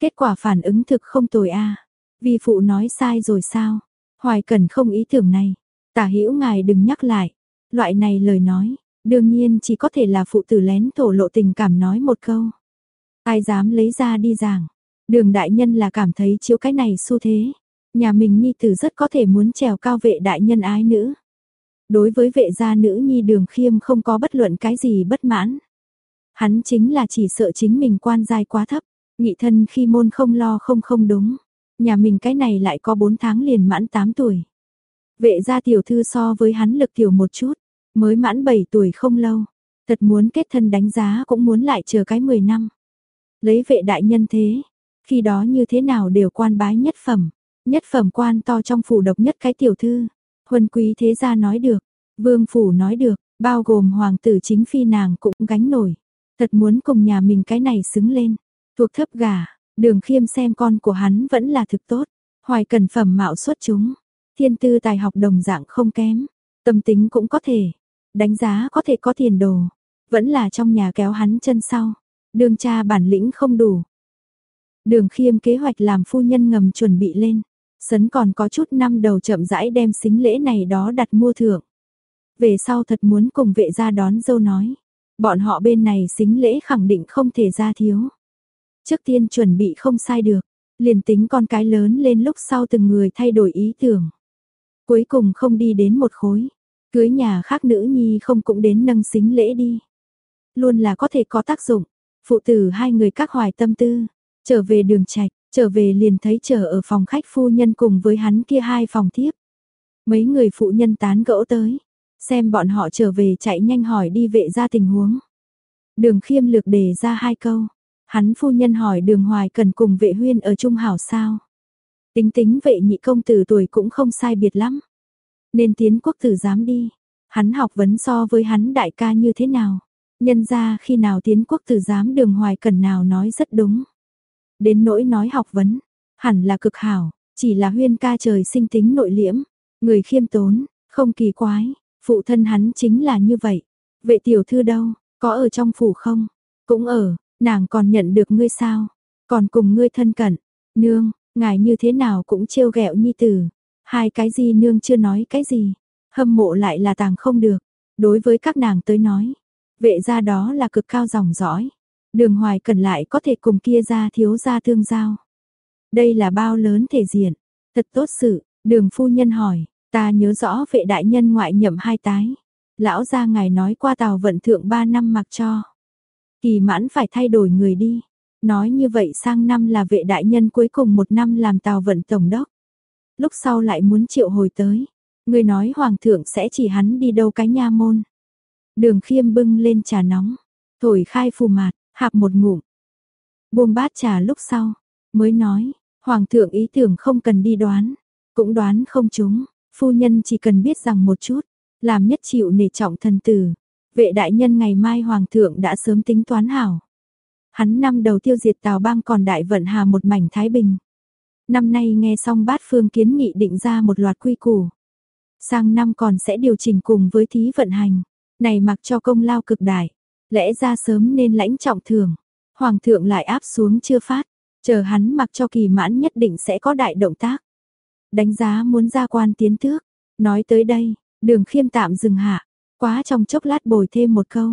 Kết quả phản ứng thực không tồi a vì phụ nói sai rồi sao? Hoài cần không ý tưởng này. Tả hữu ngài đừng nhắc lại. Loại này lời nói, đương nhiên chỉ có thể là phụ tử lén thổ lộ tình cảm nói một câu. Ai dám lấy ra đi giảng. Đường đại nhân là cảm thấy chiếu cái này xu thế. Nhà mình nhi tử rất có thể muốn trèo cao vệ đại nhân ái nữ. Đối với vệ gia nữ nhi đường khiêm không có bất luận cái gì bất mãn. Hắn chính là chỉ sợ chính mình quan giai quá thấp, nghị thân khi môn không lo không không đúng. Nhà mình cái này lại có 4 tháng liền mãn 8 tuổi. Vệ gia tiểu thư so với hắn lực tiểu một chút, mới mãn 7 tuổi không lâu. Thật muốn kết thân đánh giá cũng muốn lại chờ cái 10 năm. Lấy vệ đại nhân thế, khi đó như thế nào đều quan bái nhất phẩm. Nhất phẩm quan to trong phủ độc nhất cái tiểu thư. Huân quý thế gia nói được, vương phủ nói được, bao gồm hoàng tử chính phi nàng cũng gánh nổi. Thật muốn cùng nhà mình cái này xứng lên, thuộc thấp gà, đường khiêm xem con của hắn vẫn là thực tốt, hoài cần phẩm mạo xuất chúng, thiên tư tài học đồng dạng không kém, tâm tính cũng có thể, đánh giá có thể có tiền đồ, vẫn là trong nhà kéo hắn chân sau, đường cha bản lĩnh không đủ. Đường khiêm kế hoạch làm phu nhân ngầm chuẩn bị lên, sấn còn có chút năm đầu chậm rãi đem xính lễ này đó đặt mua thưởng. Về sau thật muốn cùng vệ gia đón dâu nói, bọn họ bên này xính lễ khẳng định không thể ra thiếu. Trước tiên chuẩn bị không sai được, liền tính con cái lớn lên lúc sau từng người thay đổi ý tưởng. Cuối cùng không đi đến một khối, cưới nhà khác nữ nhi không cũng đến nâng xính lễ đi. Luôn là có thể có tác dụng, phụ tử hai người các hoài tâm tư, trở về đường trạch, trở về liền thấy chờ ở phòng khách phu nhân cùng với hắn kia hai phòng tiếp. Mấy người phụ nhân tán gẫu tới, xem bọn họ trở về chạy nhanh hỏi đi vệ ra tình huống. Đường khiêm lược đề ra hai câu, hắn phu nhân hỏi đường hoài cần cùng vệ huyên ở trung hảo sao. Tính tính vệ nhị công tử tuổi cũng không sai biệt lắm. Nên tiến quốc tử dám đi, hắn học vấn so với hắn đại ca như thế nào. Nhân ra khi nào tiến quốc tử giám đường hoài cần nào nói rất đúng. Đến nỗi nói học vấn, hẳn là cực hảo, chỉ là huyên ca trời sinh tính nội liễm, người khiêm tốn, không kỳ quái, phụ thân hắn chính là như vậy. Vệ tiểu thư đâu, có ở trong phủ không? Cũng ở, nàng còn nhận được ngươi sao? còn cùng ngươi thân cận, nương, ngài như thế nào cũng trêu ghẹo nhi tử, hai cái gì nương chưa nói cái gì, hâm mộ lại là tàng không được, đối với các nàng tới nói, vệ gia đó là cực cao dòng dõi, đường hoài cần lại có thể cùng kia ra thiếu gia thương giao. Đây là bao lớn thể diện, thật tốt sự, đường phu nhân hỏi, ta nhớ rõ vệ đại nhân ngoại nhậm hai tái, lão gia ngài nói qua tàu vận thượng ba năm mặc cho. Kỳ mãn phải thay đổi người đi. Nói như vậy sang năm là vệ đại nhân cuối cùng một năm làm tàu vận tổng đốc. Lúc sau lại muốn triệu hồi tới. Người nói hoàng thượng sẽ chỉ hắn đi đâu cái nha môn. Đường khiêm bưng lên trà nóng. Thổi khai phù mạt, hạp một ngụm. Buông bát trà lúc sau. Mới nói, hoàng thượng ý tưởng không cần đi đoán. Cũng đoán không chúng. Phu nhân chỉ cần biết rằng một chút. Làm nhất chịu nể trọng thần tử. Vệ đại nhân ngày mai hoàng thượng đã sớm tính toán hảo. Hắn năm đầu tiêu diệt Tào Bang còn đại vận hà một mảnh Thái Bình. Năm nay nghe xong bát phương kiến nghị định ra một loạt quy củ. Sang năm còn sẽ điều chỉnh cùng với thí vận hành. Này mặc cho công lao cực đại. Lẽ ra sớm nên lãnh trọng thưởng, Hoàng thượng lại áp xuống chưa phát. Chờ hắn mặc cho kỳ mãn nhất định sẽ có đại động tác. Đánh giá muốn ra quan tiến tước. Nói tới đây, đường khiêm tạm dừng hạ. Quá trong chốc lát bồi thêm một câu.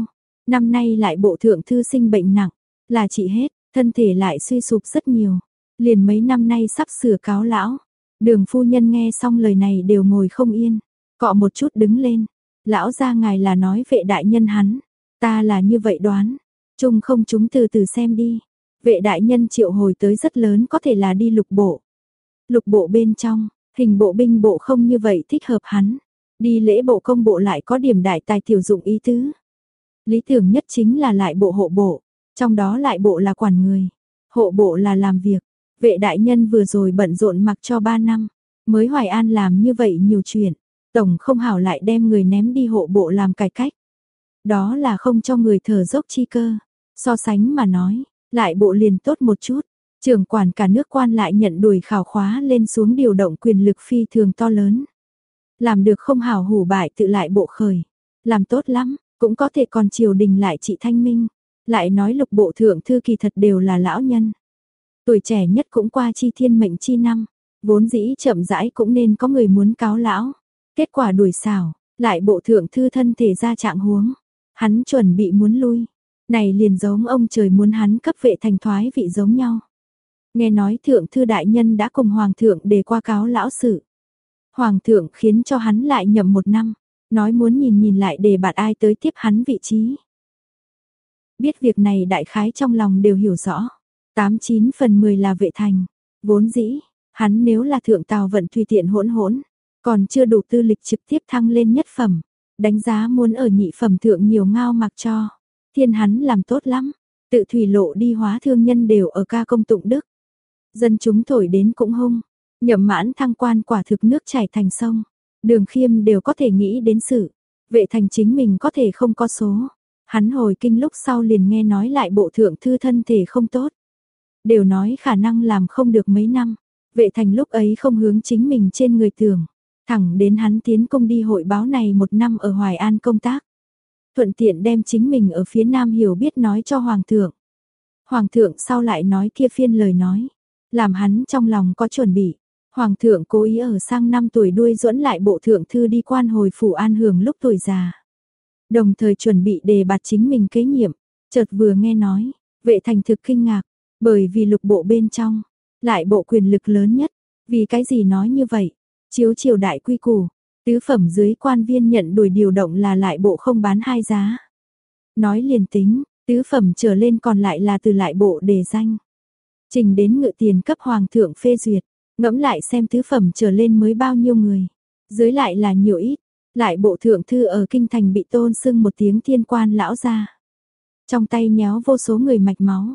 Năm nay lại bộ thượng thư sinh bệnh nặng. Là chị hết, thân thể lại suy sụp rất nhiều. Liền mấy năm nay sắp sửa cáo lão. Đường phu nhân nghe xong lời này đều ngồi không yên. Cọ một chút đứng lên. Lão gia ngài là nói vệ đại nhân hắn. Ta là như vậy đoán. chung không chúng từ từ xem đi. Vệ đại nhân triệu hồi tới rất lớn có thể là đi lục bộ. Lục bộ bên trong, hình bộ binh bộ không như vậy thích hợp hắn. Đi lễ bộ công bộ lại có điểm đại tài tiểu dụng ý tứ. Lý tưởng nhất chính là lại bộ hộ bộ. Trong đó lại bộ là quản người, hộ bộ là làm việc. Vệ đại nhân vừa rồi bận rộn mặc cho 3 năm, mới Hoài An làm như vậy nhiều chuyện. Tổng không hảo lại đem người ném đi hộ bộ làm cải cách. Đó là không cho người thở dốc chi cơ. So sánh mà nói, lại bộ liền tốt một chút. Trưởng quản cả nước quan lại nhận đuổi khảo khóa lên xuống điều động quyền lực phi thường to lớn. Làm được không hảo hủ bại tự lại bộ khởi. Làm tốt lắm, cũng có thể còn triều đình lại trị thanh minh. Lại nói lục bộ thượng thư kỳ thật đều là lão nhân. Tuổi trẻ nhất cũng qua chi thiên mệnh chi năm, vốn dĩ chậm rãi cũng nên có người muốn cáo lão. Kết quả đuổi xảo, lại bộ thượng thư thân thể ra trạng huống. Hắn chuẩn bị muốn lui. Này liền giống ông trời muốn hắn cấp vệ thành thoái vị giống nhau. Nghe nói thượng thư đại nhân đã cùng hoàng thượng đề qua cáo lão sự. Hoàng thượng khiến cho hắn lại nhậm một năm, nói muốn nhìn nhìn lại để bạt ai tới tiếp hắn vị trí. Biết việc này đại khái trong lòng đều hiểu rõ. 89 phần 10 là vệ thành. Vốn dĩ, hắn nếu là thượng tàu vận tùy tiện hỗn hỗn, còn chưa đủ tư lịch trực tiếp thăng lên nhất phẩm. Đánh giá muốn ở nhị phẩm thượng nhiều ngao mặc cho. Thiên hắn làm tốt lắm. Tự thủy lộ đi hóa thương nhân đều ở ca công tụng đức. Dân chúng thổi đến cũng hung. Nhậm mãn thăng quan quả thực nước chảy thành sông. Đường khiêm đều có thể nghĩ đến sự. Vệ thành chính mình có thể không có số. Hắn hồi kinh lúc sau liền nghe nói lại bộ thượng thư thân thể không tốt. Đều nói khả năng làm không được mấy năm. Vệ thành lúc ấy không hướng chính mình trên người tưởng. Thẳng đến hắn tiến công đi hội báo này một năm ở Hoài An công tác. Thuận tiện đem chính mình ở phía nam hiểu biết nói cho Hoàng thượng. Hoàng thượng sau lại nói kia phiên lời nói. Làm hắn trong lòng có chuẩn bị. Hoàng thượng cố ý ở sang năm tuổi đuôi dẫn lại bộ thượng thư đi quan hồi phủ an hưởng lúc tuổi già. Đồng thời chuẩn bị đề bạt chính mình kế nhiệm, chợt vừa nghe nói, vệ thành thực kinh ngạc, bởi vì lục bộ bên trong, lại bộ quyền lực lớn nhất, vì cái gì nói như vậy, chiếu triều đại quy củ, tứ phẩm dưới quan viên nhận đuổi điều động là lại bộ không bán hai giá. Nói liền tính, tứ phẩm trở lên còn lại là từ lại bộ đề danh. Trình đến ngự tiền cấp hoàng thượng phê duyệt, ngẫm lại xem tứ phẩm trở lên mới bao nhiêu người, dưới lại là nhiều ít, lại bộ thượng thư ở kinh thành bị tôn sưng một tiếng thiên quan lão ra. Trong tay nhéo vô số người mạch máu.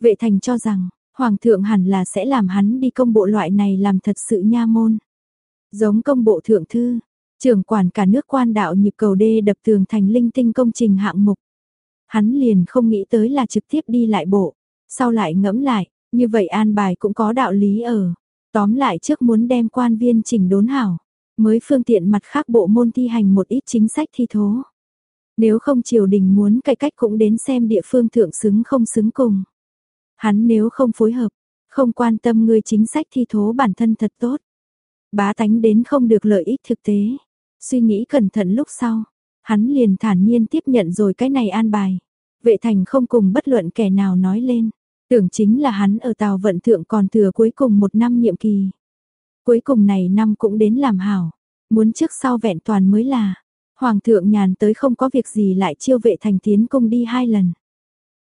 Vệ thành cho rằng, hoàng thượng hẳn là sẽ làm hắn đi công bộ loại này làm thật sự nha môn. Giống công bộ thượng thư, trưởng quản cả nước quan đạo nhịp cầu đê đập tường thành linh tinh công trình hạng mục. Hắn liền không nghĩ tới là trực tiếp đi lại bộ, sau lại ngẫm lại, như vậy an bài cũng có đạo lý ở. Tóm lại trước muốn đem quan viên chỉnh đốn hảo, mới phương tiện mặt khác bộ môn thi hành một ít chính sách thi thố. Nếu không triều đình muốn cải cách cũng đến xem địa phương thượng xứng không xứng cùng. Hắn nếu không phối hợp, không quan tâm ngươi chính sách thi thố bản thân thật tốt. Bá tánh đến không được lợi ích thực tế. Suy nghĩ cẩn thận lúc sau, hắn liền thản nhiên tiếp nhận rồi cái này an bài. Vệ thành không cùng bất luận kẻ nào nói lên. Tưởng chính là hắn ở tàu vận thượng còn thừa cuối cùng một năm nhiệm kỳ. Cuối cùng này năm cũng đến làm hảo. Muốn trước sau vẹn toàn mới là. Hoàng thượng nhàn tới không có việc gì lại chiêu vệ thành tiến cung đi hai lần.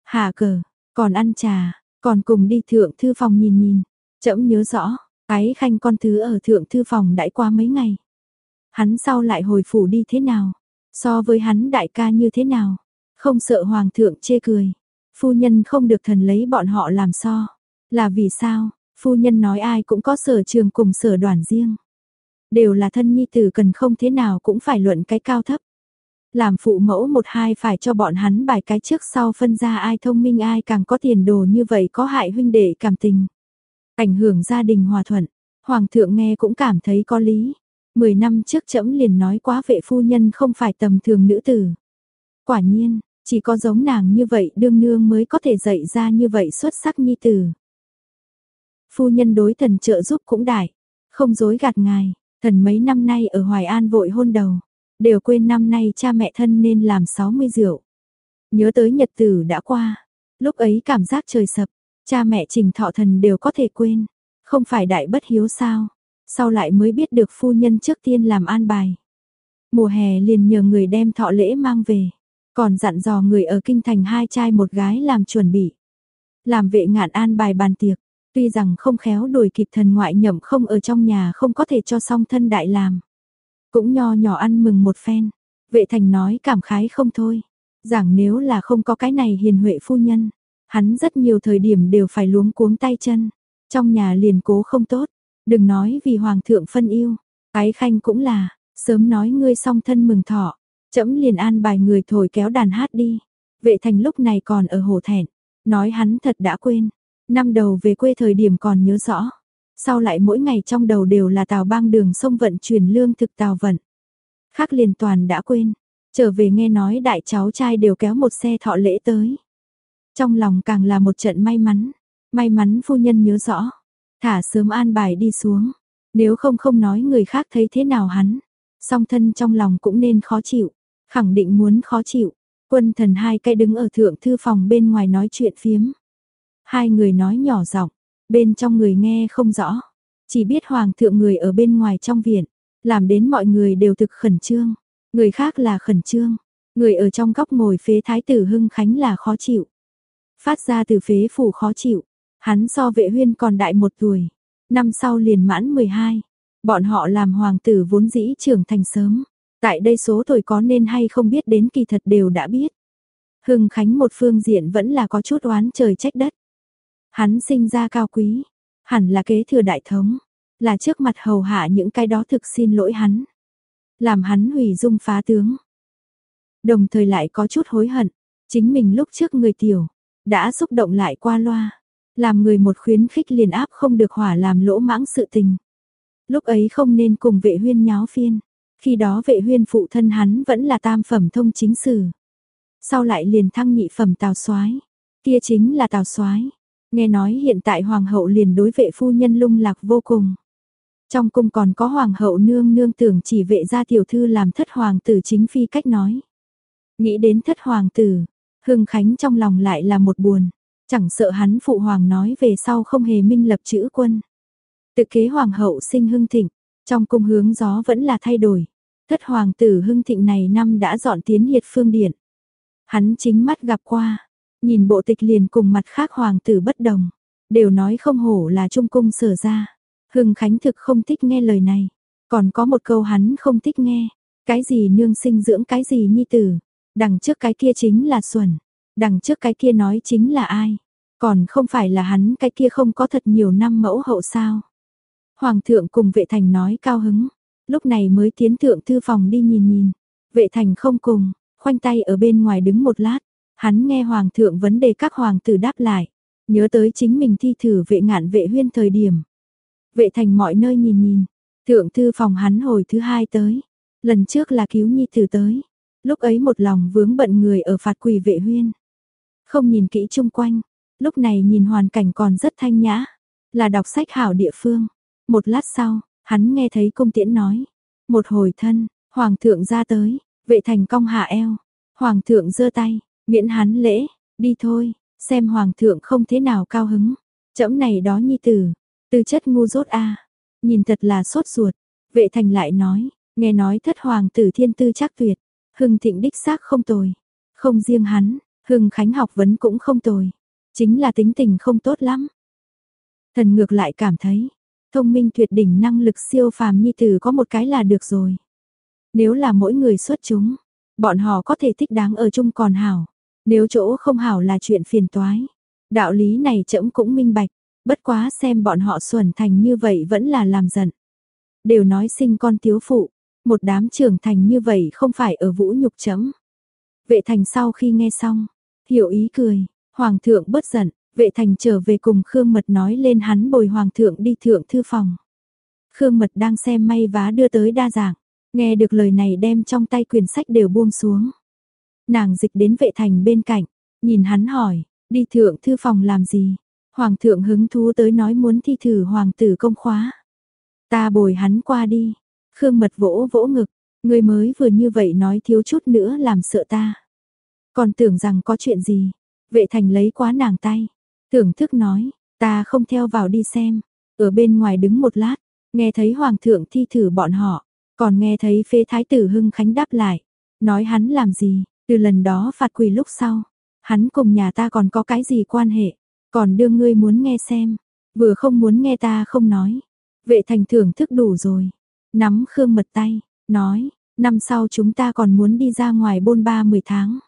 Hạ cờ, còn ăn trà, còn cùng đi thượng thư phòng nhìn nhìn. Chậm nhớ rõ, cái khanh con thứ ở thượng thư phòng đãi qua mấy ngày. Hắn sau lại hồi phủ đi thế nào? So với hắn đại ca như thế nào? Không sợ hoàng thượng chê cười. Phu nhân không được thần lấy bọn họ làm so. Là vì sao? Phu nhân nói ai cũng có sở trường cùng sở đoàn riêng. Đều là thân nhi tử cần không thế nào cũng phải luận cái cao thấp. Làm phụ mẫu một hai phải cho bọn hắn bài cái trước sau phân ra ai thông minh ai càng có tiền đồ như vậy có hại huynh đệ cảm tình. Ảnh hưởng gia đình hòa thuận. Hoàng thượng nghe cũng cảm thấy có lý. Mười năm trước trẫm liền nói quá vệ phu nhân không phải tầm thường nữ tử. Quả nhiên, chỉ có giống nàng như vậy đương nương mới có thể dạy ra như vậy xuất sắc nhi tử. Phu nhân đối thần trợ giúp cũng đại, không dối gạt ngài, thần mấy năm nay ở Hoài An vội hôn đầu, đều quên năm nay cha mẹ thân nên làm 60 rượu. Nhớ tới nhật tử đã qua, lúc ấy cảm giác trời sập, cha mẹ trình thọ thần đều có thể quên, không phải đại bất hiếu sao, sau lại mới biết được phu nhân trước tiên làm an bài. Mùa hè liền nhờ người đem thọ lễ mang về, còn dặn dò người ở kinh thành hai trai một gái làm chuẩn bị. Làm vệ ngạn an bài bàn tiệc, tuy rằng không khéo đuổi kịp thần ngoại nhậm không ở trong nhà không có thể cho song thân đại làm. Cũng nho nhỏ ăn mừng một phen, vệ thành nói cảm khái không thôi. Giảng nếu là không có cái này hiền huệ phu nhân, hắn rất nhiều thời điểm đều phải luống cuống tay chân. Trong nhà liền cố không tốt, đừng nói vì hoàng thượng phân yêu, cái khanh cũng là, sớm nói ngươi song thân mừng thọ, chậm liền an bài người thổi kéo đàn hát đi. Vệ thành lúc này còn ở hồ thẹn, nói hắn thật đã quên, năm đầu về quê thời điểm còn nhớ rõ. Sau lại mỗi ngày trong đầu đều là tàu bang đường sông vận chuyển lương thực tàu vận. Khác liền toàn đã quên, trở về nghe nói đại cháu trai đều kéo một xe thọ lễ tới. Trong lòng càng là một trận may mắn, may mắn phu nhân nhớ rõ, thả sớm an bài đi xuống, nếu không không nói người khác thấy thế nào hắn, song thân trong lòng cũng nên khó chịu, khẳng định muốn khó chịu. Quân thần hai cái đứng ở thượng thư phòng bên ngoài nói chuyện phiếm. Hai người nói nhỏ giọng, bên trong người nghe không rõ, chỉ biết hoàng thượng người ở bên ngoài trong viện, làm đến mọi người đều thực khẩn trương, người khác là khẩn trương, người ở trong góc ngồi phế thái tử Hưng Khánh là khó chịu. Phát ra từ phế phủ khó chịu, hắn so vệ huyên còn đại một tuổi, năm sau liền mãn 12, bọn họ làm hoàng tử vốn dĩ trưởng thành sớm, tại đây số tuổi có nên hay không biết đến kỳ thật đều đã biết. Hưng Khánh một phương diện vẫn là có chút oán trời trách đất. Hắn sinh ra cao quý, hẳn là kế thừa đại thống, là trước mặt hầu hạ những cái đó thực xin lỗi hắn. Làm hắn hủy dung phá tướng. Đồng thời lại có chút hối hận, chính mình lúc trước người tiểu, đã xúc động lại qua loa, làm người một khuyến khích liền áp không được hỏa làm lỗ mãng sự tình. Lúc ấy không nên cùng vệ huyên nháo phiên, khi đó vệ huyên phụ thân hắn vẫn là tam phẩm thông chính sử. Sau lại liền thăng nhị phẩm tào soái kia chính là tào soái Nghe nói hiện tại hoàng hậu liền đối vệ phu nhân lung lạc vô cùng. Trong cung còn có hoàng hậu nương nương tưởng chỉ vệ gia tiểu thư làm thất hoàng tử chính phi cách nói. Nghĩ đến thất hoàng tử, Hưng Khánh trong lòng lại là một buồn, chẳng sợ hắn phụ hoàng nói về sau không hề minh lập chữ quân. Tự kế hoàng hậu sinh hưng thịnh, trong cung hướng gió vẫn là thay đổi. Thất hoàng tử hưng thịnh này năm đã dọn tiến hiệt phương điện. Hắn chính mắt gặp qua, nhìn bộ tịch liền cùng mặt khác hoàng tử bất đồng, đều nói không hổ là trung cung sở ra. Hưng Khánh thực không thích nghe lời này, còn có một câu hắn không thích nghe, cái gì nương sinh dưỡng cái gì nhi tử, đằng trước cái kia chính là xuẩn, đằng trước cái kia nói chính là ai, còn không phải là hắn cái kia không có thật nhiều năm mẫu hậu sao. Hoàng thượng cùng vệ thành nói cao hứng, lúc này mới tiến thượng thư phòng đi nhìn nhìn, vệ thành không cùng, khoanh tay ở bên ngoài đứng một lát, hắn nghe hoàng thượng vấn đề các hoàng tử đáp lại, nhớ tới chính mình thi thử vệ ngạn vệ huyên thời điểm. Vệ thành mọi nơi nhìn nhìn, thượng thư phòng hắn hồi thứ hai tới, lần trước là cứu nhi tử tới, lúc ấy một lòng vướng bận người ở phạt quỳ vệ huyên. Không nhìn kỹ chung quanh, Lúc này nhìn hoàn cảnh còn rất thanh nhã, là đọc sách hảo địa phương. Một lát sau, hắn nghe thấy công tiễn nói. Một hồi thân, hoàng thượng ra tới, vệ thành cong hạ eo. Hoàng thượng giơ tay, miễn hắn lễ, đi thôi, xem hoàng thượng không thế nào cao hứng. Chẫm này đó nhi tử, tư chất ngu dốt a nhìn thật là sốt ruột. Vệ thành lại nói, nghe nói thất hoàng tử thiên tư chắc tuyệt, hưng thịnh đích xác không tồi. Không riêng hắn, hưng khánh học vấn cũng không tồi. Chính là tính tình không tốt lắm. Thần ngược lại cảm thấy, thông minh tuyệt đỉnh năng lực siêu phàm nhi tử có một cái là được rồi. Nếu là mỗi người xuất chúng, bọn họ có thể thích đáng ở chung còn hảo. Nếu chỗ không hảo là chuyện phiền toái. Đạo lý này trẫm cũng minh bạch, bất quá xem bọn họ xuẩn thành như vậy vẫn là làm giận. Đều nói sinh con thiếu phụ, một đám trưởng thành như vậy không phải ở vũ nhục chấm. Vệ thành sau khi nghe xong, hiểu ý cười, hoàng thượng bất giận, vệ thành trở về cùng Khương Mật nói lên hắn bồi hoàng thượng đi thượng thư phòng. Khương Mật đang xem may vá đưa tới đa dạng, nghe được lời này đem trong tay quyển sách đều buông xuống. Nàng dịch đến vệ thành bên cạnh, nhìn hắn hỏi, đi thượng thư phòng làm gì? Hoàng thượng hứng thú tới nói muốn thi thử hoàng tử công khóa. Ta bồi hắn qua đi. Khương mật vỗ vỗ ngực, người mới vừa như vậy nói thiếu chút nữa làm sợ ta. Còn tưởng rằng có chuyện gì, vệ thành lấy quá nàng tay. Thưởng thức nói, ta không theo vào đi xem, ở bên ngoài đứng một lát, nghe thấy hoàng thượng thi thử bọn họ, còn nghe thấy phế thái tử hưng khánh đáp lại, nói hắn làm gì, từ lần đó phạt quỳ lúc sau, hắn cùng nhà ta còn có cái gì quan hệ, còn đương ngươi muốn nghe xem, vừa không muốn nghe ta không nói. Vệ thành thưởng thức đủ rồi, nắm Khương Mật tay, nói, năm sau chúng ta còn muốn đi ra ngoài bôn ba 10 tháng.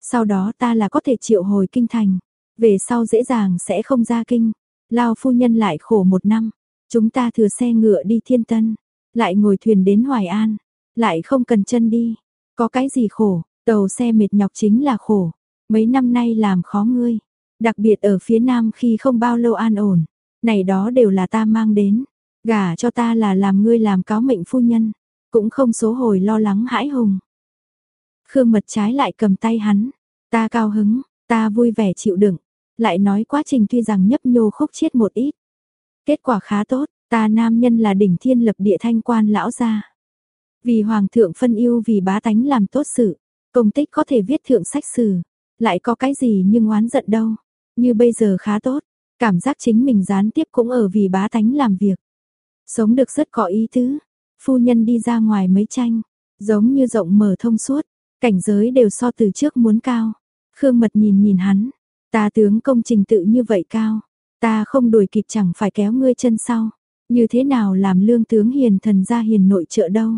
Sau đó ta là có thể triệu hồi kinh thành, về sau dễ dàng sẽ không ra kinh. Lao phu nhân lại khổ một năm, chúng ta thừa xe ngựa đi thiên tân, lại ngồi thuyền đến Hoài An, lại không cần chân đi. Có cái gì khổ, tàu xe mệt nhọc chính là khổ, mấy năm nay làm khó ngươi. Đặc biệt ở phía nam khi không bao lâu an ổn, này đó đều là ta mang đến. Gả cho ta là làm ngươi làm cáo mệnh phu nhân, cũng không số hồi lo lắng hãi hùng. Khương mật trái lại cầm tay hắn, ta cao hứng, ta vui vẻ chịu đựng, lại nói quá trình tuy rằng nhấp nhô khúc chiết một ít. Kết quả khá tốt, ta nam nhân là đỉnh thiên lập địa thanh quan lão gia. Vì hoàng thượng phân yêu vì bá tánh làm tốt sự, công tích có thể viết thượng sách sử, lại có cái gì nhưng oán giận đâu. Như bây giờ khá tốt, cảm giác chính mình gián tiếp cũng ở vì bá tánh làm việc. Sống được rất có ý tứ, phu nhân đi ra ngoài mấy tranh, giống như rộng mở thông suốt, cảnh giới đều so từ trước muốn cao. Khương Mật nhìn nhìn hắn, ta tướng công trình tự như vậy cao, ta không đuổi kịp chẳng phải kéo ngươi chân sau, như thế nào làm lương tướng hiền thần ra hiền nội trợ đâu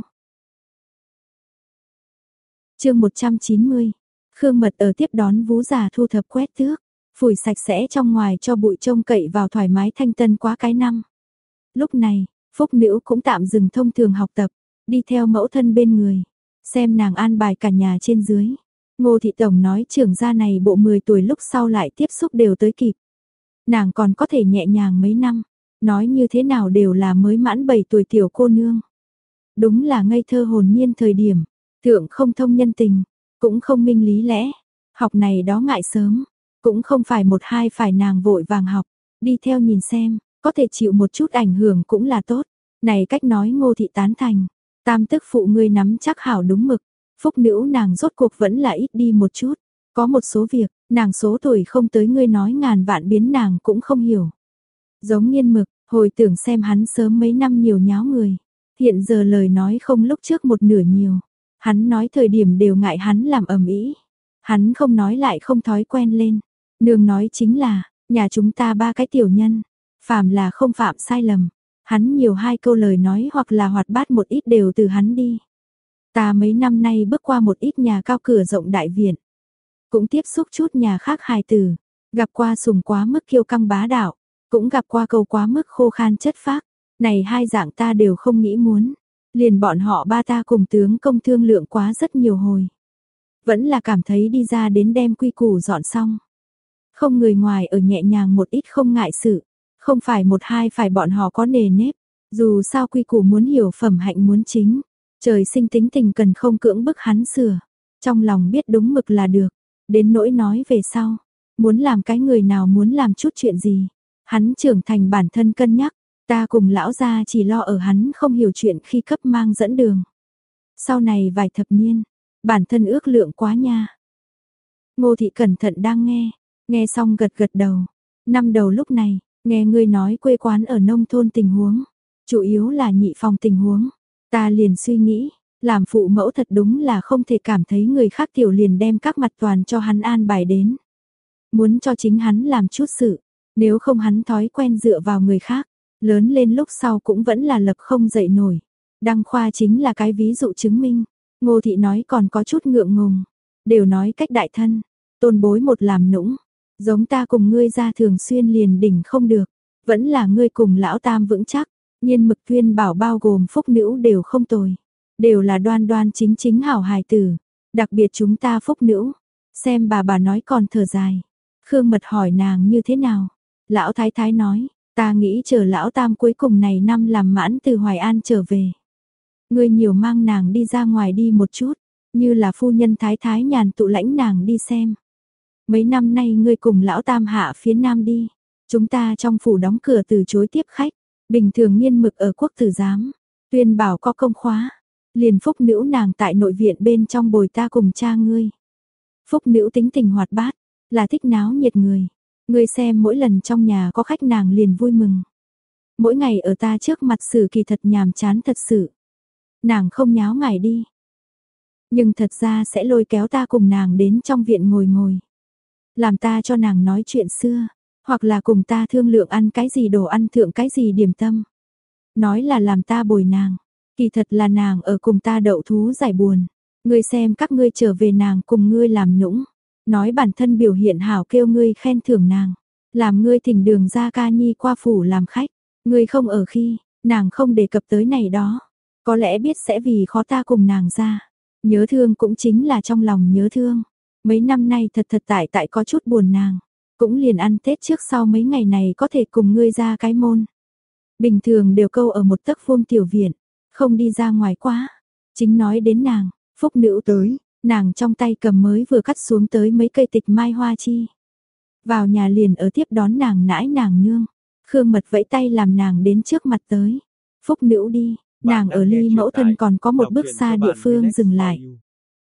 chương 190, Khương Mật ở tiếp đón vú già thu thập quét tước, phủi sạch sẽ trong ngoài cho bụi trông cậy vào thoải mái thanh tân quá cái năm. Lúc này, Phúc Nữ cũng tạm dừng thông thường học tập, đi theo mẫu thân bên người, xem nàng an bài cả nhà trên dưới. Ngô Thị Tổng nói trưởng gia này bộ 10 tuổi lúc sau lại tiếp xúc đều tới kịp. Nàng còn có thể nhẹ nhàng mấy năm, nói như thế nào đều là mới mãn 7 tuổi tiểu cô nương. Đúng là ngây thơ hồn nhiên thời điểm, thượng không thông nhân tình, cũng không minh lý lẽ, học này đó ngại sớm, cũng không phải một hai phải nàng vội vàng học, đi theo nhìn xem, có thể chịu một chút ảnh hưởng cũng là tốt. Này cách nói ngô thị tán thành, tam tức phụ ngươi nắm chắc hảo đúng mực, phúc nữ nàng rốt cuộc vẫn là ít đi một chút. Có một số việc, nàng số tuổi không tới ngươi nói ngàn vạn biến nàng cũng không hiểu. Giống nghiên mực, hồi tưởng xem hắn sớm mấy năm nhiều nháo người. Hiện giờ lời nói không lúc trước một nửa nhiều. Hắn nói thời điểm đều ngại hắn làm ầm ĩ. Hắn không nói lại không thói quen lên. Nương nói chính là, nhà chúng ta ba cái tiểu nhân, phàm là không phạm sai lầm. Hắn nhiều hai câu lời nói hoặc là hoạt bát một ít đều từ hắn đi. Ta mấy năm nay bước qua một ít nhà cao cửa rộng đại viện. Cũng tiếp xúc chút nhà khác hài tử. Gặp qua sùng quá mức kiêu căng bá đạo. Cũng gặp qua câu quá mức khô khan chất phác. Này hai dạng ta đều không nghĩ muốn. Liền bọn họ ba ta cùng tướng công thương lượng quá rất nhiều hồi. Vẫn là cảm thấy đi ra đến đem quy củ dọn xong. Không người ngoài ở nhẹ nhàng một ít không ngại sự. Không phải một hai phải bọn họ có nề nếp. Dù sao quy củ muốn hiểu phẩm hạnh muốn chính. Trời sinh tính tình cần không cưỡng bức hắn sửa. Trong lòng biết đúng mực là được. Đến nỗi nói về sau. Muốn làm cái người nào muốn làm chút chuyện gì. Hắn trưởng thành bản thân cân nhắc, ta cùng lão gia chỉ lo ở hắn không hiểu chuyện khi cấp mang dẫn đường. Sau này vài thập niên, bản thân ước lượng quá nha. Ngô thị cẩn thận đang nghe, nghe xong gật gật đầu. Năm đầu lúc này, nghe ngươi nói quê quán ở nông thôn tình huống, chủ yếu là nhị phòng tình huống. Ta liền suy nghĩ, làm phụ mẫu thật đúng là không thể cảm thấy người khác tiểu liền đem các mặt toàn cho hắn an bài đến. Muốn cho chính hắn làm chút sự, nếu không hắn thói quen dựa vào người khác, lớn lên lúc sau cũng vẫn là lập không dậy nổi. Đăng khoa chính là cái ví dụ chứng minh. Ngô thị nói còn có chút ngượng ngùng, đều nói cách đại thân, tôn bối một làm nũng, giống ta cùng ngươi ra thường xuyên liền đỉnh không được, vẫn là ngươi cùng lão tam vững chắc, nhiên mực tuyên bảo bao gồm phúc nữ đều không tồi, đều là đoan đoan chính chính hảo hài tử, đặc biệt chúng ta phúc nữ, xem bà bà nói còn thở dài, Khương Mật hỏi nàng như thế nào, lão thái thái nói, ta nghĩ chờ lão tam cuối cùng này năm làm mãn từ Hoài An trở về. Ngươi nhiều mang nàng đi ra ngoài đi một chút, như là phu nhân thái thái nhàn tụ lãnh nàng đi xem. Mấy năm nay ngươi cùng lão tam hạ phía nam đi, chúng ta trong phủ đóng cửa từ chối tiếp khách, bình thường nghiên mực ở quốc tử giám, tuyên bảo có công khóa, liền phúc nữ nàng tại nội viện bên trong bồi ta cùng cha ngươi. Phúc nữ tính tình hoạt bát, là thích náo nhiệt người, ngươi xem mỗi lần trong nhà có khách nàng liền vui mừng. Mỗi ngày ở ta trước mặt xử kỳ thật nhàm chán thật sự. Nàng không nháo ngài đi, nhưng thật ra sẽ lôi kéo ta cùng nàng đến trong viện ngồi ngồi. Làm ta cho nàng nói chuyện xưa, hoặc là cùng ta thương lượng ăn cái gì đồ ăn thượng cái gì điểm tâm. Nói là làm ta bồi nàng, kỳ thật là nàng ở cùng ta đậu thú giải buồn. Ngươi xem các ngươi trở về nàng cùng ngươi làm nũng, nói bản thân biểu hiện hảo kêu ngươi khen thưởng nàng, làm ngươi thỉnh đường ra ca nhi qua phủ làm khách, ngươi không ở khi, nàng không đề cập tới này đó, có lẽ biết sẽ vì khó ta cùng nàng ra. Nhớ thương cũng chính là trong lòng nhớ thương. Mấy năm nay thật thật tại tại có chút buồn nàng. Cũng liền ăn Tết trước sau mấy ngày này có thể cùng ngươi ra cái môn. Bình thường đều câu ở một tấc vuông tiểu viện, không đi ra ngoài quá. Chính nói đến nàng, phúc nữ tới, nàng trong tay cầm mới vừa cắt xuống tới mấy cây tịch mai hoa chi. Vào nhà liền ở tiếp đón nàng nãi nàng nương. Khương mật vẫy tay làm nàng đến trước mặt tới. Phúc nữ đi, Nàng ở ly mẫu thân còn có một bước xa địa phương dừng lại.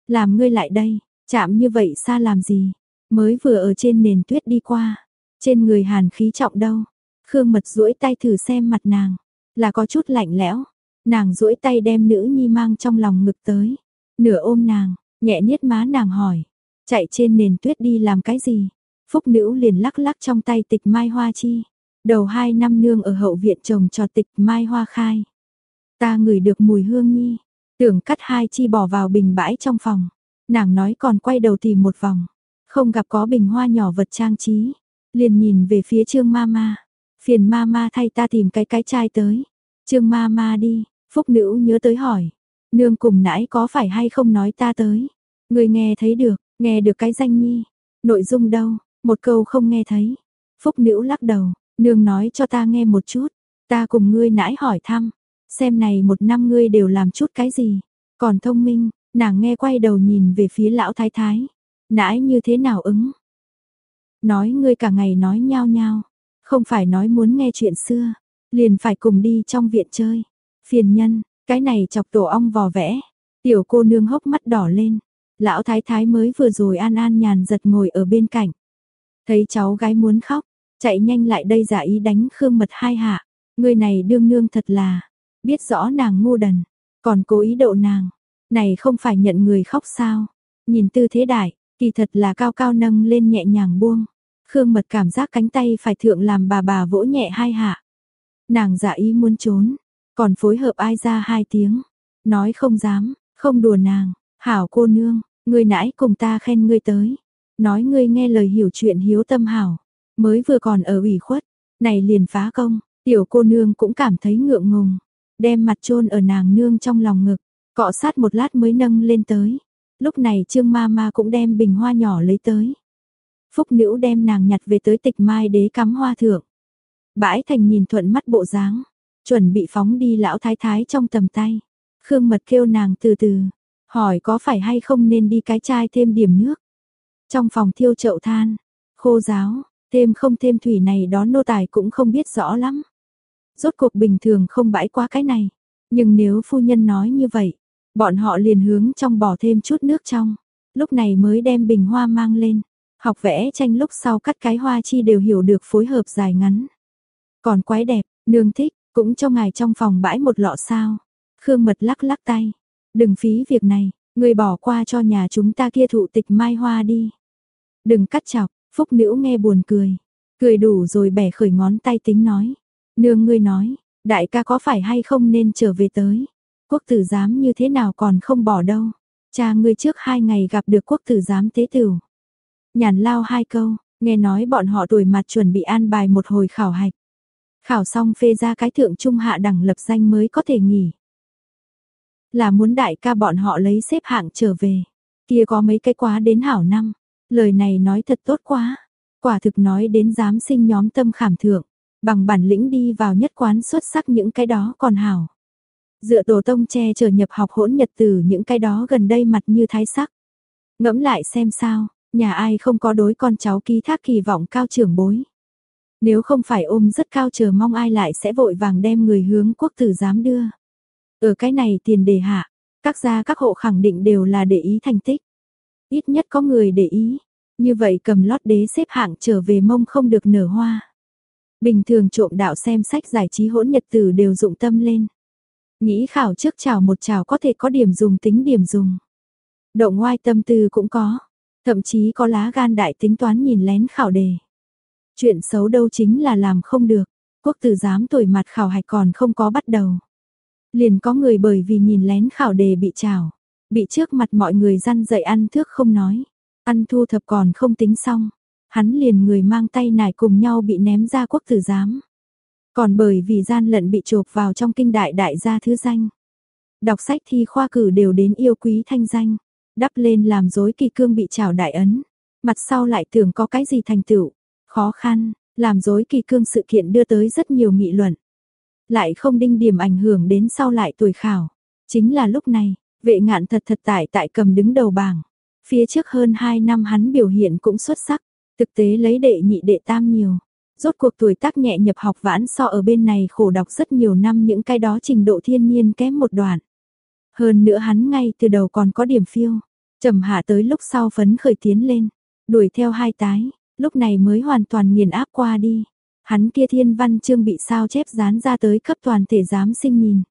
Làm ngươi lại đây, chạm như vậy xa làm gì? Mới vừa ở trên nền tuyết đi qua. Trên người hàn khí trọng đâu? Khương mật duỗi tay thử xem mặt nàng. Là có chút lạnh lẽo. Nàng duỗi tay đem nữ nhi mang trong lòng ngực tới. Nửa ôm nàng, nhẹ niết má nàng hỏi. Chạy trên nền tuyết đi làm cái gì? Phúc nữ liền lắc lắc trong tay tịch mai hoa chi. Đầu hai năm nương ở hậu viện trồng cho tịch mai hoa khai. Ta ngửi được mùi hương nhi, tưởng cắt hai chi bỏ vào bình bãi trong phòng. Nàng nói còn quay đầu tìm một vòng, không gặp có bình hoa nhỏ vật trang trí, liền nhìn về phía Trương Mama. Phiền Mama thay ta tìm cái cái chai tới. Trương Mama đi, Phúc Nữ nhớ tới hỏi, nương cùng nãi có phải hay không nói ta tới. Người nghe thấy được, nghe được cái danh nhi, nội dung đâu, một câu không nghe thấy. Phúc Nữ lắc đầu, nương nói cho ta nghe một chút, ta cùng ngươi nãi hỏi thăm, Xem này một năm ngươi đều làm chút cái gì, còn thông minh, nàng nghe quay đầu nhìn về phía lão thái thái, nãi như thế nào ứng. Nói ngươi cả ngày nói nhao nhao, không phải nói muốn nghe chuyện xưa, liền phải cùng đi trong viện chơi. Phiền nhân, cái này chọc tổ ong vò vẽ, tiểu cô nương hốc mắt đỏ lên. Lão thái thái mới vừa rồi an an nhàn giật ngồi ở bên cạnh. Thấy cháu gái muốn khóc, chạy nhanh lại đây giả ý đánh Khương Mật hai hạ. Người này đương nương thật là, biết rõ nàng ngu đần, còn cố ý đậu nàng, này không phải nhận người khóc sao? Nhìn tư thế đại, kỳ thật là cao cao nâng lên nhẹ nhàng buông. Khương Mật cảm giác cánh tay phải thượng làm bà bà vỗ nhẹ hai hạ. Nàng giả ý muốn trốn, còn phối hợp ai ra hai tiếng, nói không dám, không đùa nàng, hảo cô nương, ngươi nãy cùng ta khen ngươi tới, nói ngươi nghe lời hiểu chuyện hiếu tâm hảo, mới vừa còn ở ủy khuất, này liền phá công, tiểu cô nương cũng cảm thấy ngượng ngùng, đem mặt chôn ở nàng nương trong lòng ngực, cọ sát một lát mới nâng lên tới. Lúc này Trương Ma Ma cũng đem bình hoa nhỏ lấy tới. Phúc Nữ đem nàng nhặt về tới tịch mai đế cắm hoa thượng. Bãi thành nhìn thuận mắt bộ dáng, chuẩn bị phóng đi lão thái thái trong tầm tay. Khương Mật kêu nàng từ từ, hỏi có phải hay không nên đi cái chai thêm điểm nước. Trong phòng thiêu chậu than, khô giáo, thêm không thêm thủy này đó nô tài cũng không biết rõ lắm. Rốt cuộc bình thường không bãi qua cái này, nhưng nếu phu nhân nói như vậy, bọn họ liền hướng trong bỏ thêm chút nước trong, lúc này mới đem bình hoa mang lên. Học vẽ tranh lúc sau cắt cái hoa chi đều hiểu được phối hợp dài ngắn. Còn quái đẹp, nương thích, cũng cho ngài trong phòng bãi một lọ sao. Khương mật lắc lắc tay. Đừng phí việc này, người bỏ qua cho nhà chúng ta kia thụ tịch mai hoa đi. Đừng cắt chọc, phúc nữ nghe buồn cười. Cười đủ rồi bẻ khởi ngón tay tính nói. Nương ngươi nói, đại ca có phải hay không nên trở về tới. Quốc tử giám như thế nào còn không bỏ đâu. Cha ngươi trước hai ngày gặp được quốc tử giám tế tử. Nhàn lao hai câu, nghe nói bọn họ tuổi mặt chuẩn bị an bài một hồi khảo hạch. Khảo xong phê ra cái thượng trung hạ đẳng lập danh mới có thể nghỉ. Là muốn đại ca bọn họ lấy xếp hạng trở về. Kia có mấy cái quá đến hảo năm. Lời này nói thật tốt quá. Quả thực nói đến giám sinh nhóm tâm khảm thượng. Bằng bản lĩnh đi vào nhất quán xuất sắc những cái đó còn hảo. Dựa tổ tông che chở nhập học hỗn nhật từ những cái đó gần đây mặt như thái sắc. Ngẫm lại xem sao, nhà ai không có đối con cháu ký thác kỳ vọng cao trưởng bối. Nếu không phải ôm rất cao chờ mong ai lại sẽ vội vàng đem người hướng quốc tử giám đưa. Ở cái này tiền đề hạ, các gia các hộ khẳng định đều là để ý thành tích. Ít nhất có người để ý, như vậy cầm lót đế xếp hạng trở về mông không được nở hoa. Bình thường trộm đạo xem sách giải trí hỗn nhật tử đều dụng tâm lên. Nghĩ khảo trước chào một chào có thể có điểm dùng tính điểm dùng. Động ngoai tâm tư cũng có, thậm chí có lá gan đại tính toán nhìn lén khảo đề. Chuyện xấu đâu chính là làm không được, quốc tử giám tuổi mặt khảo hạch còn không có bắt đầu. Liền có người bởi vì nhìn lén khảo đề bị trào, bị trước mặt mọi người răn dậy ăn thước không nói, ăn thu thập còn không tính xong. Hắn liền người mang tay nải cùng nhau bị ném ra quốc tử giám. Còn bởi vì gian lận bị chộp vào trong kinh đại đại gia thứ danh. Đọc sách thi khoa cử đều đến yêu quý thanh danh, đắp lên làm dối kỳ cương bị trào đại ấn. Mặt sau lại tưởng có cái gì thành tựu, khó khăn, làm dối kỳ cương sự kiện đưa tới rất nhiều nghị luận. Lại không đinh điểm ảnh hưởng đến sau lại tuổi khảo. Chính là lúc này, vệ ngạn thật thật tại tại cầm đứng đầu bảng. Phía trước hơn 2 năm hắn biểu hiện cũng xuất sắc, thực tế lấy đệ nhị đệ tam nhiều. Rốt cuộc tuổi tác nhẹ nhập học vãn so ở bên này khổ đọc rất nhiều năm những cái đó trình độ thiên nhiên kém một đoạn. Hơn nữa hắn ngay từ đầu còn có điểm phiêu, trầm hạ tới lúc sau phấn khởi tiến lên, đuổi theo hai tái, lúc này mới hoàn toàn nghiền áp qua đi. Hắn kia thiên văn chương bị sao chép dán ra tới cấp toàn thể giám sinh nhìn.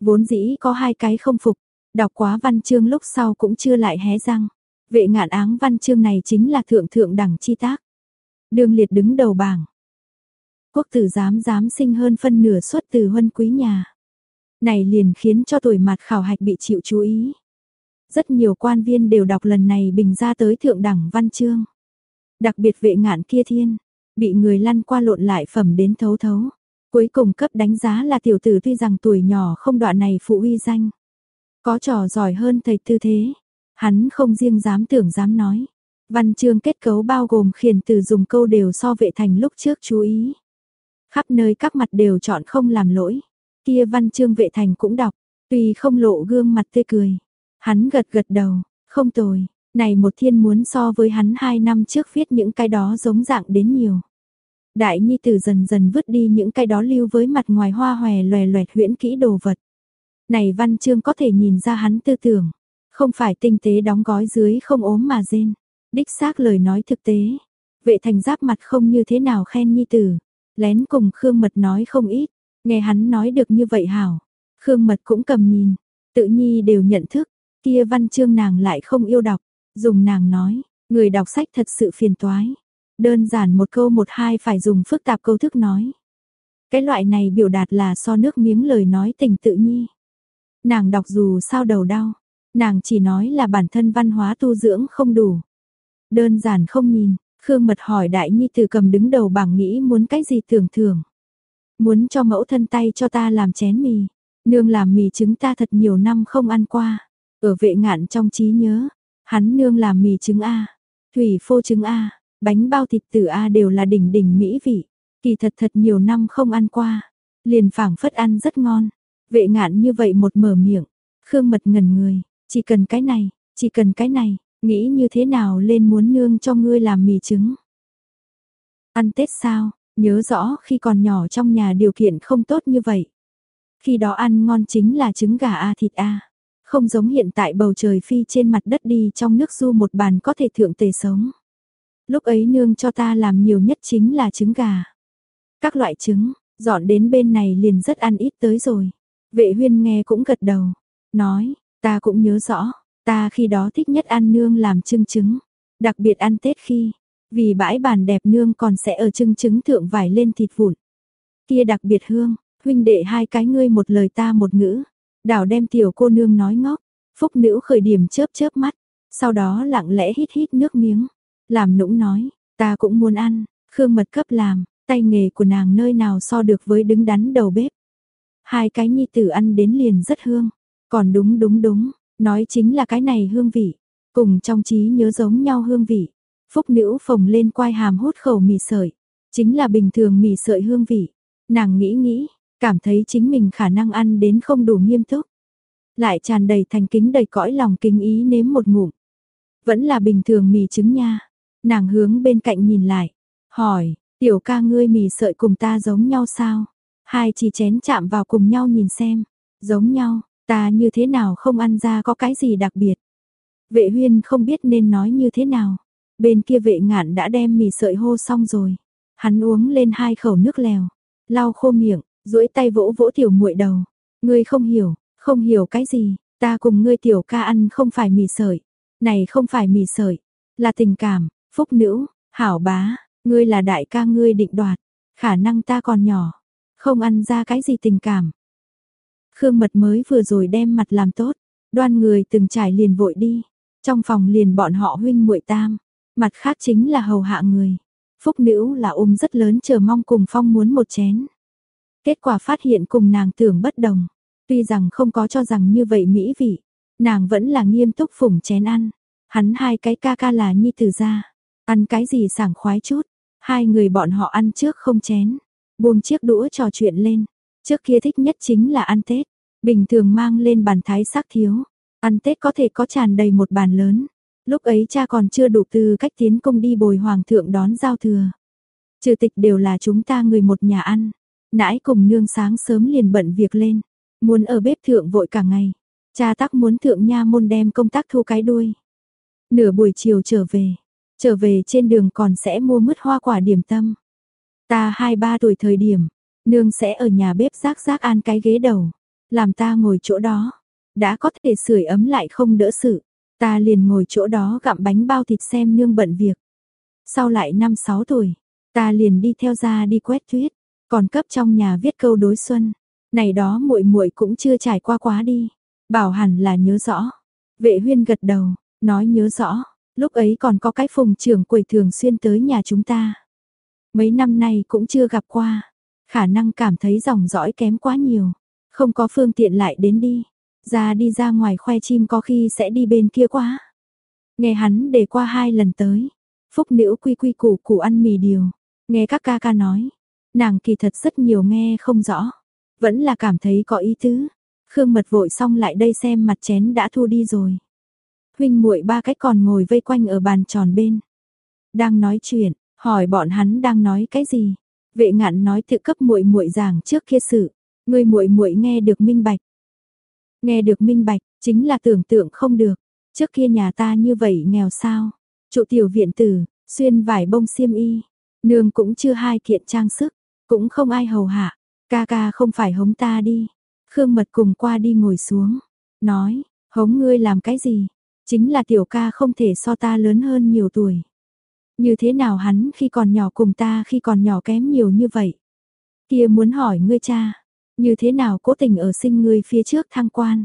Vốn dĩ có hai cái không phục, đọc quá văn chương lúc sau cũng chưa lại hé răng. Vệ ngạn áng văn chương này chính là thượng thượng đẳng chi tác. Đường liệt đứng đầu bảng. Quốc tử giám giám sinh hơn phân nửa xuất từ huân quý nhà. Này liền khiến cho tuổi mặt khảo hạch bị chịu chú ý. Rất nhiều quan viên đều đọc lần này bình ra tới thượng đẳng văn chương. Đặc biệt vệ ngạn kia thiên, bị người lăn qua lộn lại phẩm đến thấu thấu. Cuối cùng cấp đánh giá là tiểu tử tuy rằng tuổi nhỏ không đoạn này phụ uy danh. Có trò giỏi hơn thầy tư thế. Hắn không riêng dám tưởng dám nói. Văn chương kết cấu bao gồm khiển từ dùng câu đều so vệ thành lúc trước chú ý. Khắp nơi các mặt đều chọn không làm lỗi. Kia văn chương vệ thành cũng đọc, tuy không lộ gương mặt tươi cười. Hắn gật gật đầu, không tồi, này một thiên muốn so với hắn hai năm trước viết những cái đó giống dạng đến nhiều. Đại nhi tử dần dần vứt đi những cái đó lưu với mặt ngoài hoa hòe loè loẹt huyễn kỹ đồ vật. Này văn chương có thể nhìn ra hắn tư tưởng, không phải tinh tế đóng gói dưới không ốm mà rên. Đích xác lời nói thực tế. Vệ thành giáp mặt không như thế nào khen nhi tử. Lén cùng Khương Mật nói không ít. Nghe hắn nói được như vậy hảo. Khương Mật cũng cầm nhìn. Tự nhi đều nhận thức. Kia văn chương nàng lại không yêu đọc. Dùng nàng nói. Người đọc sách thật sự phiền toái. Đơn giản một câu một hai phải dùng phức tạp câu thức nói. Cái loại này biểu đạt là so nước miếng lời nói tình tự nhi. Nàng đọc dù sao đầu đau. Nàng chỉ nói là bản thân văn hóa tu dưỡng không đủ. Đơn giản không nhìn, Khương Mật hỏi đại nhi từ cầm đứng đầu bảng nghĩ muốn cái gì tưởng thưởng. Muốn cho mẫu thân tay cho ta làm chén mì. Nương làm mì trứng ta thật nhiều năm không ăn qua. Ở vệ ngạn trong trí nhớ, hắn nương làm mì trứng A, thủy phô trứng A, bánh bao thịt tử A đều là đỉnh đỉnh mỹ vị. Kỳ thật thật nhiều năm không ăn qua. Liền phảng phất ăn rất ngon. Vệ ngạn như vậy một mở miệng. Khương Mật ngẩn người, chỉ cần cái này, chỉ cần cái này, nghĩ như thế nào lên muốn nương cho ngươi làm mì trứng. Ăn Tết sao? Nhớ rõ khi còn nhỏ trong nhà điều kiện không tốt như vậy. Khi đó ăn ngon chính là trứng gà a thịt a. Không giống hiện tại bầu trời phi trên mặt đất đi trong nước du một bàn có thể thượng tề sống. Lúc ấy nương cho ta làm nhiều nhất chính là trứng gà. Các loại trứng, dọn đến bên này liền rất ăn ít tới rồi. Vệ huyên nghe cũng gật đầu, nói, ta cũng nhớ rõ, ta khi đó thích nhất ăn nương làm trưng trứng, đặc biệt ăn Tết khi, vì bãi bàn đẹp nương còn sẽ ở trưng trứng thượng vải lên thịt vụn. Kia đặc biệt hương, huynh đệ hai cái ngươi một lời ta một ngữ, đảo đem tiểu cô nương nói ngốc, phúc nữ khởi điểm chớp chớp mắt, sau đó lặng lẽ hít hít nước miếng, làm nũng nói, ta cũng muốn ăn, khương mật cấp làm, tay nghề của nàng nơi nào so được với đứng đắn đầu bếp. Hai cái nhi tử ăn đến liền rất hương, còn đúng đúng đúng, nói chính là cái này hương vị, cùng trong trí nhớ giống nhau hương vị. Phúc nữ phồng lên quai hàm hút khẩu mì sợi, chính là bình thường mì sợi hương vị. Nàng nghĩ nghĩ, cảm thấy chính mình khả năng ăn đến không đủ nghiêm túc. Lại tràn đầy thành kính đầy cõi lòng kinh ý nếm một ngụm. Vẫn là bình thường mì trứng nha. Nàng hướng bên cạnh nhìn lại, hỏi, tiểu ca ngươi mì sợi cùng ta giống nhau sao? Hai chỉ chén chạm vào cùng nhau nhìn xem, giống nhau, ta như thế nào không ăn ra có cái gì đặc biệt. Vệ huyên không biết nên nói như thế nào. Bên kia vệ ngạn đã đem mì sợi hô xong rồi. Hắn uống lên hai khẩu nước lèo, lau khô miệng, duỗi tay vỗ vỗ tiểu muội đầu. Ngươi không hiểu, không hiểu cái gì, ta cùng ngươi tiểu ca ăn không phải mì sợi. Này không phải mì sợi, là tình cảm, phúc nữ, hảo bá, ngươi là đại ca ngươi định đoạt, khả năng ta còn nhỏ, không ăn ra cái gì tình cảm. Khương Mật mới vừa rồi đem mặt làm tốt, đoan người từng trải liền vội đi, trong phòng liền bọn họ huynh muội tam, mặt khác chính là hầu hạ người. Phúc nữ là ôm rất lớn chờ mong cùng phong muốn một chén. Kết quả phát hiện cùng nàng tưởng bất đồng, tuy rằng không có cho rằng như vậy mỹ vị, nàng vẫn là nghiêm túc phủng chén ăn. Hắn hai cái ca ca là nhi tử gia, ăn cái gì sảng khoái chút, hai người bọn họ ăn trước không chén, buông chiếc đũa trò chuyện lên. Trước kia thích nhất chính là ăn Tết, bình thường mang lên bàn thái sắc thiếu, ăn Tết có thể có tràn đầy một bàn lớn. Lúc ấy cha còn chưa đủ tư cách tiến công đi bồi hoàng thượng đón giao thừa. Trừ tịch đều là chúng ta người một nhà ăn. Nãi cùng nương sáng sớm liền bận việc lên, muốn ở bếp thượng vội cả ngày. Cha tắc muốn thượng nha môn đem công tác thu cái đuôi. Nửa buổi chiều trở về, trở về trên đường còn sẽ mua mứt hoa quả điểm tâm. Ta hai ba tuổi thời điểm, nương sẽ ở nhà bếp rác rác an cái ghế đầu, làm ta ngồi chỗ đó, đã có thể sưởi ấm lại không đỡ sự, ta liền ngồi chỗ đó gặm bánh bao thịt xem nương bận việc. Sau lại năm sáu tuổi, ta liền đi theo ra đi quét tuyết, còn cấp trong nhà viết câu đối xuân. Này đó muội muội cũng chưa trải qua quá đi, bảo hẳn là nhớ rõ. Vệ Huyên gật đầu, nói nhớ rõ, lúc ấy còn có cái phùng trưởng quầy thường xuyên tới nhà chúng ta. Mấy năm nay cũng chưa gặp qua, khả năng cảm thấy dòng dõi kém quá nhiều, không có phương tiện lại đến đi. Ra đi ra ngoài khoe chim có khi sẽ đi bên kia quá. Nghe hắn để qua hai lần tới, phúc nữ quy quy củ củ ăn mì điều, nghe các ca ca nói, nàng kỳ thật rất nhiều nghe không rõ, vẫn là cảm thấy có ý tứ. Khương mật vội xong lại đây xem mặt chén đã thu đi rồi. Huynh muội ba cách còn ngồi vây quanh ở bàn tròn bên. Đang nói chuyện, hỏi bọn hắn đang nói cái gì. Vệ ngạn nói tự cấp muội muội giảng trước kia sự, người muội muội nghe được minh bạch. Nghe được minh bạch, chính là tưởng tượng không được. Trước kia nhà ta như vậy nghèo sao? Trụ tiểu viện tử, xuyên vải bông xiêm y, nương cũng chưa hai kiện trang sức, cũng không ai hầu hạ. Ca ca không phải hống ta đi. Khương Mật cùng qua đi ngồi xuống, nói, hống ngươi làm cái gì? Chính là tiểu ca không thể so ta lớn hơn nhiều tuổi. Như thế nào hắn khi còn nhỏ cùng ta khi còn nhỏ kém nhiều như vậy? Kia muốn hỏi ngươi cha, như thế nào cố tình ở sinh ngươi phía trước thăng quan?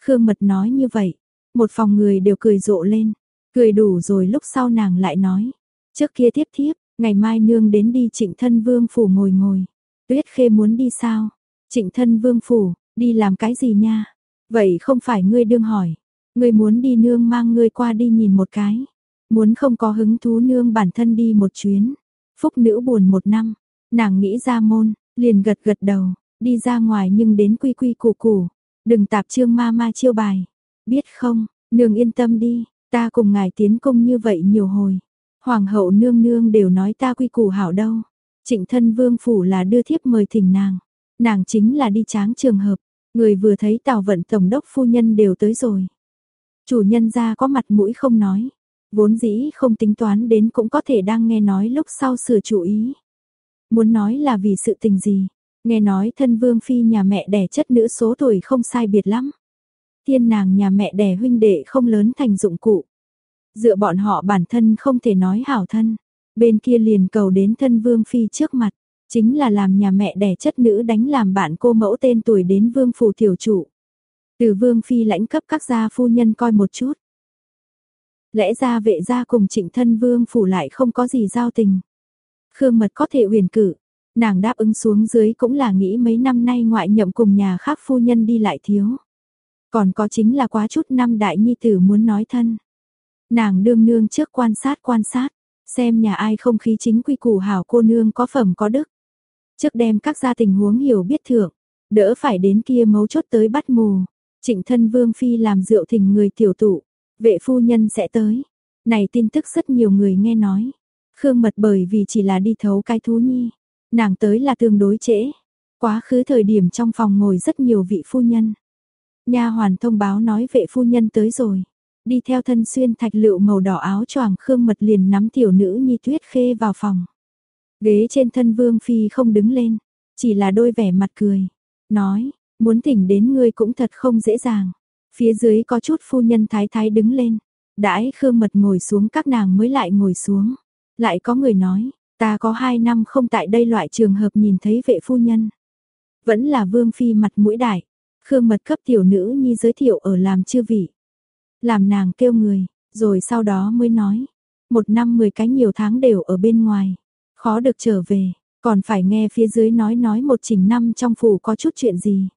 Khương Mật nói như vậy, một phòng người đều cười rộ lên, cười đủ rồi lúc sau nàng lại nói, trước kia tiếp thiếp, ngày mai nương đến đi trịnh thân vương phủ ngồi ngồi, tuyết khê muốn đi sao? Trịnh thân vương phủ, đi làm cái gì nha? Vậy không phải ngươi đương hỏi, ngươi muốn đi nương mang ngươi qua đi nhìn một cái. Muốn không có hứng thú nương bản thân đi một chuyến. Phúc nữ buồn một năm, nàng nghĩ ra môn, liền gật gật đầu, đi ra ngoài nhưng đến quy quy củ củ. Đừng tạp trương ma ma chiêu bài. Biết không, nương yên tâm đi, ta cùng ngài tiến công như vậy nhiều hồi. Hoàng hậu nương nương đều nói ta quy củ hảo đâu. Trịnh thân vương phủ là đưa thiếp mời thỉnh nàng. Nàng chính là đi tráng trường hợp. Người vừa thấy tào vận tổng đốc phu nhân đều tới rồi. Chủ nhân ra có mặt mũi không nói. Vốn dĩ không tính toán đến cũng có thể đang nghe nói lúc sau sửa chủ ý. Muốn nói là vì sự tình gì. Nghe nói thân vương phi nhà mẹ đẻ chất nữ số tuổi không sai biệt lắm. Tiên nàng nhà mẹ đẻ huynh đệ không lớn thành dụng cụ. Dựa bọn họ bản thân không thể nói hảo thân. Bên kia liền cầu đến thân vương phi trước mặt. Chính là làm nhà mẹ đẻ chất nữ đánh làm bạn cô mẫu tên tuổi đến vương phủ tiểu chủ. Từ vương phi lãnh cấp các gia phu nhân coi một chút. Lẽ ra vệ gia cùng trịnh thân vương phủ lại không có gì giao tình. Khương mật có thể huyền cử. Nàng đáp ứng xuống dưới cũng là nghĩ mấy năm nay ngoại nhậm cùng nhà khác phu nhân đi lại thiếu. Còn có chính là quá chút năm đại nhi tử muốn nói thân. Nàng đương nương trước quan sát quan sát, xem nhà ai không khí chính quy củ hảo cô nương có phẩm có đức. Trước đem các gia tình huống hiểu biết thượng, đỡ phải đến kia mấu chốt tới bắt mù. Trịnh thân vương phi làm rượu thỉnh người tiểu tụ, vệ phu nhân sẽ tới. Này tin tức rất nhiều người nghe nói. Khương mật bởi vì chỉ là đi thấu cái thú nhi. Nàng tới là tương đối trễ. Quá khứ thời điểm trong phòng ngồi rất nhiều vị phu nhân. Nha hoàn thông báo nói vệ phu nhân tới rồi. Đi theo thân xuyên thạch lựu màu đỏ áo choàng Khương Mật liền nắm tiểu nữ nhi tuyết khê vào phòng. Ghế trên thân Vương Phi không đứng lên, chỉ là đôi vẻ mặt cười. Nói, muốn tỉnh đến ngươi cũng thật không dễ dàng. Phía dưới có chút phu nhân thái thái đứng lên. Đãi Khương Mật ngồi xuống các nàng mới lại ngồi xuống. Lại có người nói, ta có hai năm không tại đây loại trường hợp nhìn thấy vệ phu nhân. Vẫn là Vương Phi mặt mũi đại. Khương Mật cấp tiểu nữ nhi giới thiệu ở làm chư vị. Làm nàng kêu người, rồi sau đó mới nói. Một năm mười cái nhiều tháng đều ở bên ngoài. Khó được trở về, còn phải nghe phía dưới nói nói một trình năm trong phủ có chút chuyện gì.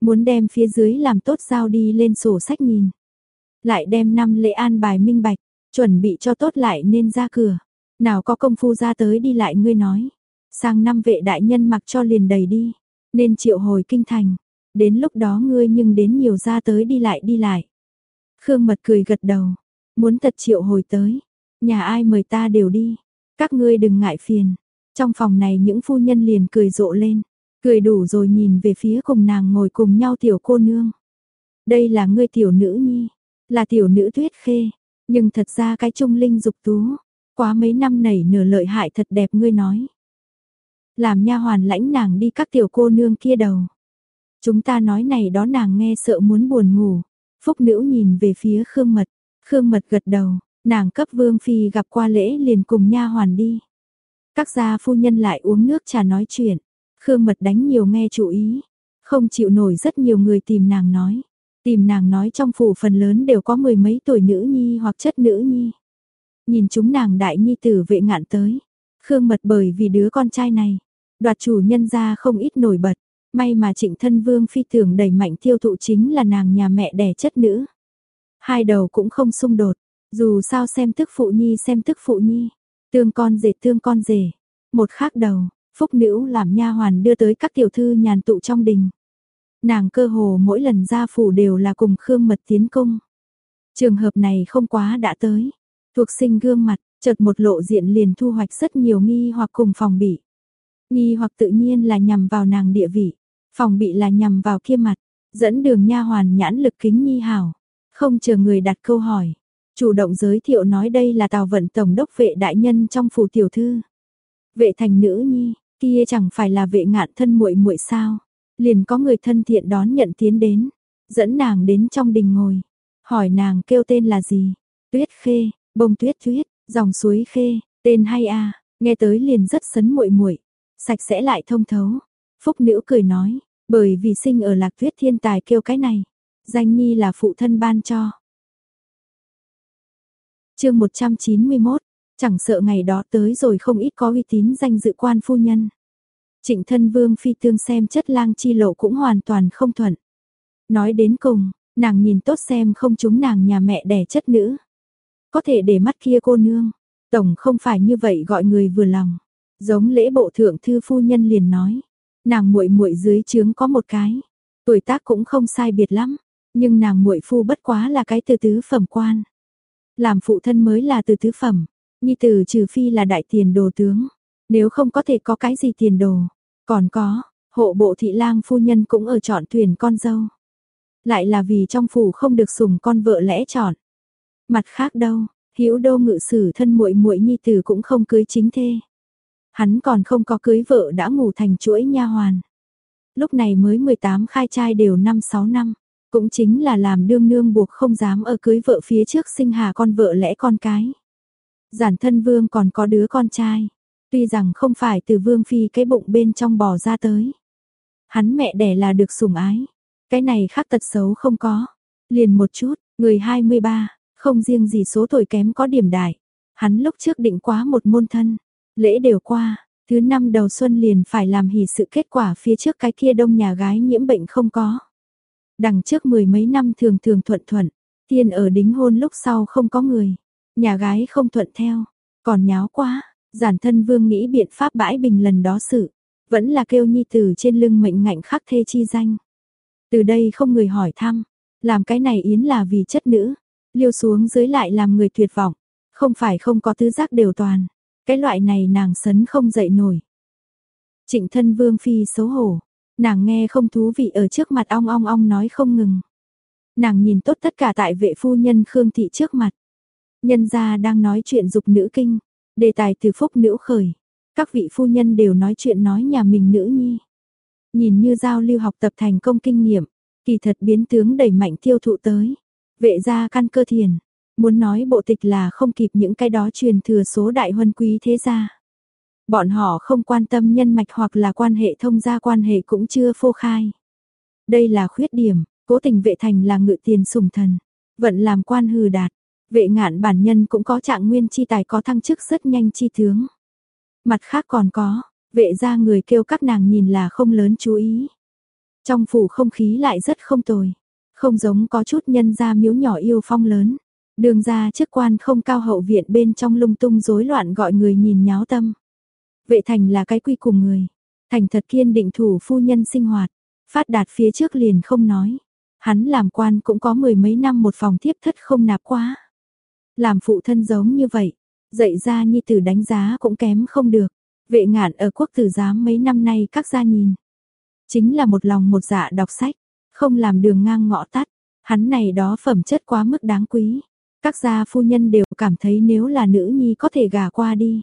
Muốn đem phía dưới làm tốt giao đi lên sổ sách nhìn. Lại đem năm lễ an bài minh bạch, chuẩn bị cho tốt lại nên ra cửa. Nào có công phu ra tới đi lại ngươi nói. Sang năm vệ đại nhân mặc cho liền đầy đi. Nên triệu hồi kinh thành. Đến lúc đó ngươi nhưng đến nhiều ra tới đi lại đi lại. Khương Mật cười gật đầu, muốn thật triệu hồi tới, nhà ai mời ta đều đi, các ngươi đừng ngại phiền. Trong phòng này những phu nhân liền cười rộ lên, cười đủ rồi nhìn về phía cùng nàng ngồi cùng nhau tiểu cô nương. Đây là ngươi tiểu nữ nhi, là tiểu nữ tuyết khê, nhưng thật ra cái trung linh dục tú, quá mấy năm nảy nở lợi hại thật đẹp ngươi nói. Làm nha hoàn lãnh nàng đi các tiểu cô nương kia đầu. Chúng ta nói này đó nàng nghe sợ muốn buồn ngủ, Phúc nữ nhìn về phía Khương Mật, Khương Mật gật đầu, nàng cấp Vương Phi gặp qua lễ liền cùng nha hoàn đi. Các gia phu nhân lại uống nước trà nói chuyện, Khương Mật đánh nhiều nghe chú ý, không chịu nổi rất nhiều người tìm nàng nói. Tìm nàng nói trong phủ phần lớn đều có mười mấy tuổi nữ nhi hoặc chất nữ nhi. Nhìn chúng nàng đại nhi tử vệ ngạn tới. Khương mật bởi vì đứa con trai này. Đoạt chủ nhân ra không ít nổi bật. May mà trịnh thân vương phi tưởng đẩy mạnh tiêu thụ chính là nàng nhà mẹ đẻ chất nữ. Hai đầu cũng không xung đột, dù sao xem tức phụ nhi xem tức phụ nhi, tương con rể tương con rể. Một khác đầu, phúc nữ làm nha hoàn đưa tới các tiểu thư nhàn tụ trong đình. Nàng cơ hồ mỗi lần ra phủ đều là cùng Khương Mật tiến công. Trường hợp này không quá đã tới. Thuộc sinh gương mặt, chợt một lộ diện liền thu hoạch rất nhiều nghi hoặc cùng phòng bị. Nghi hoặc tự nhiên là nhằm vào nàng địa vị. Phòng bị là nhằm vào kia mặt, dẫn đường nha hoàn nhãn lực kính nhi hảo, không chờ người đặt câu hỏi, chủ động giới thiệu nói đây là Tào Vận tổng đốc vệ đại nhân trong phủ tiểu thư. Vệ thành nữ nhi, kia chẳng phải là vệ ngạn thân muội muội sao? Liền có người thân thiện đón nhận tiến đến, dẫn nàng đến trong đình ngồi, hỏi nàng kêu tên là gì? Tuyết Khê, bông tuyết tuyết, dòng suối Khê, tên hay a, à, nghe tới liền rất sấn muội muội, sạch sẽ lại thông thấu. Phúc nữ cười nói, bởi vì sinh ở lạc tuyết thiên tài kêu cái này, danh nhi là phụ thân ban cho. chương 191, chẳng sợ ngày đó tới rồi không ít có uy tín danh dự quan phu nhân. Trịnh thân vương phi tương xem chất lang chi lộ cũng hoàn toàn không thuận. Nói đến cùng, nàng nhìn tốt xem không chúng nàng nhà mẹ đẻ chất nữ. Có thể để mắt kia cô nương, tổng không phải như vậy gọi người vừa lòng. Giống lễ bộ thượng thư phu nhân liền nói, Nàng muội muội dưới trướng có một cái, tuổi tác cũng không sai biệt lắm, nhưng nàng muội phu bất quá là cái từ tứ phẩm quan. Làm phụ thân mới là từ tứ phẩm, Nhi tử trừ phi là đại tiền đồ tướng, nếu không có thể có cái gì tiền đồ, còn có, hộ bộ thị lang phu nhân cũng ở chọn tuyển con dâu. Lại là vì trong phủ không được sủng con vợ lẽ chọn. Mặt khác đâu, Hữu Đô ngự sử thân muội muội nhi tử cũng không cưới chính thê. Hắn còn không có cưới vợ đã ngủ thành chuỗi nha hoàn. Lúc này mới 18 khai trai đều 5-6 năm, cũng chính là làm đương nương buộc không dám ở cưới vợ phía trước sinh hà con vợ lẽ con cái. Giản thân vương còn có đứa con trai, tuy rằng không phải từ vương phi cái bụng bên trong bò ra tới. Hắn mẹ đẻ là được sủng ái, cái này khác tật xấu không có, liền một chút, người 23, không riêng gì số tuổi kém có điểm đại. Hắn lúc trước định quá một môn thân, lễ đều qua, thứ năm đầu xuân liền phải làm hỉ sự kết quả phía trước cái kia đông nhà gái nhiễm bệnh không có. Đằng trước mười mấy năm thường thường thuận thuận, tiên ở đính hôn lúc sau không có người, nhà gái không thuận theo, còn nháo quá, giản thân vương nghĩ biện pháp bãi bình lần đó sự, vẫn là kêu nhi tử trên lưng mệnh ngạnh khắc thê chi danh. Từ đây không người hỏi thăm, làm cái này yến là vì chất nữ, liêu xuống dưới lại làm người tuyệt vọng, không phải không có tứ giác đều toàn, cái loại này nàng sấn không dậy nổi. Trịnh thân vương phi xấu hổ, nàng nghe không thú vị ở trước mặt ong ong ong nói không ngừng. Nàng nhìn tốt tất cả tại vệ phu nhân Khương Thị trước mặt. Nhân gia đang nói chuyện dục nữ kinh, đề tài từ phúc nữ khởi. Các vị phu nhân đều nói chuyện nói nhà mình nữ nhi. Nhìn như giao lưu học tập thành công kinh nghiệm, kỳ thật biến tướng đẩy mạnh tiêu thụ tới. Vệ gia căn cơ thiền, muốn nói bộ tịch là không kịp những cái đó truyền thừa số đại huân quý thế gia. Bọn họ không quan tâm nhân mạch hoặc là quan hệ thông gia quan hệ cũng chưa phô khai. Đây là khuyết điểm, cố tình vệ thành là ngự tiền sủng thần, vận làm quan hừ đạt, vệ ngạn bản nhân cũng có trạng nguyên chi tài có thăng chức rất nhanh chi tướng. Mặt khác còn có, vệ gia người kêu các nàng nhìn là không lớn chú ý. Trong phủ không khí lại rất không tồi, không giống có chút nhân gia miếu nhỏ yêu phong lớn. Đường ra chức quan không cao hậu viện bên trong lung tung rối loạn gọi người nhìn nháo tâm. Vệ thành là cái quy cùng người. Thành thật kiên định thủ phu nhân sinh hoạt. Phát đạt phía trước liền không nói. Hắn làm quan cũng có mười mấy năm một phòng thiếp thất không nạp quá. Làm phụ thân giống như vậy. Dạy ra nhi tử đánh giá cũng kém không được. Vệ ngạn ở quốc tử giám mấy năm nay các gia nhìn. Chính là một lòng một dạ đọc sách. Không làm đường ngang ngõ tắt. Hắn này đó phẩm chất quá mức đáng quý. Các gia phu nhân đều cảm thấy nếu là nữ nhi có thể gả qua đi.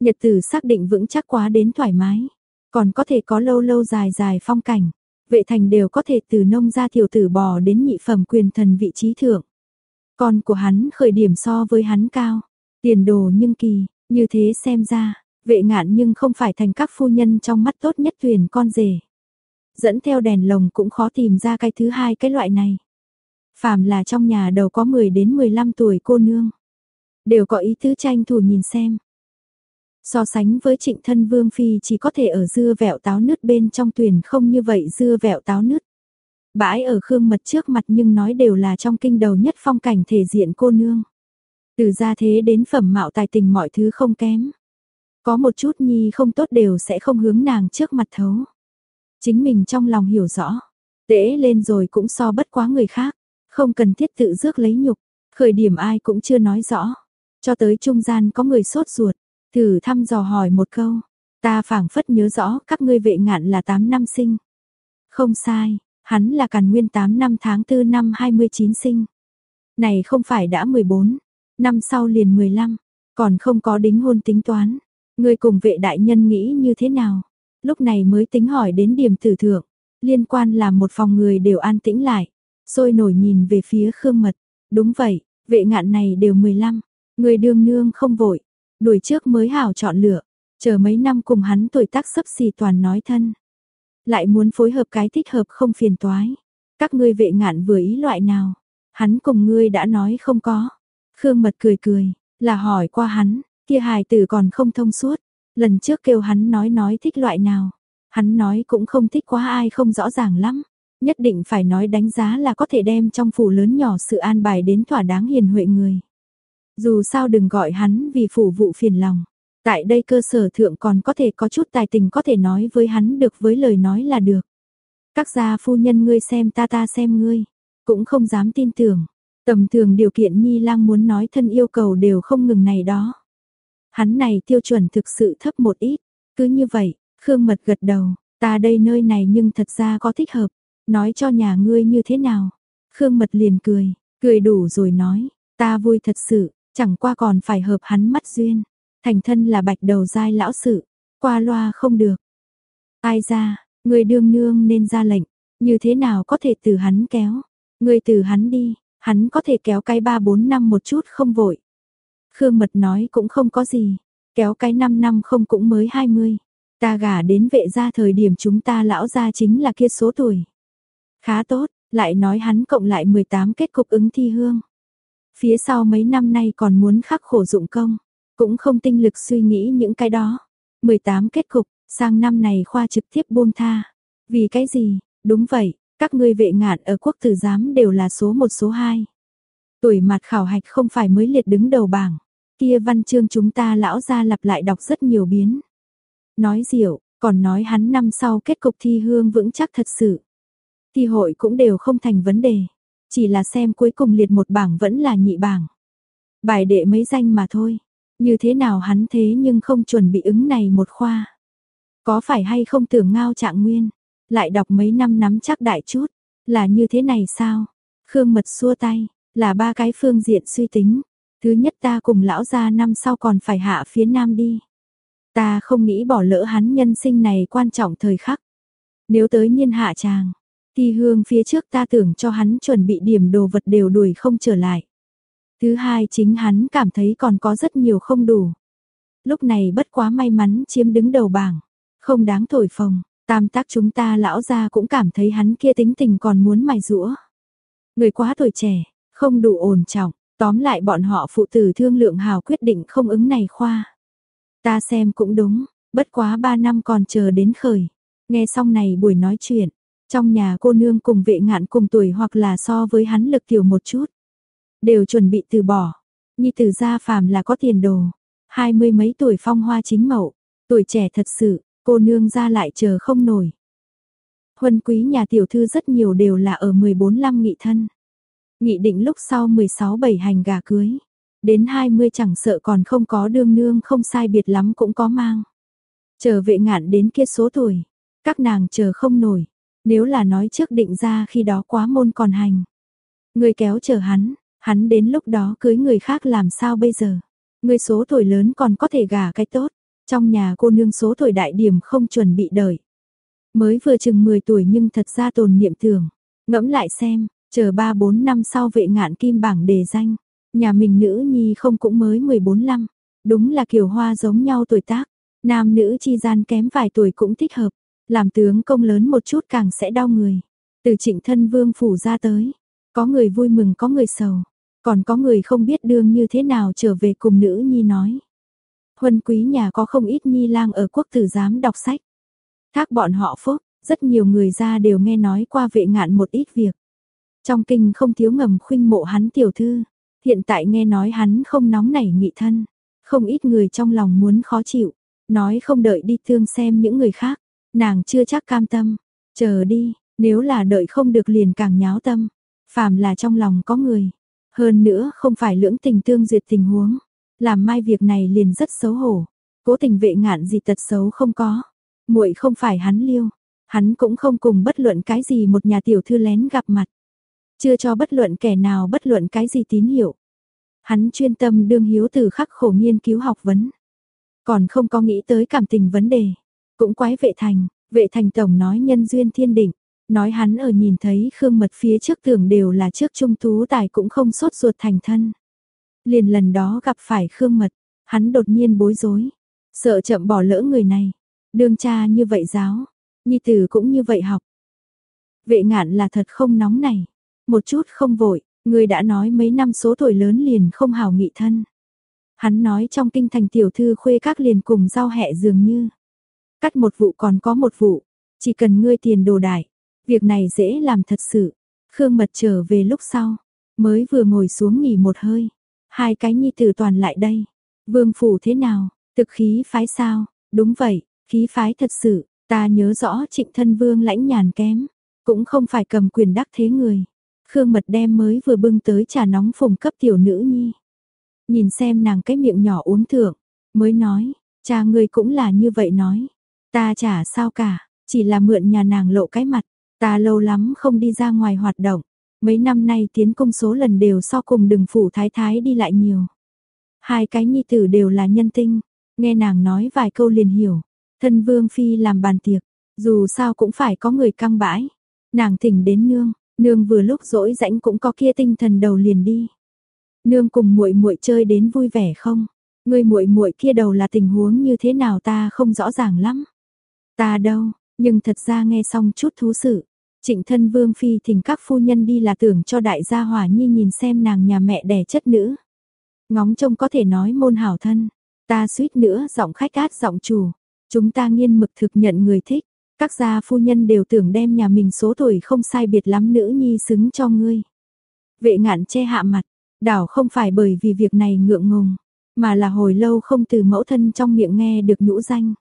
Nhật tử xác định vững chắc quá đến thoải mái. Còn có thể có lâu lâu dài dài phong cảnh. Vệ thành đều có thể từ nông gia tiểu tử bò đến nhị phẩm quyền thần vị trí thượng. Con của hắn khởi điểm so với hắn cao. Tiền đồ nhưng kỳ, như thế xem ra, vệ ngạn nhưng không phải thành các phu nhân trong mắt tốt nhất tuyển con rể. Dẫn theo đèn lồng cũng khó tìm ra cái thứ hai cái loại này. Phàm là trong nhà đầu có 10 đến 15 tuổi cô nương. Đều có ý tứ tranh thủ nhìn xem. So sánh với trịnh thân vương phi chỉ có thể ở dưa vẹo táo nứt bên trong tuyển không như vậy dưa vẹo táo nứt. Bãi ở khương mật trước mặt nhưng nói đều là trong kinh đầu nhất phong cảnh thể diện cô nương. Từ gia thế đến phẩm mạo tài tình mọi thứ không kém. Có một chút nhi không tốt đều sẽ không hướng nàng trước mặt thấu. Chính mình trong lòng hiểu rõ. Tễ lên rồi cũng so bất quá người khác. Không cần thiết tự rước lấy nhục, khởi điểm ai cũng chưa nói rõ. Cho tới trung gian có người sốt ruột, thử thăm dò hỏi một câu. Ta phảng phất nhớ rõ các ngươi vệ ngạn là 8 năm sinh. Không sai, hắn là càn nguyên 8 năm tháng 4 năm 29 sinh. Này không phải đã 14, năm sau liền 15, còn không có đính hôn tính toán. Người cùng vệ đại nhân nghĩ như thế nào? Lúc này mới tính hỏi đến điểm tử thượng, liên quan là một phòng người đều an tĩnh lại. Sôi nổi nhìn về phía Khương Mật. Đúng vậy, vệ ngạn này đều 15. Người đương nương không vội. Đuổi trước mới hảo chọn lựa. Chờ mấy năm cùng hắn tuổi tác sấp xì toàn nói thân. Lại muốn phối hợp cái thích hợp không phiền toái. Các ngươi vệ ngạn vừa ý loại nào. Hắn cùng ngươi đã nói không có. Khương Mật cười cười, là hỏi qua hắn, kia hài tử còn không thông suốt. Lần trước kêu hắn nói nói thích loại nào. Hắn nói cũng không thích quá ai không rõ ràng lắm. Nhất định phải nói đánh giá là có thể đem trong phủ lớn nhỏ sự an bài đến thỏa đáng hiền huệ người. Dù sao đừng gọi hắn vì phủ vụ phiền lòng. Tại đây cơ sở thượng còn có thể có chút tài tình có thể nói với hắn được với lời nói là được. Các gia phu nhân ngươi xem ta ta xem ngươi, cũng không dám tin tưởng. Tầm thường điều kiện Nhi lang muốn nói thân yêu cầu đều không ngừng này đó. Hắn này tiêu chuẩn thực sự thấp một ít, cứ như vậy, Khương Mật gật đầu, ta đây nơi này nhưng thật ra có thích hợp, nói cho nhà ngươi như thế nào. Khương Mật liền cười, cười đủ rồi nói, ta vui thật sự, chẳng qua còn phải hợp hắn mắt duyên. Thành thân là bạch đầu dai lão sự, qua loa không được. Ai ra, người đương nương nên ra lệnh, như thế nào có thể từ hắn kéo, người từ hắn đi, hắn có thể kéo cái 3-4 năm một chút không vội. Khương Mật nói cũng không có gì, kéo cái 5 năm không cũng mới 20. Ta gả đến vệ gia thời điểm chúng ta lão gia chính là kia số tuổi. Khá tốt, lại nói hắn cộng lại 18 kết cục ứng thi hương. Phía sau mấy năm nay còn muốn khắc khổ dụng công, cũng không tinh lực suy nghĩ những cái đó. 18 kết cục, sang năm này khoa trực tiếp buông tha. Vì cái gì? Đúng vậy, các ngươi vệ ngạn ở quốc tử giám đều là số 1 số 2. Tuổi mặt khảo hạch không phải mới liệt đứng đầu bảng. Kia văn chương chúng ta lão ra lặp lại đọc rất nhiều biến. Nói diệu, còn nói hắn năm sau kết cục thi hương vững chắc thật sự. Thi hội cũng đều không thành vấn đề. Chỉ là xem cuối cùng liệt một bảng vẫn là nhị bảng. Bài đệ mấy danh mà thôi. Như thế nào hắn thế nhưng không chuẩn bị ứng này một khoa. Có phải hay không tưởng ngao trạng nguyên. Lại đọc mấy năm nắm chắc đại chút. Là như thế này sao? Khương mật xua tay. Là ba cái phương diện suy tính. Thứ nhất ta cùng lão gia năm sau còn phải hạ phía nam đi. Ta không nghĩ bỏ lỡ hắn nhân sinh này quan trọng thời khắc. Nếu tới niên hạ chàng, thì hương phía trước ta tưởng cho hắn chuẩn bị điểm đồ vật đều đuổi không trở lại. Thứ hai chính hắn cảm thấy còn có rất nhiều không đủ. Lúc này bất quá may mắn chiếm đứng đầu bảng, không đáng thổi phồng, tam tác chúng ta lão gia cũng cảm thấy hắn kia tính tình còn muốn mài rũa. Người quá tuổi trẻ, không đủ ổn trọng, tóm lại bọn họ phụ tử thương lượng hào quyết định không ứng này khoa. Ta xem cũng đúng, bất quá ba năm còn chờ đến khởi. Nghe xong này buổi nói chuyện, trong nhà cô nương cùng vệ ngạn cùng tuổi hoặc là so với hắn lực tiểu một chút. Đều chuẩn bị từ bỏ. Nhi tử gia phàm là có tiền đồ. Hai mươi mấy tuổi phong hoa chính mậu. Tuổi trẻ thật sự, cô nương ra lại chờ không nổi. Huân quý nhà tiểu thư rất nhiều đều là ở 14-15 nghị thân. Nghị định lúc sau 16 bảy hành gà cưới. Đến 20 chẳng sợ còn không có đương nương không sai biệt lắm cũng có mang. Chờ vệ ngạn đến kia số tuổi. Các nàng chờ không nổi. Nếu là nói trước định ra khi đó quá môn còn hành. Người kéo chờ hắn, hắn đến lúc đó cưới người khác làm sao bây giờ. Người số tuổi lớn còn có thể gả cái tốt. Trong nhà cô nương số tuổi đại điểm không chuẩn bị đợi. Mới vừa chừng 10 tuổi nhưng thật ra tồn niệm tưởng. Ngẫm lại xem, chờ 3-4 năm sau vệ ngạn kim bảng đề danh. Nhà mình nữ nhi không cũng mới 14 năm. Đúng là kiểu hoa giống nhau tuổi tác. Nam nữ chi gian kém vài tuổi cũng thích hợp. Làm tướng công lớn một chút càng sẽ đau người. Từ trịnh thân vương phủ ra tới. Có người vui mừng có người sầu. Còn có người không biết đương như thế nào trở về cùng nữ nhi nói. Huân quý nhà có không ít nhi lang ở quốc tử giám đọc sách. các bọn họ phúc, rất nhiều người ra đều nghe nói qua vệ ngạn một ít việc. Trong kinh không thiếu ngầm khuynh mộ hắn tiểu thư. Hiện tại nghe nói hắn không nóng nảy nghị thân. Không ít người trong lòng muốn khó chịu. Nói không đợi đi thương xem những người khác. Nàng chưa chắc cam tâm. Chờ đi, nếu là đợi không được liền càng nháo tâm. Phàm là trong lòng có người. Hơn nữa không phải lưỡng tình tương duyệt tình huống. Làm mai việc này liền rất xấu hổ. Cố tình vệ ngạn gì tật xấu không có. muội không phải hắn liêu. Hắn cũng không cùng bất luận cái gì một nhà tiểu thư lén gặp mặt. Chưa cho bất luận kẻ nào bất luận cái gì tín hiệu. Hắn chuyên tâm đương hiếu từ khắc khổ nghiên cứu học vấn. Còn không có nghĩ tới cảm tình vấn đề. Cũng quái vệ thành, vệ thành tổng nói nhân duyên thiên định. Nói hắn ở nhìn thấy Khương Mật phía trước tưởng đều là trước trung tú tài cũng không sốt ruột thành thân. Liền lần đó gặp phải Khương Mật, hắn đột nhiên bối rối. Sợ chậm bỏ lỡ người này. Đương cha như vậy giáo, nhi tử cũng như vậy học. Vệ ngạn là thật không nóng này. Một chút không vội, người đã nói mấy năm số tuổi lớn liền không hào nghị thân. Hắn nói trong kinh thành tiểu thư khuê các liền cùng giao hẹ dường như. Cắt một vụ còn có một vụ, chỉ cần ngươi tiền đồ đại. Việc này dễ làm thật sự. Khương Mật trở về lúc sau, mới vừa ngồi xuống nghỉ một hơi. Hai cái nhi tử toàn lại đây. Vương phủ thế nào, thực khí phái sao? Đúng vậy, khí phái thật sự, ta nhớ rõ trịnh thân vương lãnh nhàn kém. Cũng không phải cầm quyền đắc thế người. Khương Mật đem mới vừa bưng tới trà nóng phùng cấp tiểu nữ nhi. Nhìn xem nàng cái miệng nhỏ uống thượng, mới nói, cha ngươi cũng là như vậy nói. Ta chả sao cả, chỉ là mượn nhà nàng lộ cái mặt, ta lâu lắm không đi ra ngoài hoạt động. Mấy năm nay tiến công số lần đều so cùng đừng phủ thái thái đi lại nhiều. Hai cái nhi tử đều là nhân tinh, nghe nàng nói vài câu liền hiểu. Thân vương phi làm bàn tiệc, dù sao cũng phải có người căng bãi. Nàng thỉnh đến nương, nương vừa lúc rỗi rãnh cũng có kia tinh thần đầu liền đi. Nương cùng muội muội chơi đến vui vẻ không? Người muội muội kia đầu là tình huống như thế nào ta không rõ ràng lắm. Ta đâu, nhưng thật ra nghe xong chút thú sự. Trịnh thân vương phi thỉnh các phu nhân đi là tưởng cho đại gia hỏa nhi nhìn xem nàng nhà mẹ đẻ chất nữ. Ngóng trông có thể nói môn hảo thân. Ta suýt nữa giọng khách át giọng chủ. Chúng ta nghiên mực thực nhận người thích. Các gia phu nhân đều tưởng đem nhà mình số tuổi không sai biệt lắm nữ nhi xứng cho ngươi. Vệ ngạn che hạ mặt, đảo không phải bởi vì việc này ngượng ngùng, mà là hồi lâu không từ mẫu thân trong miệng nghe được nhũ danh.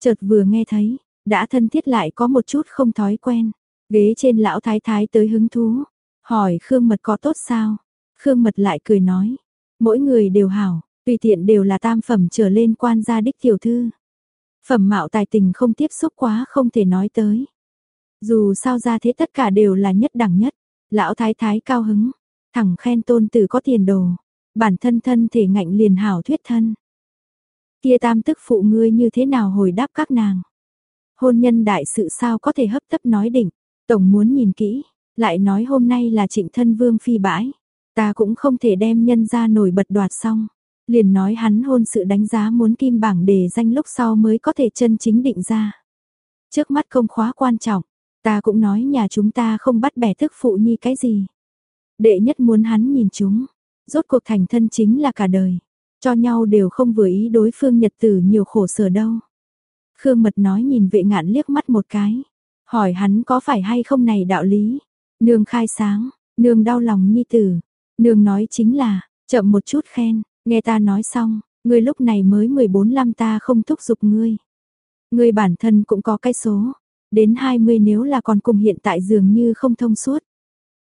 Chợt vừa nghe thấy, đã thân thiết lại có một chút không thói quen. Ghế trên lão thái thái tới hứng thú, hỏi Khương Mật có tốt sao? Khương Mật lại cười nói, mỗi người đều hảo, tùy tiện đều là tam phẩm trở lên quan gia đích tiểu thư. Phẩm mạo tài tình không tiếp xúc quá không thể nói tới. Dù sao ra thế tất cả đều là nhất đẳng nhất, lão thái thái cao hứng, thẳng khen tôn tử có tiền đồ, bản thân thân thể ngạnh liền hảo thuyết thân. Kia tam tức phụ ngươi như thế nào hồi đáp các nàng? Hôn nhân đại sự sao có thể hấp tấp nói định, tổng muốn nhìn kỹ, lại nói hôm nay là trịnh thân vương phi bãi, ta cũng không thể đem nhân ra nổi bật đoạt xong liền nói hắn hôn sự đánh giá muốn kim bảng đề danh lúc sau mới có thể chân chính định ra. Trước mắt không khóa quan trọng, ta cũng nói nhà chúng ta không bắt bẻ thức phụ nhi cái gì. Đệ nhất muốn hắn nhìn chúng, rốt cuộc thành thân chính là cả đời, cho nhau đều không vừa ý đối phương nhật tử nhiều khổ sở đâu. Khương Mật nói nhìn vệ ngạn liếc mắt một cái, hỏi hắn có phải hay không này đạo lý. Nương khai sáng, nương đau lòng nhi tử, nương nói chính là, chậm một chút khen, Nghe ta nói xong, ngươi lúc này mới 14 năm ta không thúc giục ngươi. Ngươi bản thân cũng có cái số, đến 20 nếu là còn cùng hiện tại dường như không thông suốt.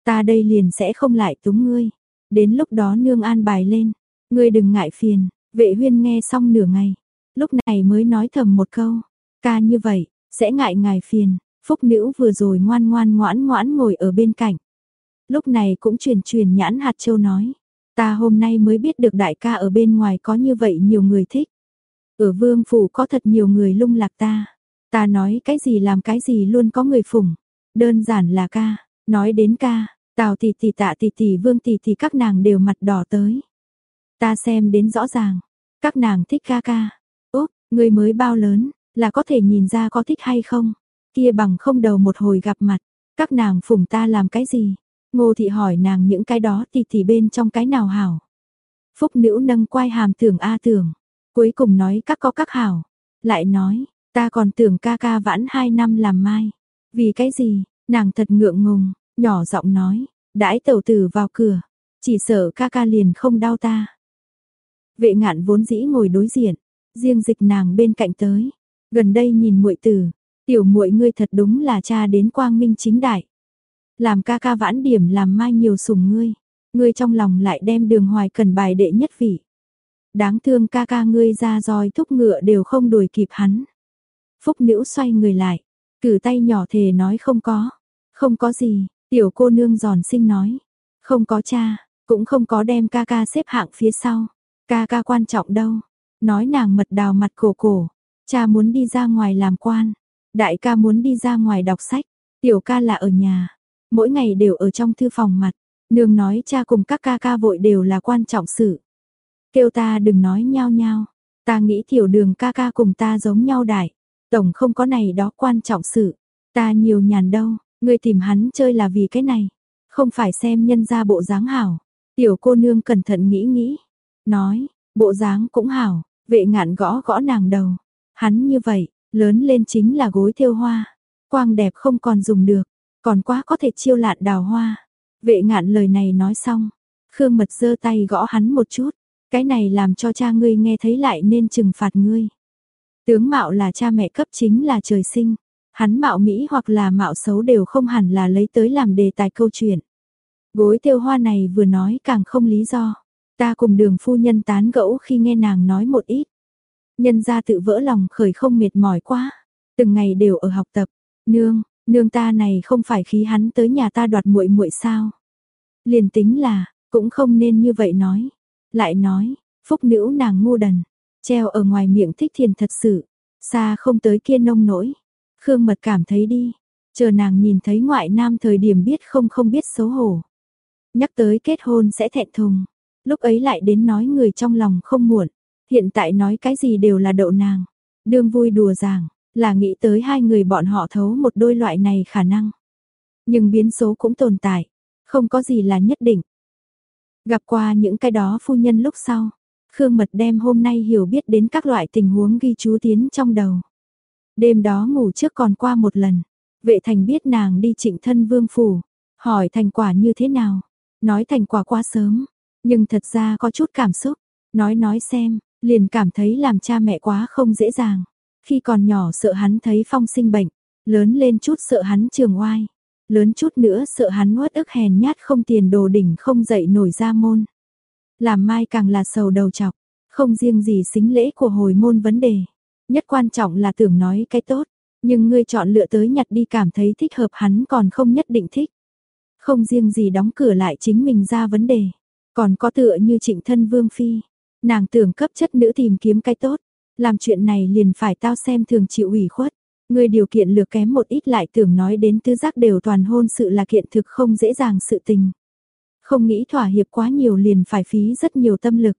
Ta đây liền sẽ không lại túng ngươi. Đến lúc đó nương an bài lên, ngươi đừng ngại phiền. Vệ huyên nghe xong nửa ngày, lúc này mới nói thầm một câu, ca như vậy, sẽ ngại ngài phiền. Phúc nữ vừa rồi ngoan ngoan ngoãn ngoãn ngồi ở bên cạnh. Lúc này cũng truyền truyền nhãn hạt châu nói, Ta hôm nay mới biết được đại ca ở bên ngoài có như vậy nhiều người thích. Ở vương phủ có thật nhiều người lung lạc ta. Ta nói cái gì làm cái gì luôn có người phủng. Đơn giản là ca, nói đến ca, tào tỷ tỷ tạ tỷ tỷ vương tỷ tỷ các nàng đều mặt đỏ tới. Ta xem đến rõ ràng, các nàng thích ca ca. Úp, người mới bao lớn, là có thể nhìn ra có thích hay không. Kia bằng không đầu một hồi gặp mặt, các nàng phủng ta làm cái gì. Ngô thị hỏi nàng những cái đó thì thì bên trong cái nào hảo. Phúc nữ nâng quai hàm tưởng A tưởng, cuối cùng nói các có các hảo. Lại nói, ta còn tưởng ca ca vãn hai năm làm mai. Vì cái gì, nàng thật ngượng ngùng, nhỏ giọng nói, đãi tẩu tử vào cửa, chỉ sợ ca ca liền không đau ta. Vệ ngạn vốn dĩ ngồi đối diện, riêng dịch nàng bên cạnh tới, gần đây nhìn muội tử, tiểu muội ngươi thật đúng là cha đến quang minh chính đại. Làm ca ca vãn điểm làm mai nhiều sủng ngươi, ngươi trong lòng lại đem đường hoài cần bài đệ nhất vị. Đáng thương ca ca ngươi ra roi thúc ngựa đều không đuổi kịp hắn. Phúc nữ xoay người lại, cử tay nhỏ thề nói không có, không có gì, tiểu cô nương giòn xinh nói, không có cha, cũng không có đem ca ca xếp hạng phía sau, ca ca quan trọng đâu, nói nàng mật đào mặt cổ cổ, cha muốn đi ra ngoài làm quan, đại ca muốn đi ra ngoài đọc sách, tiểu ca là ở nhà, mỗi ngày đều ở trong thư phòng mặt, nương nói cha cùng các ca ca vội đều là quan trọng sự. Kêu ta đừng nói nhau nhau, ta nghĩ tiểu đường ca ca cùng ta giống nhau đại, tổng không có này đó quan trọng sự, ta nhiều nhàn đâu, người tìm hắn chơi là vì cái này, không phải xem nhân ra bộ dáng hảo. Tiểu cô nương cẩn thận nghĩ nghĩ, nói, bộ dáng cũng hảo, vệ ngạn gõ gõ nàng đầu. Hắn như vậy, lớn lên chính là gối thêu hoa, quang đẹp không còn dùng được, còn quá có thể chiêu lạn đào hoa. Vệ ngạn lời này nói xong, Khương Mật giơ tay gõ hắn một chút, cái này làm cho cha ngươi nghe thấy lại nên trừng phạt ngươi. Tướng mạo là cha mẹ cấp chính là trời sinh, hắn mạo Mỹ hoặc là mạo xấu đều không hẳn là lấy tới làm đề tài câu chuyện. Gối tiêu hoa này vừa nói càng không lý do, ta cùng đường phu nhân tán gẫu khi nghe nàng nói một ít, Nhân gia tự vỡ lòng khởi không mệt mỏi quá, từng ngày đều ở học tập. Nương, nương ta này không phải khí hắn tới nhà ta đoạt muội muội sao? Liền tính là, cũng không nên như vậy nói. Lại nói, phúc nữ nàng ngu đần, treo ở ngoài miệng thích thiền thật sự, xa không tới kia nông nỗi. Khương Mật cảm thấy đi, chờ nàng nhìn thấy ngoại nam thời điểm biết không không biết xấu hổ. Nhắc tới kết hôn sẽ thẹn thùng, lúc ấy lại đến nói người trong lòng không muộn, hiện tại nói cái gì đều là đậu nàng. Đương vui đùa giảng, là nghĩ tới hai người bọn họ thấu một đôi loại này khả năng. Nhưng biến số cũng tồn tại, không có gì là nhất định. Gặp qua những cái đó phu nhân lúc sau, Khương Mật đem hôm nay hiểu biết đến các loại tình huống ghi chú tiến trong đầu. Đêm đó ngủ trước còn qua một lần, vệ thành biết nàng đi trịnh thân vương phủ, hỏi thành quả như thế nào, nói thành quả quá sớm, nhưng thật ra có chút cảm xúc, nói nói xem, liền cảm thấy làm cha mẹ quá không dễ dàng. Khi còn nhỏ sợ hắn thấy phong sinh bệnh, lớn lên chút sợ hắn trường oai, lớn chút nữa sợ hắn uất ức hèn nhát không tiền đồ đỉnh không dậy nổi ra môn. Làm mai càng là sầu đầu chọc, không riêng gì xính lễ của hồi môn vấn đề. Nhất quan trọng là tưởng nói cái tốt, nhưng ngươi chọn lựa tới nhặt đi cảm thấy thích hợp hắn còn không nhất định thích. Không riêng gì đóng cửa lại chính mình ra vấn đề, còn có tựa như trịnh thân vương phi. Nàng tưởng cấp chất nữ tìm kiếm cái tốt, làm chuyện này liền phải tao xem thường chịu ủy khuất. Người điều kiện lược kém một ít lại tưởng nói đến tư giác đều toàn hôn sự là kiện thực không dễ dàng sự tình. Không nghĩ thỏa hiệp quá nhiều liền phải phí rất nhiều tâm lực.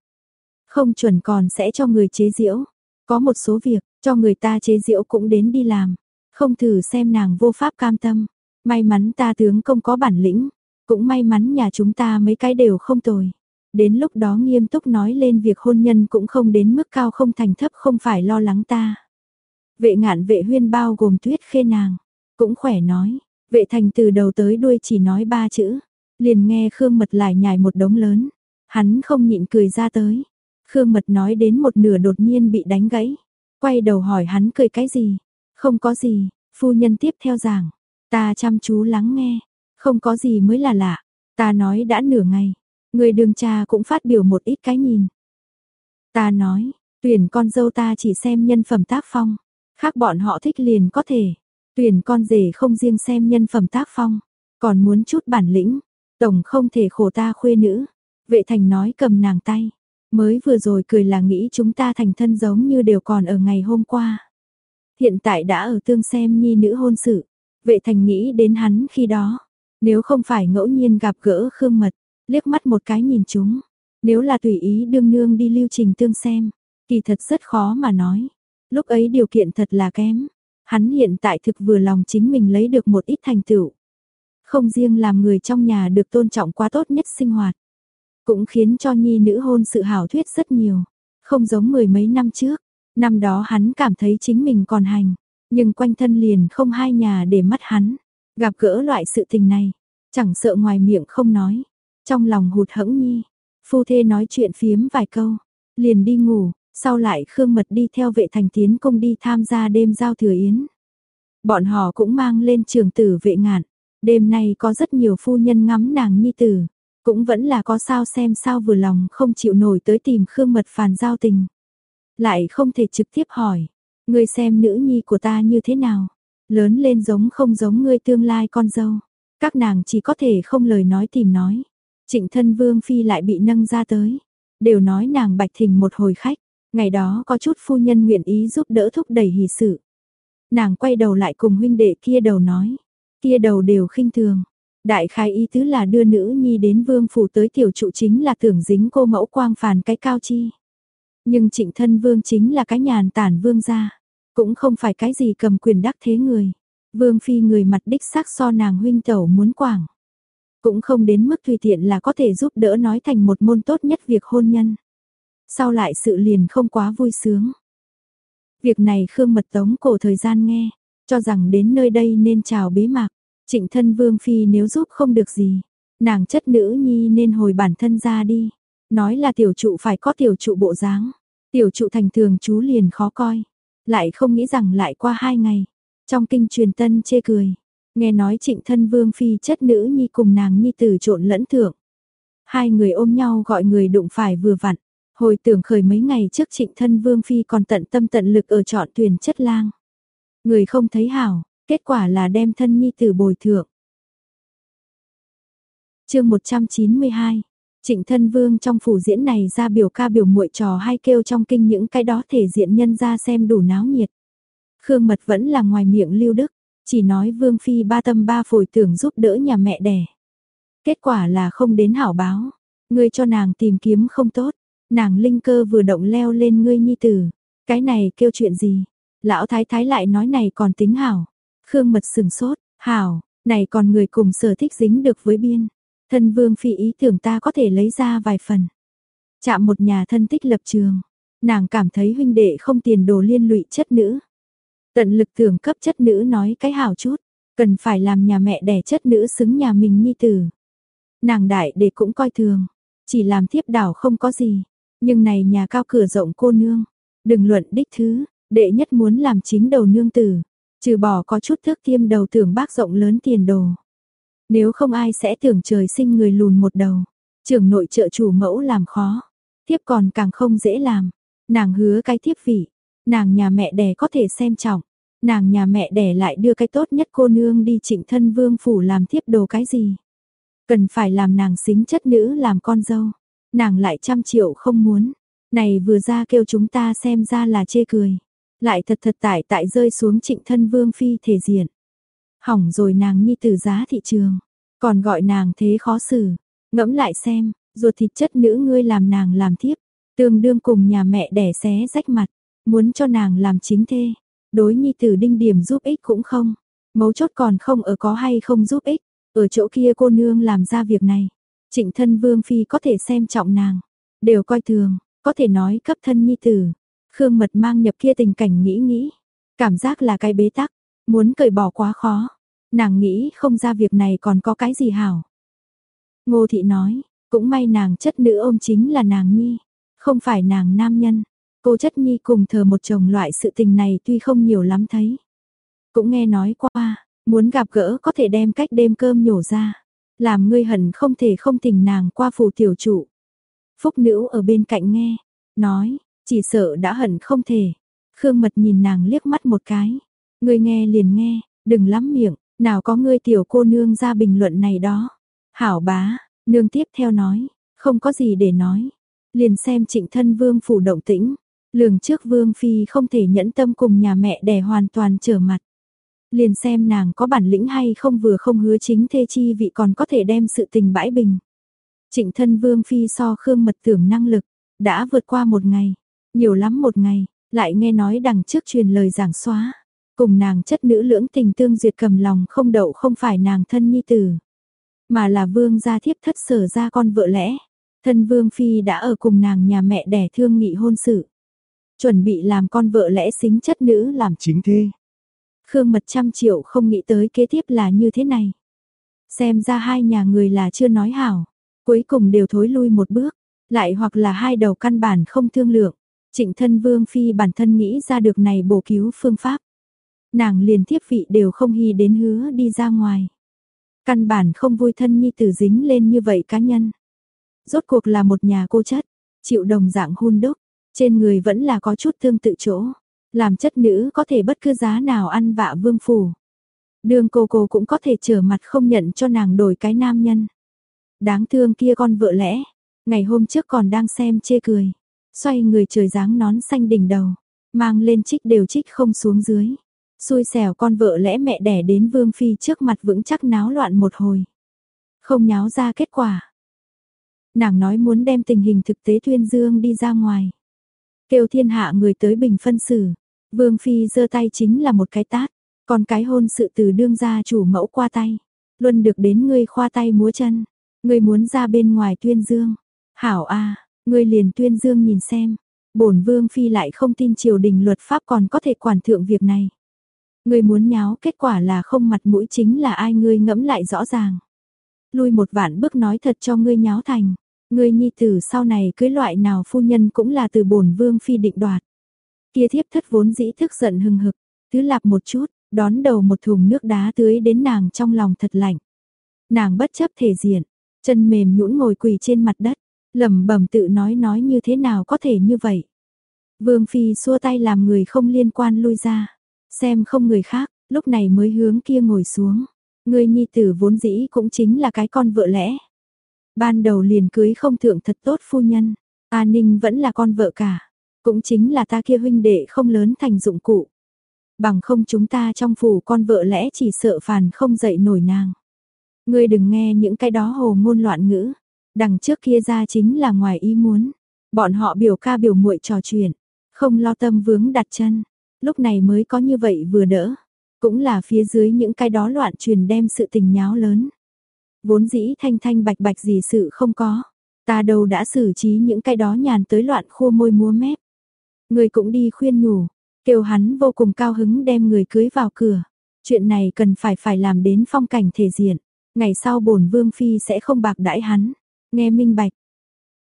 Không chuẩn còn sẽ cho người chế diễu. Có một số việc, cho người ta chế diễu cũng đến đi làm. Không thử xem nàng vô pháp cam tâm. May mắn ta tướng công có bản lĩnh. Cũng may mắn nhà chúng ta mấy cái đều không tồi. Đến lúc đó nghiêm túc nói lên việc hôn nhân cũng không đến mức cao không thành thấp không phải lo lắng ta. Vệ ngạn vệ huyên bao gồm tuyết khê nàng. Cũng khỏe nói. Vệ thành từ đầu tới đuôi chỉ nói ba chữ. Liền nghe Khương Mật lại nhảy một đống lớn. Hắn không nhịn cười ra tới. Khương Mật nói đến một nửa đột nhiên bị đánh gãy. Quay đầu hỏi hắn cười cái gì. Không có gì, phu nhân tiếp theo giảng. Ta chăm chú lắng nghe. Không có gì mới là lạ. Ta nói đã nửa ngày. Người đường cha cũng phát biểu một ít cái nhìn. Ta nói, tuyển con dâu ta chỉ xem nhân phẩm tác phong. Khác bọn họ thích liền có thể. Tuyển con rể không riêng xem nhân phẩm tác phong. Còn muốn chút bản lĩnh. Tổng không thể khổ ta khuê nữ. Vệ thành nói cầm nàng tay. Mới vừa rồi cười là nghĩ chúng ta thành thân giống như đều còn ở ngày hôm qua. Hiện tại đã ở tương xem nhi nữ hôn sự. Vệ thành nghĩ đến hắn khi đó. Nếu không phải ngẫu nhiên gặp gỡ Khương Mật, liếc mắt một cái nhìn chúng. Nếu là tùy ý đương nương đi lưu trình tương xem, kỳ thật rất khó mà nói. Lúc ấy điều kiện thật là kém. Hắn hiện tại thực vừa lòng chính mình lấy được một ít thành tựu. Không riêng làm người trong nhà được tôn trọng quá tốt nhất sinh hoạt. Cũng khiến cho nhi nữ hôn sự hảo thuyết rất nhiều. Không giống mười mấy năm trước. Năm đó hắn cảm thấy chính mình còn hành. Nhưng quanh thân liền không hai nhà để mắt hắn. Gặp gỡ loại sự tình này. Chẳng sợ ngoài miệng không nói. Trong lòng hụt hẫng nhi. Phu thê nói chuyện phiếm vài câu. Liền đi ngủ. Sau lại Khương Mật đi theo vệ thành tiến công đi tham gia đêm giao thừa yến. Bọn họ cũng mang lên trường tử vệ ngạn. Đêm nay có rất nhiều phu nhân ngắm nàng nhi tử. Cũng vẫn là có sao xem sao vừa lòng không chịu nổi tới tìm Khương Mật phàn giao tình. Lại không thể trực tiếp hỏi. Ngươi xem nữ nhi của ta như thế nào? Lớn lên giống không giống ngươi tương lai con dâu. Các nàng chỉ có thể không lời nói tìm nói. Trịnh thân vương phi lại bị nâng ra tới. Đều nói nàng bạch thình một hồi khách. Ngày đó có chút phu nhân nguyện ý giúp đỡ thúc đẩy hỷ sự. Nàng quay đầu lại cùng huynh đệ kia đầu nói. Kia đầu đều khinh thường. Đại khai ý tứ là đưa nữ nhi đến vương phủ tới tiểu trụ chính là tưởng dính cô mẫu quang phàn cái cao chi. Nhưng trịnh thân vương chính là cái nhàn tản vương gia. Cũng không phải cái gì cầm quyền đắc thế người. Vương phi người mặt đích xác so nàng huynh tẩu muốn quảng. Cũng không đến mức tùy tiện là có thể giúp đỡ nói thành một môn tốt nhất việc hôn nhân. Sau lại sự liền không quá vui sướng. Việc này Khương Mật Tống cổ thời gian nghe, cho rằng đến nơi đây nên chào bế mạc. Trịnh thân Vương Phi nếu giúp không được gì, nàng chất nữ nhi nên hồi bản thân ra đi. Nói là tiểu trụ phải có tiểu trụ bộ dáng. Tiểu trụ thành thường chú liền khó coi. Lại không nghĩ rằng lại qua hai ngày. Trong kinh truyền tân chê cười. Nghe nói trịnh thân Vương Phi chất nữ nhi cùng nàng nhi tử trộn lẫn thượng. Hai người ôm nhau gọi người đụng phải vừa vặn. Hồi tưởng khởi mấy ngày trước trịnh thân Vương Phi còn tận tâm tận lực ở chọn tuyển chất lang. Người không thấy hảo, kết quả là đem thân nhi tử bồi thượng. chương 192 Trịnh thân vương trong phủ diễn này ra biểu ca biểu muội trò hay kêu trong kinh những cái đó thể diện nhân ra xem đủ náo nhiệt. Khương Mật vẫn là ngoài miệng lưu đức, chỉ nói vương phi ba tâm ba phổi tưởng giúp đỡ nhà mẹ đẻ. Kết quả là không đến hảo báo, ngươi cho nàng tìm kiếm không tốt, nàng linh cơ vừa động leo lên ngươi nhi tử, cái này kêu chuyện gì? Lão thái thái lại nói này còn tính hảo. Khương Mật sừng sốt, hảo, này còn người cùng sở thích dính được với biên. Thân vương phi ý tưởng ta có thể lấy ra vài phần. Chạm một nhà thân tích lập trường. Nàng cảm thấy huynh đệ không tiền đồ liên lụy chất nữ. Tận lực tưởng cấp chất nữ nói cái hảo chút. Cần phải làm nhà mẹ đẻ chất nữ xứng nhà mình nhi tử. Nàng đại để cũng coi thường. Chỉ làm thiếp đảo không có gì. Nhưng này nhà cao cửa rộng cô nương. Đừng luận đích thứ. Đệ nhất muốn làm chính đầu nương tử. Trừ bỏ có chút thước tiêm đầu tưởng bác rộng lớn tiền đồ. Nếu không ai sẽ tưởng trời sinh người lùn một đầu. Trưởng nội trợ chủ mẫu làm khó. thiếp còn càng không dễ làm. Nàng hứa cái thiếp vị. Nàng nhà mẹ đẻ có thể xem trọng. Nàng nhà mẹ đẻ lại đưa cái tốt nhất cô nương đi trịnh thân vương phủ làm thiếp đồ cái gì. Cần phải làm nàng xính chất nữ làm con dâu. Nàng lại trăm triệu không muốn. Này vừa ra kêu chúng ta xem ra là chê cười. Lại thật thật tại tại rơi xuống trịnh thân vương phi thể diện. Hỏng rồi nàng nhi tử giá thị trường, còn gọi nàng thế khó xử. Ngẫm lại xem, ruột thịt chất nữ ngươi làm nàng làm thiếp, tương đương cùng nhà mẹ đẻ xé rách mặt, muốn cho nàng làm chính thê. Đối nhi tử đinh điểm giúp ích cũng không, mấu chốt còn không ở có hay không giúp ích, ở chỗ kia cô nương làm ra việc này. Trịnh thân vương phi có thể xem trọng nàng, đều coi thường, có thể nói cấp thân nhi tử. Khương mật mang nhập kia tình cảnh nghĩ nghĩ, cảm giác là cái bế tắc, Muốn cởi bỏ quá khó, nàng nghĩ không ra việc này còn có cái gì hảo. Ngô thị nói, cũng may nàng chất nữ ôm chính là nàng nhi, không phải nàng nam nhân. Cô chất nhi cùng thờ một chồng loại sự tình này tuy không nhiều lắm thấy. Cũng nghe nói qua, muốn gặp gỡ có thể đem cách đêm cơm nhổ ra. Làm ngươi hận không thể không tình nàng qua phủ tiểu trụ. Phúc nữ ở bên cạnh nghe, nói, chỉ sợ đã hận không thể. Khương mật nhìn nàng liếc mắt một cái. Ngươi nghe liền nghe, đừng lắm miệng, nào có ngươi tiểu cô nương ra bình luận này đó. Hảo bá, nương tiếp theo nói, không có gì để nói. Liền xem trịnh thân vương phủ động tĩnh, lường trước vương phi không thể nhẫn tâm cùng nhà mẹ đẻ hoàn toàn trở mặt. Liền xem nàng có bản lĩnh hay không vừa không hứa chính thê chi vị còn có thể đem sự tình bãi bình. Trịnh thân vương phi so khương mật tưởng năng lực, đã vượt qua một ngày, nhiều lắm một ngày, lại nghe nói đằng trước truyền lời giảng xóa. Cùng nàng chất nữ lưỡng tình tương duyệt cầm lòng không đậu không phải nàng thân nhi tử, mà là vương gia thiếp thất sở ra con vợ lẽ. Thân vương phi đã ở cùng nàng nhà mẹ đẻ thương nghị hôn sự. Chuẩn bị làm con vợ lẽ xính chất nữ làm chính thê. Khương mật trăm triệu không nghĩ tới kế tiếp là như thế này. Xem ra hai nhà người là chưa nói hảo, cuối cùng đều thối lui một bước, lại hoặc là hai đầu căn bản không thương lượng. Trịnh thân vương phi bản thân nghĩ ra được này bổ cứu phương pháp. Nàng liền tiếp vị đều không hy đến hứa đi ra ngoài. Căn bản không vui thân nhi tử dính lên như vậy cá nhân. Rốt cuộc là một nhà cô chất, chịu đồng dạng hôn đúc, trên người vẫn là có chút thương tự chỗ. Làm chất nữ có thể bất cứ giá nào ăn vạ vương phủ. Đường cô cô cũng có thể trở mặt không nhận cho nàng đổi cái nam nhân. Đáng thương kia con vợ lẽ, ngày hôm trước còn đang xem chê cười. Xoay người trời dáng nón xanh đỉnh đầu, mang lên trích đều trích không xuống dưới. Xui xẻo con vợ lẽ mẹ đẻ đến Vương Phi trước mặt vững chắc náo loạn một hồi. Không nháo ra kết quả. Nàng nói muốn đem tình hình thực tế tuyên dương đi ra ngoài. Kêu thiên hạ người tới bình phân xử. Vương Phi giơ tay chính là một cái tát. Còn cái hôn sự từ đương gia chủ mẫu qua tay. Luôn được đến ngươi khoa tay múa chân. Ngươi muốn ra bên ngoài tuyên dương. Hảo a, ngươi liền tuyên dương nhìn xem. bổn Vương Phi lại không tin triều đình luật pháp còn có thể quản thượng việc này. Ngươi muốn nháo kết quả là không mặt mũi chính là ai ngươi ngẫm lại rõ ràng. Lui một vạn bước nói thật cho ngươi nháo thành. Ngươi nhi tử sau này cưới loại nào phu nhân cũng là từ bổn vương phi định đoạt. Kia thiếp thất vốn dĩ thức giận hừng hực, thứ lạp một chút, đón đầu một thùng nước đá tưới đến nàng trong lòng thật lạnh. Nàng bất chấp thể diện, chân mềm nhũn ngồi quỳ trên mặt đất, lẩm bẩm tự nói nói như thế nào có thể như vậy. Vương Phi xua tay làm người không liên quan lui ra, xem không người khác, lúc này mới hướng kia ngồi xuống. Người nhi tử vốn dĩ cũng chính là cái con vợ lẽ. Ban đầu liền cưới không thượng thật tốt phu nhân, A Ninh vẫn là con vợ cả, cũng chính là ta kia huynh đệ không lớn thành dụng cụ. Bằng không chúng ta trong phủ con vợ lẽ chỉ sợ phàn không dậy nổi nàng. Ngươi đừng nghe những cái đó hồ ngôn loạn ngữ, đằng trước kia ra chính là ngoài ý muốn. Bọn họ biểu ca biểu muội trò chuyện, không lo tâm vướng đặt chân, lúc này mới có như vậy vừa đỡ. Cũng là phía dưới những cái đó loạn truyền đem sự tình nháo lớn. Vốn dĩ thanh thanh bạch bạch gì sự không có. Ta đâu đã xử trí những cái đó nhàn tới loạn khua môi múa mép. Người cũng đi khuyên nhủ, kêu hắn vô cùng cao hứng đem người cưới vào cửa. Chuyện này cần phải phải làm đến phong cảnh thể diện. Ngày sau bổn vương phi sẽ không bạc đãi hắn. Nghe minh bạch.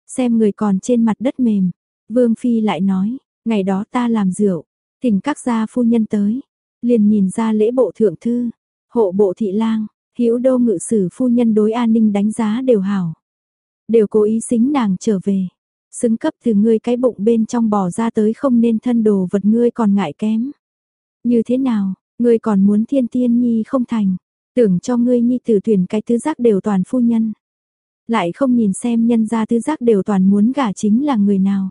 Xem người còn trên mặt đất mềm. Vương phi lại nói, ngày đó ta làm rượu, thỉnh các gia phu nhân tới, liền nhìn ra lễ bộ thượng thư, hộ bộ thị lang, hữu đô ngự sử phu nhân đối an ninh đánh giá đều hảo. Đều cố ý xính nàng trở về. Xứng cấp từ ngươi cái bụng bên trong bò ra tới không nên thân đồ vật ngươi còn ngại kém. Như thế nào, ngươi còn muốn thiên tiên nhi không thành. Tưởng cho ngươi nhi tử tuyển cái tứ giác đều toàn phu nhân. Lại không nhìn xem nhân gia tứ giác đều toàn muốn gả chính là người nào.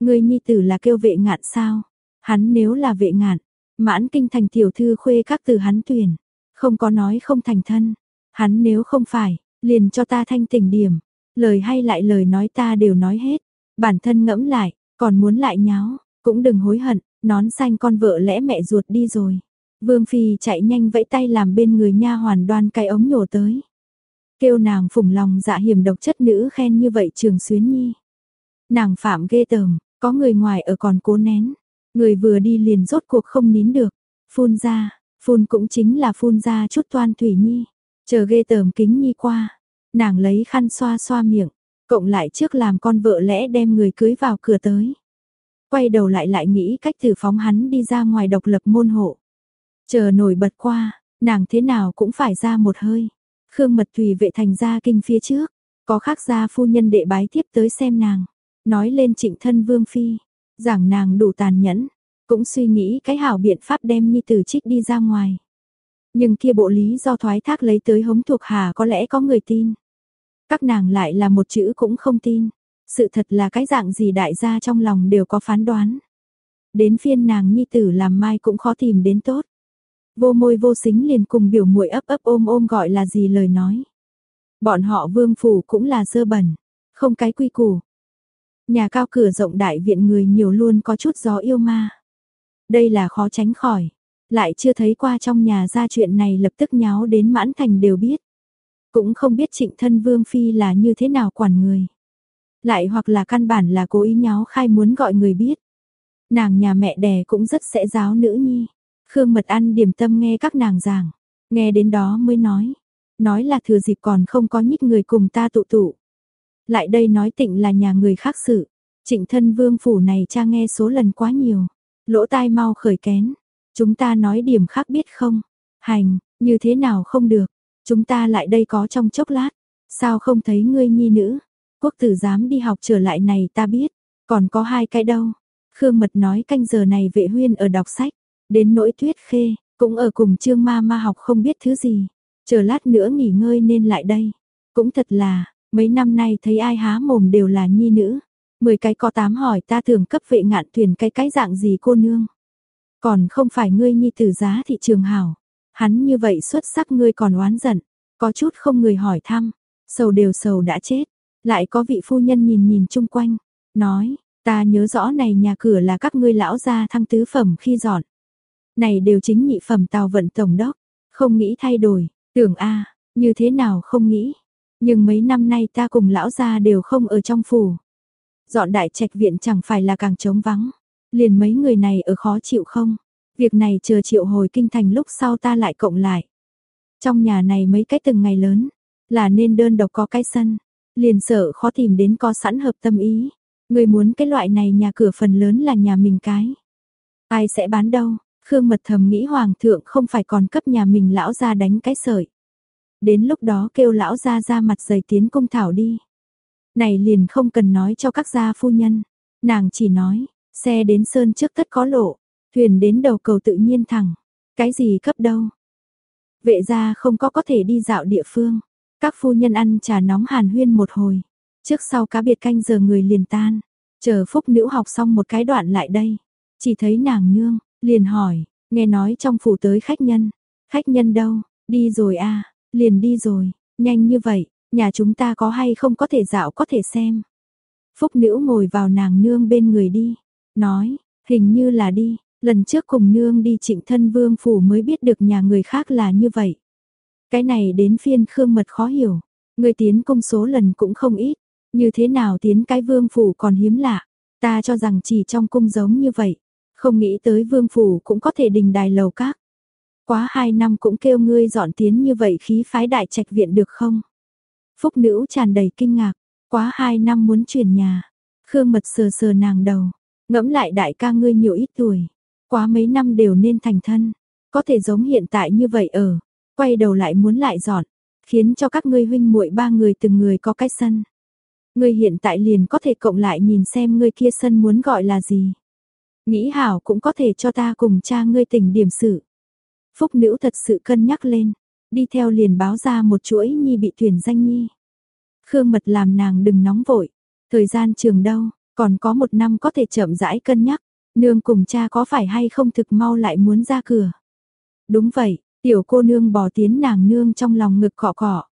Ngươi nhi tử là kêu vệ ngạn sao? Hắn nếu là vệ ngạn, mãn kinh thành tiểu thư khuê các từ hắn tuyển. Không có nói không thành thân. Hắn nếu không phải, liền cho ta thanh tỉnh điểm. Lời hay lại lời nói ta đều nói hết. Bản thân ngẫm lại, còn muốn lại nháo, cũng đừng hối hận, nón xanh con vợ lẽ mẹ ruột đi rồi. Vương Phi chạy nhanh vẫy tay làm bên người nha hoàn đoan cái ống nhổ tới. Kêu nàng phủng lòng dạ hiểm độc chất nữ khen như vậy trường xuyến nhi. Nàng phạm ghê tởm, có người ngoài ở còn cố nén. Người vừa đi liền rốt cuộc không nín được. Phun ra, phun cũng chính là phun ra chút toan thủy nhi. Chờ ghê tởm kính nhi qua. Nàng lấy khăn xoa xoa miệng. Cộng lại trước làm con vợ lẽ đem người cưới vào cửa tới. Quay đầu lại lại nghĩ cách thử phóng hắn đi ra ngoài độc lập môn hộ. Chờ nổi bật qua, nàng thế nào cũng phải ra một hơi. Khương Mật Thủy vệ thành ra kinh phía trước, có khác gia phu nhân đệ bái tiếp tới xem nàng, nói lên trịnh thân vương phi, giảng nàng đủ tàn nhẫn, cũng suy nghĩ cái hảo biện pháp đem nhi tử trích đi ra ngoài. Nhưng kia bộ lý do thoái thác lấy tới hống thuộc hà có lẽ có người tin. Các nàng lại là một chữ cũng không tin. Sự thật là cái dạng gì đại gia trong lòng đều có phán đoán. Đến phiên nàng nhi tử làm mai cũng khó tìm đến tốt. Vô môi vô xính liền cùng biểu muội ấp ấp ôm ôm gọi là gì lời nói. Bọn họ vương phủ cũng là dơ bẩn, không cái quy củ. Nhà cao cửa rộng đại viện người nhiều luôn có chút gió yêu ma. Đây là khó tránh khỏi. Lại chưa thấy qua trong nhà ra chuyện này lập tức nháo đến mãn thành đều biết. Cũng không biết trịnh thân vương phi là như thế nào quản người. Lại hoặc là căn bản là cố ý nháo khai muốn gọi người biết. Nàng nhà mẹ đẻ cũng rất sẽ giáo nữ nhi. Khương Mật ăn điểm tâm nghe các nàng giảng, nghe đến đó mới nói, nói là thừa dịp còn không có nhích người cùng ta tụ tụ. Lại đây nói tịnh là nhà người khác sự, trịnh thân vương phủ này cha nghe số lần quá nhiều, lỗ tai mau khởi kén, chúng ta nói điểm khác biết không, hành, như thế nào không được, chúng ta lại đây có trong chốc lát, sao không thấy ngươi nhi nữ, quốc tử dám đi học trở lại này ta biết, còn có hai cái đâu. Khương Mật nói canh giờ này vệ huyên ở đọc sách, Đến nỗi tuyết khê, cũng ở cùng trương ma ma học không biết thứ gì. Chờ lát nữa nghỉ ngơi nên lại đây. Cũng thật là, mấy năm nay thấy ai há mồm đều là nhi nữ. Mười cái có tám hỏi ta thường cấp vệ ngạn thuyền cái cái dạng gì cô nương. Còn không phải ngươi nhi tử giá thị trường hảo. Hắn như vậy xuất sắc ngươi còn oán giận. Có chút không người hỏi thăm. Sầu đều sầu đã chết. Lại có vị phu nhân nhìn nhìn chung quanh. Nói, ta nhớ rõ này nhà cửa là các ngươi lão gia thăng tứ phẩm khi dọn. Này đều chính nhị phẩm tàu vận tổng đốc, không nghĩ thay đổi, tưởng a như thế nào không nghĩ. Nhưng mấy năm nay ta cùng lão gia đều không ở trong phủ. Dọn đại trạch viện chẳng phải là càng trống vắng. Liền mấy người này ở khó chịu không? Việc này chờ triệu hồi kinh thành lúc sau ta lại cộng lại. Trong nhà này mấy cái từng ngày lớn, là nên đơn độc có cái sân. Liền sợ khó tìm đến có sẵn hợp tâm ý. Người muốn cái loại này nhà cửa phần lớn là nhà mình cái. Ai sẽ bán đâu, Khương Mật thầm nghĩ hoàng thượng không phải còn cấp nhà mình lão gia đánh cái sợi. Đến lúc đó kêu lão gia ra mặt rời tiến cung thảo đi. Này liền không cần nói cho các gia phu nhân. Nàng chỉ nói, xe đến sơn trước tất có lộ, thuyền đến đầu cầu tự nhiên thẳng. Cái gì cấp đâu? Vệ gia không có có thể đi dạo địa phương. Các phu nhân ăn trà nóng hàn huyên một hồi. Trước sau cá biệt canh giờ người liền tan. Chờ phúc nữ học xong một cái đoạn lại đây. Chỉ thấy nàng nương, liền hỏi, nghe nói trong phủ tới khách nhân. Khách nhân đâu, đi rồi à, liền đi rồi, nhanh như vậy, nhà chúng ta có hay không có thể dạo có thể xem. Phúc nữ ngồi vào nàng nương bên người đi, nói, hình như là đi, lần trước cùng nương đi trịnh thân vương phủ mới biết được nhà người khác là như vậy. Cái này đến phiên khương mật khó hiểu, người tiến công số lần cũng không ít, như thế nào tiến cái vương phủ còn hiếm lạ, ta cho rằng chỉ trong cung giống như vậy, không nghĩ tới vương phủ cũng có thể đình đài lầu các. Quá hai năm cũng kêu ngươi dọn tiến như vậy khí phái đại trạch viện được không? Phúc nữ tràn đầy kinh ngạc, quá hai năm muốn chuyển nhà. Khương mật sờ sờ nàng đầu, ngẫm lại đại ca ngươi nhiều ít tuổi. Quá mấy năm đều nên thành thân, có thể giống hiện tại như vậy ở, quay đầu lại muốn lại dọn, khiến cho các ngươi huynh muội ba người từng người có cái sân. Ngươi hiện tại liền có thể cộng lại nhìn xem ngươi kia sân muốn gọi là gì. Nghĩ hảo cũng có thể cho ta cùng cha ngươi tình điểm sự. Phúc nữ thật sự cân nhắc lên, đi theo liền báo ra một chuỗi nhi bị tuyển danh nhi. Khương mật làm nàng đừng nóng vội, thời gian trường đâu, còn có một năm có thể chậm rãi cân nhắc, nương cùng cha có phải hay không thực mau lại muốn ra cửa. Đúng vậy, tiểu cô nương bỏ tiến nàng nương trong lòng ngực cọ cọ.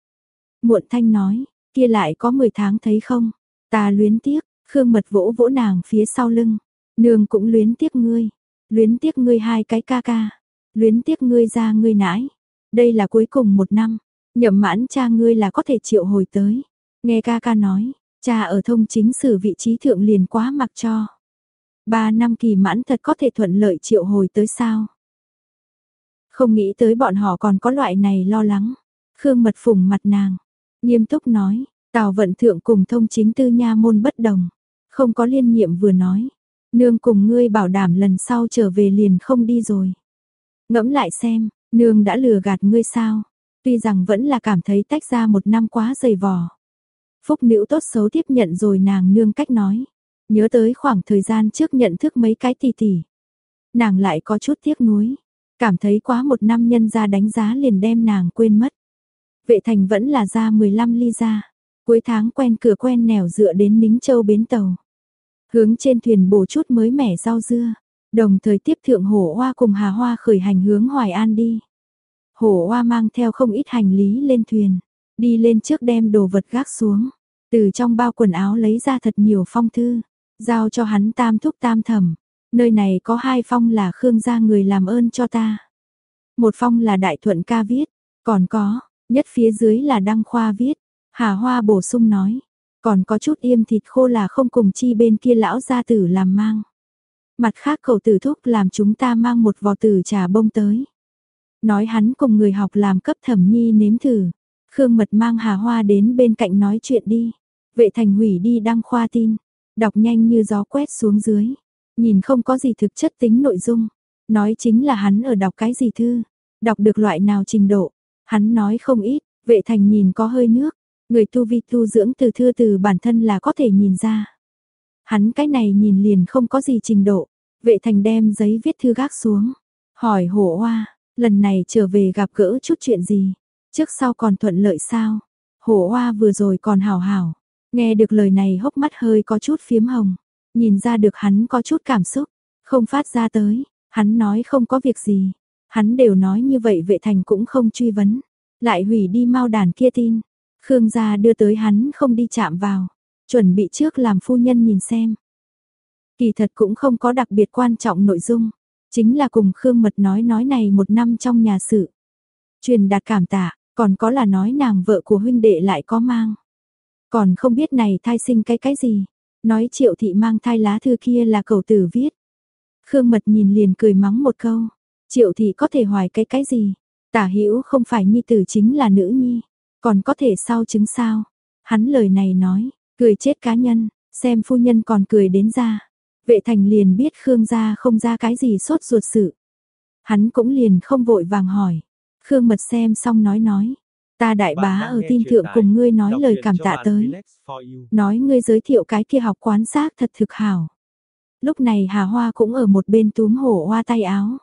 Muộn thanh nói, kia lại có 10 tháng thấy không, ta luyến tiếc, Khương mật vỗ vỗ nàng phía sau lưng, nương cũng luyến tiếc ngươi, luyến tiếc ngươi hai cái ca ca luyến tiếc ngươi ra ngươi nãi. Đây là cuối cùng một năm, nhậm mãn cha ngươi là có thể triệu hồi tới. Nghe ca ca nói, cha ở thông chính sử vị trí thượng liền quá mặc cho. Ba năm kỳ mãn thật có thể thuận lợi triệu hồi tới sao. Không nghĩ tới bọn họ còn có loại này lo lắng. Khương mật phùng mặt nàng, nghiêm túc nói, tào vận thượng cùng thông chính tư nha môn bất đồng. Không có liên nhiệm vừa nói, nương cùng ngươi bảo đảm lần sau trở về liền không đi rồi. Ngẫm lại xem, nương đã lừa gạt ngươi sao? Tuy rằng vẫn là cảm thấy tách ra một năm quá dày vò. Phúc nữ tốt xấu tiếp nhận rồi nàng nương cách nói. Nhớ tới khoảng thời gian trước nhận thức mấy cái tỷ tỷ. Nàng lại có chút tiếc nuối. Cảm thấy quá một năm nhân ra đánh giá liền đem nàng quên mất. Vệ thành vẫn là ra 15 ly ra. Cuối tháng quen cửa quen nẻo dựa đến Nính Châu bến tàu. Hướng trên thuyền bổ chút mới mẻ rau dưa. Đồng thời tiếp thượng hổ hoa cùng hà hoa khởi hành hướng Hoài An đi. Hổ hoa mang theo không ít hành lý lên thuyền, đi lên trước đem đồ vật gác xuống, từ trong bao quần áo lấy ra thật nhiều phong thư, giao cho hắn tam thúc tam thẩm. Nơi này có hai phong là Khương gia người làm ơn cho ta. Một phong là Đại Thuận ca viết, còn có, nhất phía dưới là Đăng Khoa viết. Hà Hoa bổ sung nói, còn có chút yêm thịt khô là không cùng chi bên kia lão gia tử làm mang. Mặt khác cậu tử thúc làm chúng ta mang một vò tử trà bông tới. Nói hắn cùng người học làm cấp thẩm nhi nếm thử. Khương Mật mang Hà Hoa đến bên cạnh nói chuyện đi. Vệ thành hủy đi đăng khoa tin. Đọc nhanh như gió quét xuống dưới. Nhìn không có gì thực chất tính nội dung. Nói chính là hắn ở đọc cái gì thư. Đọc được loại nào trình độ. Hắn nói không ít. Vệ thành nhìn có hơi nước. Người tu vi tu dưỡng từ thư từ bản thân là có thể nhìn ra. Hắn cái này nhìn liền không có gì trình độ. Vệ thành đem giấy viết thư gác xuống. Hỏi hổ hoa, lần này trở về gặp gỡ chút chuyện gì? Trước sau còn thuận lợi sao? Hổ hoa vừa rồi còn hào hào. Nghe được lời này hốc mắt hơi có chút phiếm hồng. Nhìn ra được hắn có chút cảm xúc. Không phát ra tới. Hắn nói không có việc gì. Hắn đều nói như vậy vệ thành cũng không truy vấn. Lại hủy đi mau đàn kia tin. Khương gia đưa tới hắn không đi chạm vào. Chuẩn bị trước làm phu nhân nhìn xem. Kỳ thật cũng không có đặc biệt quan trọng nội dung, chính là cùng Khương Mật nói nói này một năm trong nhà sự. Truyền đạt cảm tạ, còn có là nói nàng vợ của huynh đệ lại có mang. Còn không biết này thai sinh cái cái gì, nói triệu thị mang thai lá thư kia là cầu tử viết. Khương Mật nhìn liền cười mắng một câu, triệu thị có thể hoài cái cái gì, tả hữu không phải nhi tử chính là nữ nhi, còn có thể sau chứng sao. Hắn lời này nói, cười chết cá nhân, xem phu nhân còn cười đến ra. Vệ thành liền biết Khương gia không ra cái gì sốt ruột sự. Hắn cũng liền không vội vàng hỏi. Khương mật xem xong nói nói. Ta đại bá ở tin thượng cùng ngươi nói lời cảm tạ tới. Nói ngươi giới thiệu cái kia học quán xác thật thực hảo. Lúc này Hà Hoa cũng ở một bên túm hổ hoa tay áo.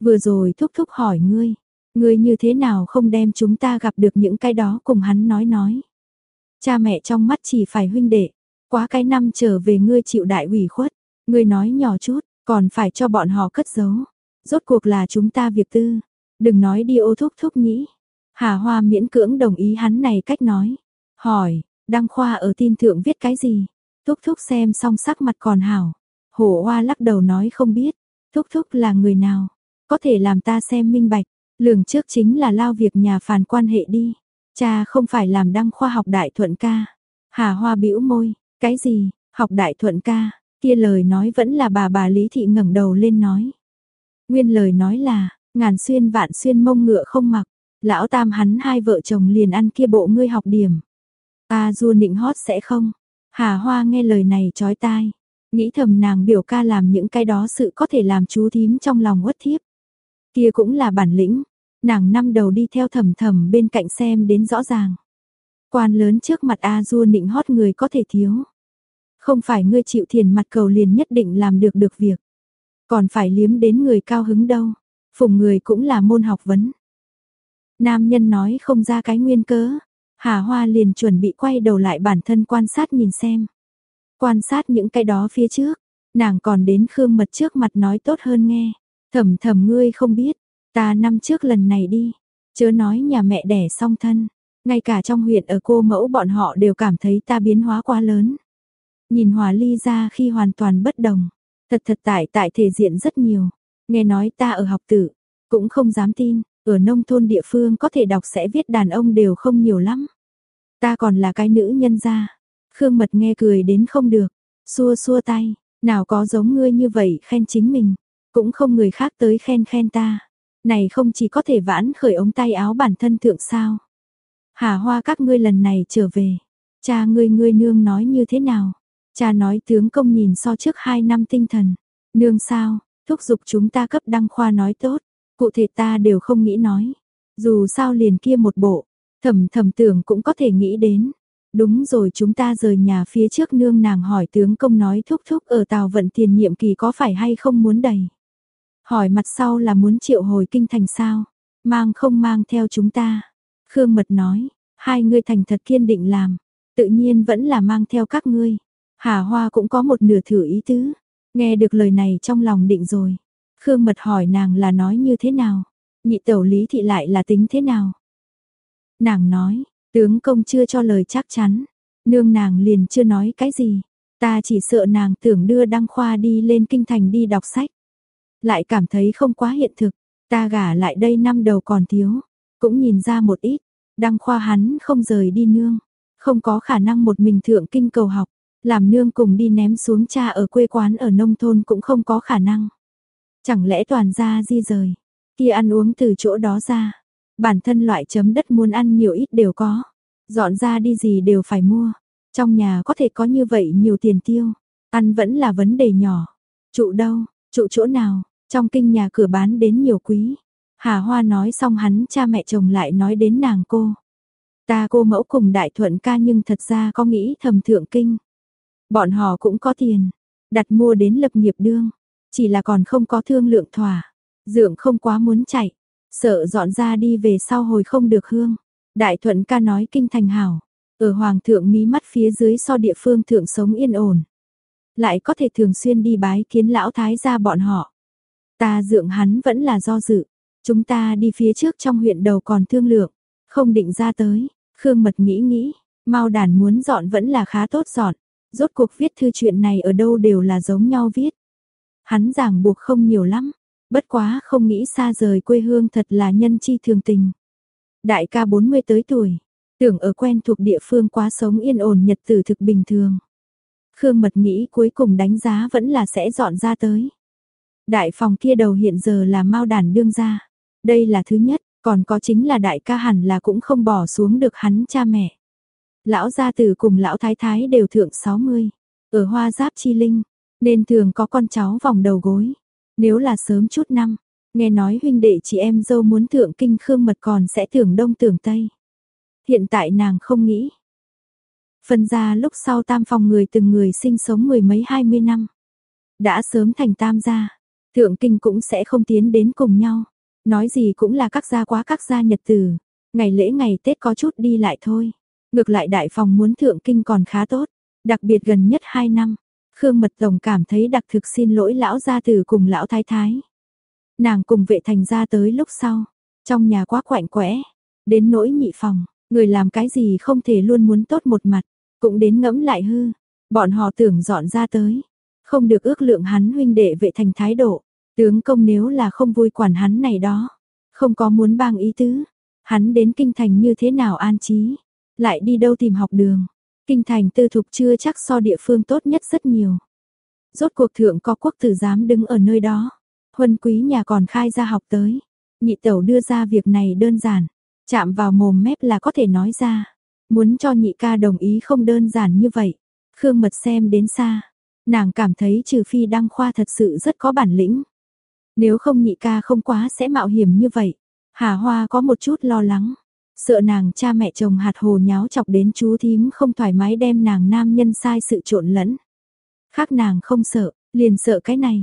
Vừa rồi thúc thúc hỏi ngươi, ngươi như thế nào không đem chúng ta gặp được những cái đó cùng hắn nói nói. Cha mẹ trong mắt chỉ phải huynh đệ, quá cái năm trở về ngươi chịu đại ủy khuất, ngươi nói nhỏ chút, còn phải cho bọn họ cất giấu. Rốt cuộc là chúng ta việc tư, đừng nói đi ô thúc thúc nhĩ. Hà Hoa miễn cưỡng đồng ý hắn này cách nói. Hỏi, Đăng Khoa ở tin thượng viết cái gì? Thúc thúc xem xong sắc mặt còn hảo. Hổ Hoa lắc đầu nói không biết. Thúc thúc là người nào? Có thể làm ta xem minh bạch. Lường trước chính là lao việc nhà phàn quan hệ đi. Cha không phải làm đăng khoa học đại thuận ca. Hà Hoa bĩu môi, cái gì, học đại thuận ca, kia lời nói vẫn là bà bà Lý Thị ngẩng đầu lên nói. Nguyên lời nói là, ngàn xuyên vạn xuyên mông ngựa không mặc, lão tam hắn hai vợ chồng liền ăn kia bộ ngươi học điểm. A du nịnh hót sẽ không? Hà Hoa nghe lời này chói tai, nghĩ thầm nàng biểu ca làm những cái đó sự có thể làm chú thím trong lòng uất thiếp. Kia cũng là bản lĩnh, nàng năm đầu đi theo thầm thầm bên cạnh xem đến rõ ràng. Quan lớn trước mặt A Du nịnh hót người có thể thiếu. Không phải ngươi chịu thiền mặt cầu liền nhất định làm được được việc. Còn phải liếm đến người cao hứng đâu. Phùng người cũng là môn học vấn. Nam nhân nói không ra cái nguyên cớ. Hà Hoa liền chuẩn bị quay đầu lại bản thân quan sát nhìn xem. Quan sát những cái đó phía trước. Nàng còn đến Khương Mật trước mặt nói tốt hơn nghe. Thầm thầm ngươi không biết. Ta năm trước lần này đi. Chớ nói nhà mẹ đẻ song thân. Ngay cả trong huyện ở cô mẫu bọn họ đều cảm thấy ta biến hóa quá lớn. Nhìn Hòa Ly ra khi hoàn toàn bất đồng. Thật thật tại tại thể diện rất nhiều. Nghe nói ta ở học tử, cũng không dám tin, ở nông thôn địa phương có thể đọc sẽ viết đàn ông đều không nhiều lắm. Ta còn là cái nữ nhân gia. Khương Mật nghe cười đến không được, xua xua tay, nào có giống ngươi như vậy khen chính mình, cũng không người khác tới khen khen ta. Này không chỉ có thể vãn khởi ống tay áo bản thân thượng sao. Hà hoa các ngươi lần này trở về. Cha ngươi ngươi nương nói như thế nào? Cha nói tướng công nhìn so trước hai năm tinh thần. Nương sao, thúc giục chúng ta cấp đăng khoa nói tốt. Cụ thể ta đều không nghĩ nói. Dù sao liền kia một bộ, thầm thầm tưởng cũng có thể nghĩ đến. Đúng rồi chúng ta rời nhà phía trước nương nàng hỏi tướng công nói thúc thúc ở tàu vận tiền nhiệm kỳ có phải hay không muốn đầy. Hỏi mặt sau là muốn triệu hồi kinh thành sao, mang không mang theo chúng ta. Khương Mật nói, hai người thành thật kiên định làm, tự nhiên vẫn là mang theo các ngươi. Hà Hoa cũng có một nửa thử ý tứ, nghe được lời này trong lòng định rồi. Khương Mật hỏi nàng là nói như thế nào, nhị tẩu lý thị lại là tính thế nào. Nàng nói, tướng công chưa cho lời chắc chắn, nương nàng liền chưa nói cái gì, ta chỉ sợ nàng tưởng đưa đăng khoa đi lên kinh thành đi đọc sách. Lại cảm thấy không quá hiện thực, ta gả lại đây năm đầu còn thiếu, cũng nhìn ra một ít, đăng khoa hắn không rời đi nương, không có khả năng một mình thượng kinh cầu học, làm nương cùng đi ném xuống cha ở quê quán ở nông thôn cũng không có khả năng. Chẳng lẽ toàn ra di rời, kia ăn uống từ chỗ đó ra, bản thân loại chấm đất muốn ăn nhiều ít đều có, dọn ra đi gì đều phải mua, trong nhà có thể có như vậy nhiều tiền tiêu, ăn vẫn là vấn đề nhỏ, trụ đâu, trụ chỗ nào, trong kinh nhà cửa bán đến nhiều quý, Hà Hoa nói xong hắn cha mẹ chồng lại nói đến nàng cô. Ta cô mẫu cùng đại thuận ca nhưng thật ra có nghĩ thầm thượng kinh. Bọn họ cũng có tiền, đặt mua đến lập nghiệp đương, chỉ là còn không có thương lượng thỏa, dượng không quá muốn chạy, sợ dọn ra đi về sau hồi không được hương. Đại thuận ca nói kinh thành hảo, ở hoàng thượng mí mắt phía dưới so địa phương thượng sống yên ổn. Lại có thể thường xuyên đi bái kiến lão thái gia bọn họ. Ta dượng hắn vẫn là do dự, Chúng ta đi phía trước trong huyện đầu còn thương lượng, không định ra tới, Khương Mật nghĩ nghĩ, mau đàn muốn dọn vẫn là khá tốt dọn, rốt cuộc viết thư chuyện này ở đâu đều là giống nhau viết. Hắn giảng buộc không nhiều lắm, bất quá không nghĩ xa rời quê hương thật là nhân chi thường tình. Đại ca 40 tới tuổi, tưởng ở quen thuộc địa phương quá sống yên ổn nhật tử thực bình thường. Khương Mật nghĩ cuối cùng đánh giá vẫn là sẽ dọn ra tới. Đại phòng kia đầu hiện giờ là mau đàn đương ra. Đây là thứ nhất, còn có chính là đại ca hẳn là cũng không bỏ xuống được hắn cha mẹ. Lão gia tử cùng lão thái thái đều thượng 60, ở hoa giáp chi linh, nên thường có con cháu vòng đầu gối. Nếu là sớm chút năm, nghe nói huynh đệ chị em dâu muốn thượng kinh khương mật còn sẽ tưởng đông tưởng tây. Hiện tại nàng không nghĩ. Phân ra lúc sau tam phòng người từng người sinh sống mười mấy hai mươi năm. Đã sớm thành tam gia, thượng kinh cũng sẽ không tiến đến cùng nhau. Nói gì cũng là các gia quá các gia nhật tử. Ngày lễ ngày Tết có chút đi lại thôi. Ngược lại đại phòng muốn thượng kinh còn khá tốt. Đặc biệt gần nhất hai năm. Khương Mật Tổng cảm thấy đặc thực xin lỗi lão gia tử cùng lão thái thái. Nàng cùng vệ thành ra tới lúc sau. Trong nhà quá quạnh quẽ. Đến nỗi nhị phòng. Người làm cái gì không thể luôn muốn tốt một mặt. Cũng đến ngẫm lại hư. Bọn họ tưởng dọn ra tới. Không được ước lượng hắn huynh đệ vệ thành thái độ. Tướng công nếu là không vui quản hắn này đó. Không có muốn bang ý tứ. Hắn đến kinh thành như thế nào an trí. Lại đi đâu tìm học đường. Kinh thành tư thục chưa chắc so địa phương tốt nhất rất nhiều. Rốt cuộc thượng có quốc tử giám đứng ở nơi đó. Huân quý nhà còn khai ra học tới. Nhị tẩu đưa ra việc này đơn giản. Chạm vào mồm mép là có thể nói ra. Muốn cho nhị ca đồng ý không đơn giản như vậy. Khương mật xem đến xa. Nàng cảm thấy trừ phi đăng khoa thật sự rất có bản lĩnh. Nếu không nhị ca không quá sẽ mạo hiểm như vậy. Hà Hoa có một chút lo lắng. Sợ nàng cha mẹ chồng hạt hồ nháo chọc đến chú thím không thoải mái đem nàng nam nhân sai sự trộn lẫn. Khác nàng không sợ, liền sợ cái này.